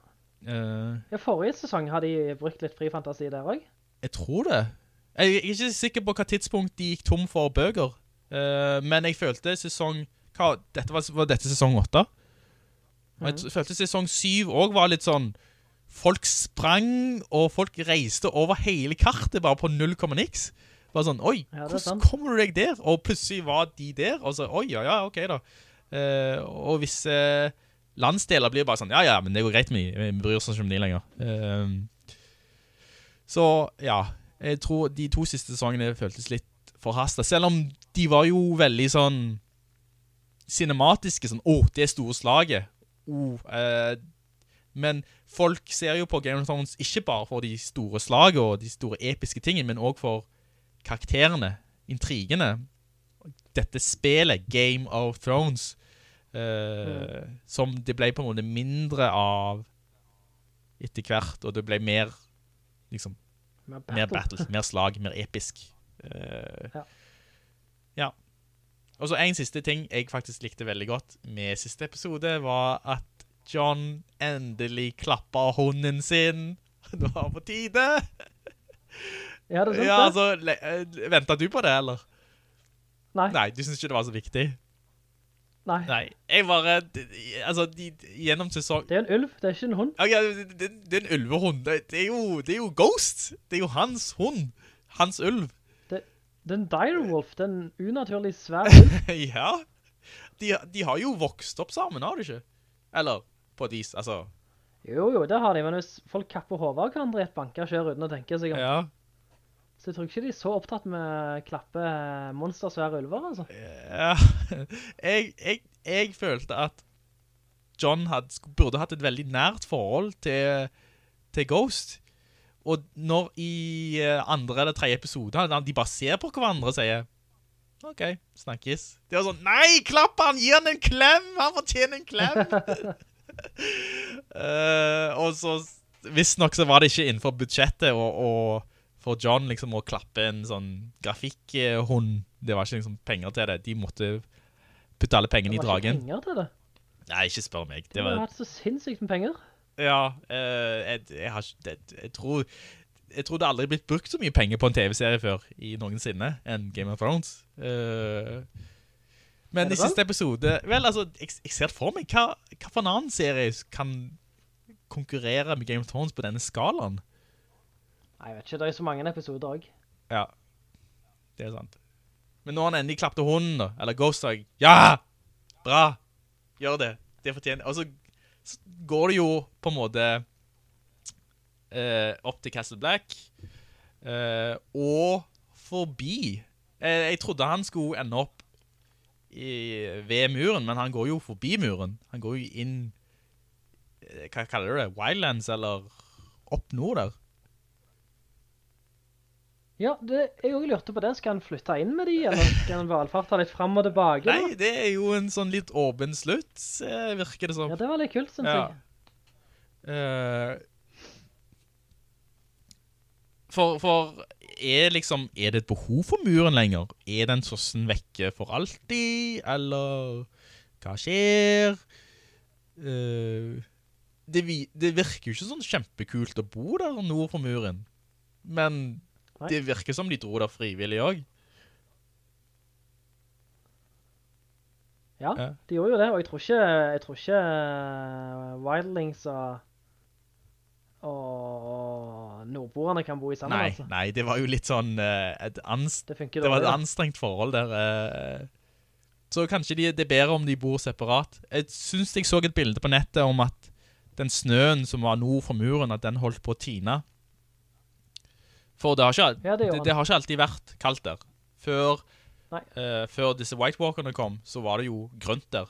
Eh, Ja, forrige sesong har de brukt litt fri fantasi der også. Jeg tror det. Jeg er ikke sikker på hva tidspunkt de gikk tom for bøger. Uh, men jeg følte sesong hva, dette var, var dette sesong 8? Mm. jeg t- følte sesong 7 også var litt sånn Folk sprang, og folk reiste over hele kartet bare på 0, niks. Bare sånn, oi, Ja, hvordan kommer du deg der? Og plutselig var de der, og så, oi, ja, ja, ok da. Uh, og visse landsdeler blir bare sånn, ja, ja, men det går greit, med de, vi bryr oss ikke om de lenger. Uh, så, ja, jeg tror de to siste sesongene føltes litt forhastet, selv om de var jo veldig sånn cinematiske, sånn, åh, det er store slaget. Oh, men folk ser jo på Game of Thrones ikke bare for de store slagene og de store episke tingene, men også for karakterene, intrigene. Dette spillet, Game of Thrones, eh, som det ble på en måte mindre av etter hvert, og det ble mer, liksom, Mer mer battles, mer slag, mer episk. Eh, Ja. ja. Og så en siste ting jeg faktisk likte veldig godt med siste episode, var at John endelig klappa hunden sin. Det var på tide. Ja, det sant Ja, altså, eh, ventet du på det, eller? Nei, Nei, du synes ikke det var så viktig? nei. Nei, jeg bare, altså, de, gjennom sesong... Det er en ulv, det er ikke en hund. Ja, det, det, det er en ulvehund. Det, det, er jo, det er jo Ghost. Det er jo hans hund. Hans ulv. Det, det er en direwolf, den en unaturlig svær ulv. ja. De, de har jo vokst opp sammen, har de ikke? Eller, på et vis, altså. Jo, jo, det har de, men hvis folk kapper hovedet og hverandre i et kjøre uten å tenke seg om, Ja. så jeg tror ikke de er så opptatt med klappe monstersvære ulver, altså. ja. Jeg, jeg, jeg følte at John had, burde hatt et veldig nært forhold til, til Ghost. Og når i eh, andre eller tre episoder, de bare ser på hverandre og sier, ok, snakkes. Det var sånn, nei, klapp han, gi han en klem, han fortjener en klem. Eh, og så, visst nok så var det ikke innenfor budsjettet og, og for John liksom å klappe en sånn grafikkhund. Det var ikke liksom penger til det. De måtte putte alle pengene i dragen. Det var ikke penger til det. Nei, ikke spør meg. De Det har var, hatt så sinnssykt med penger. ja, uh, jeg, jeg har det, jeg tror, jeg tror det aldri blitt brukt så mye penger på en TV-serie før i noensinne enn Game of Thrones. Eh, men i siste episode, vel, altså, jeg, jeg ser det for meg, hva, hva for en annen serie kan konkurrere med Game of Thrones på denne skalaen? Nei, jeg vet ikke, det er så mange episoder også. Ja, det er sant. Men når han endelig klappte hunden da, eller Ghost Dog, ja, bra, gjør det, det fortjener. Og så, så går det jo på en måte eh, opp til Castle Black, eh, og forbi. Eh, jeg trodde han skulle ende opp i, ved muren, men han går jo forbi muren. Han går jo inn, eh, hva kaller du det, Wildlands, eller opp nord der. Ja, det, jeg også lurte på det. Skal han flytte inn med de, eller skal han valfarte litt frem og tilbake? Nei, da? det er jo en sånn litt åpen slutt, eh, virker det som. Ja, det var litt kult, synes Ja. jeg. Eh, for, for er liksom, er det et behov for muren lenger? Er den sossen vekke for alltid, eller hva skjer? Uh, det, vi, det virker jo ikke sånn kjempekult å bo der nord for muren, men Nei. det virker som de dro der frivillig også. Ja, Ja. de gjorde jo det, og jeg tror ikke, jeg tror ikke eh, Wildlings og, og nordboerne kan bo i sammen, Nei, altså. nei, det var jo litt sånn eh, et anst Det Det var et anstrengt forhold der. eh. Så kanskje de, det er bedre om de bor separat. Jeg synes jeg så et bilde på nettet om at den snøen som var nord for muren, at den holdt på å tina. For det har ikke, Ja, det det, har ikke alltid vært kaldt der. Før, eh, før disse White Walkerne kom, så var det jo grønt der.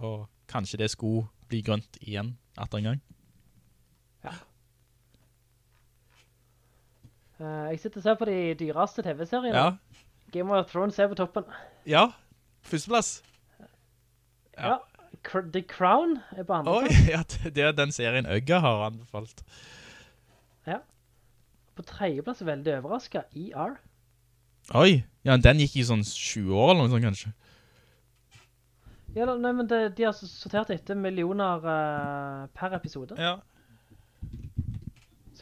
Og kanskje det skulle bli grønt igjen etter en gang. Eh, jeg sitter og ser på de dyreste TV-seriene. Ja, Game of Thrones er på toppen. ja. Førsteplass. Ja. Ja. The Crown er på andre. Oi, ja, det det er den serien Øgga har anbefalt. Ja. På tredjeplass er veldig overrasket. ER. Oi, ja, den gikk i sånn 20 år eller noe sånt kanskje. Ja, nei, men det, de har sortert etter millioner uh, per episode. Ja.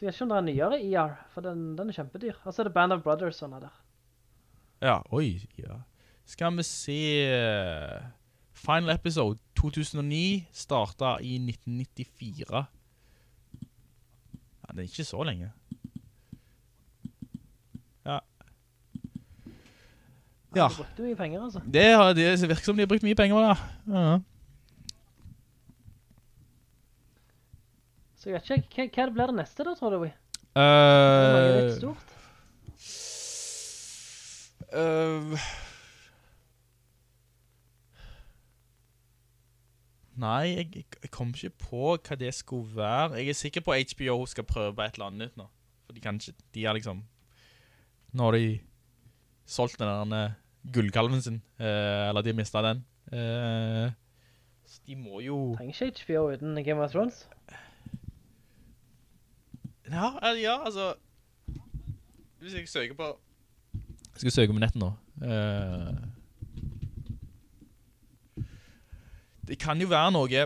Jeg vet ikke om det er nyere ER, for den, den er kjempedyr. Og så er det Band of Brothers sånn der. Ja, oi, ja. Skal vi se... eh, Final episode 2009 startet i 1994. Ja, det er ikke så lenge. Ja. Ja, De brukte mye penger, altså. det, det virker som de har brukt mye penger det. Ja. Så jeg vet ikke, hva, hva blir det neste da, tror du? Uh, det er litt Uh, stort? Uh, Nei, jeg, jeg- kom ikke på hva det skulle være. Jeg er sikker på at HBO skal prøve et eller annet nytt nå. For de kan ikke, de er liksom Nå har de solgt den der eh, gullkalven sin, uh, eller de har mistet den. Uh, så de må jo Trenger ikke HBO uten Game of Thrones. Ja, eh, ja, altså Hvis jeg søker på Jeg skal søke på nettet nå. Uh, det kan jo være noe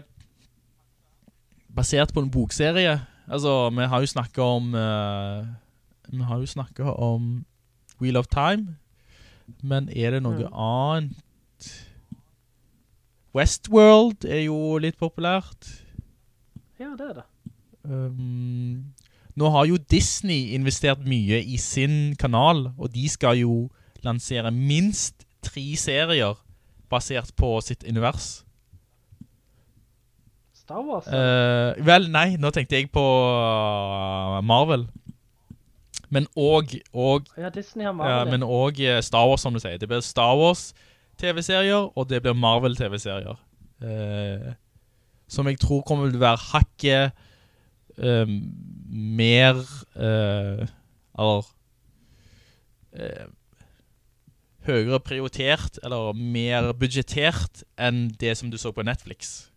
basert på en bokserie. Altså, vi har jo snakket om uh, Vi har jo snakket om Wheel of Time. Men er det noe Mm. annet Westworld er jo litt populært. Ja, det er det. Um, nå har jo Disney investert mye i sin kanal, og de skal jo lansere minst tre serier basert på sitt univers. Star Wars. Uh, vel, nei, nå tenkte jeg på uh, Marvel. Men og, og, ja, Disney har ja, men og eh, Star Wars, som du sier. Det blir Star Wars TV-serier, og det blir Marvel TV-serier. Uh, som jeg tror kommer til å være hakket eh, mer uh, Eller eh, Høyere prioritert, eller mer budsjettert enn det som du så på Netflix.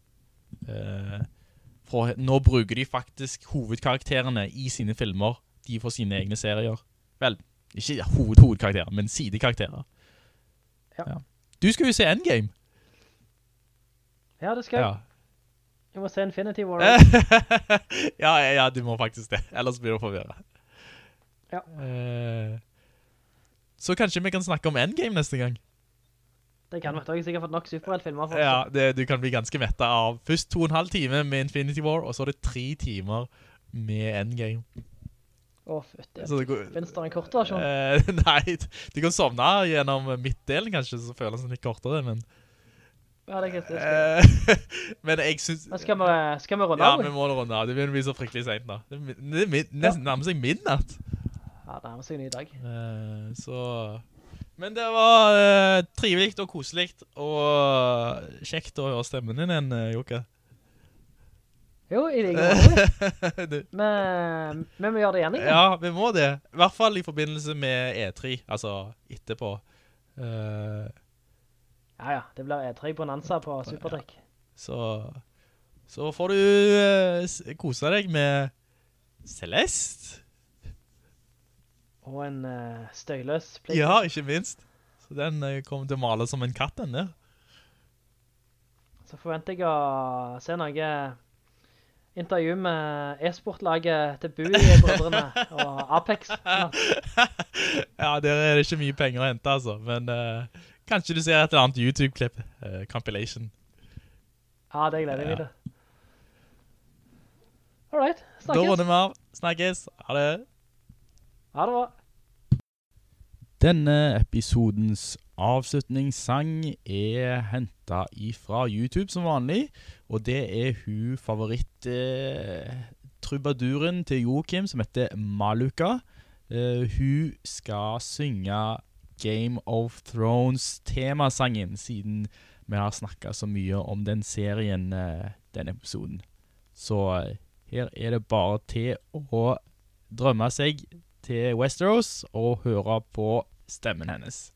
For nå bruker de faktisk hovedkarakterene i sine filmer. De får sine egne serier. Vel, ikke hoved hovedkarakterer, men sidekarakterer. Ja. Du skal jo se Endgame. Ja, det skal jeg. Ja. Jeg må se Infinity War. ja, ja, du må faktisk det. Ellers blir du forvirret. Ja. Uh, så kanskje vi kan snakke om Endgame neste gang. Det kan vi. Du har ikke sikkert fått nok superheltfilmer. Ja, det, du kan bli ganske mettet av først to og en halv time med Infinity War, og så er det tre timer med Endgame. Å, fytti. Det går... Finnes det en kort versjon? Uh, nei, du kan sovne gjennom midtdelen kanskje, så føles det litt kortere, men... Ja, det er skal- Eh, men jeg synes... Men skal vi, skal vi runde Ja, vi må runde av. Det begynner å bli så fryktelig sent da. Det, er det nesten nærmer seg midnatt. Ja, det nærmer seg ny dag. Uh, så... Men det var uh, trivelikt og koselikt, og kjekt å høre stemmen din igjen, eh, Jokke. Jo, i like måte. Men vi må gjøre det igjen, ikke? ja, vi må det. I hvert fall i forbindelse med E3, altså etterpå. Eh, Ja, ja. Det blir E3 Bonanza på Superdekk. så, så får du uh, kose deg med Celeste. Og en uh, støyløs plik. Ja, ikke minst. Så den uh, kommer til å male som en katt, den der. Så forventer jeg å se noe intervju med e-sportlaget til Bui-brødrene og Apex. ja, der er det ikke mye penger å hente, altså. Men eh, Kanskje du ser et eller annet YouTube-klipp. uh, compilation. Ja, det gleder jeg meg Ja. til. Alright, Da snakkes. runder vi av. Snakkes. Ha det. Ha det bra. Denne episodens avslutningssang er henta ifra YouTube som vanlig, og det er hun favoritt-trubaduren til Joakim, som heter Maluka. Eh, hun skal synge Game of Thrones-temasangen, siden vi har snakka så mye om den serien eh, denne episoden. Så eh, her er det bare til å drømme seg til Westeros og høre på stemmen hennes.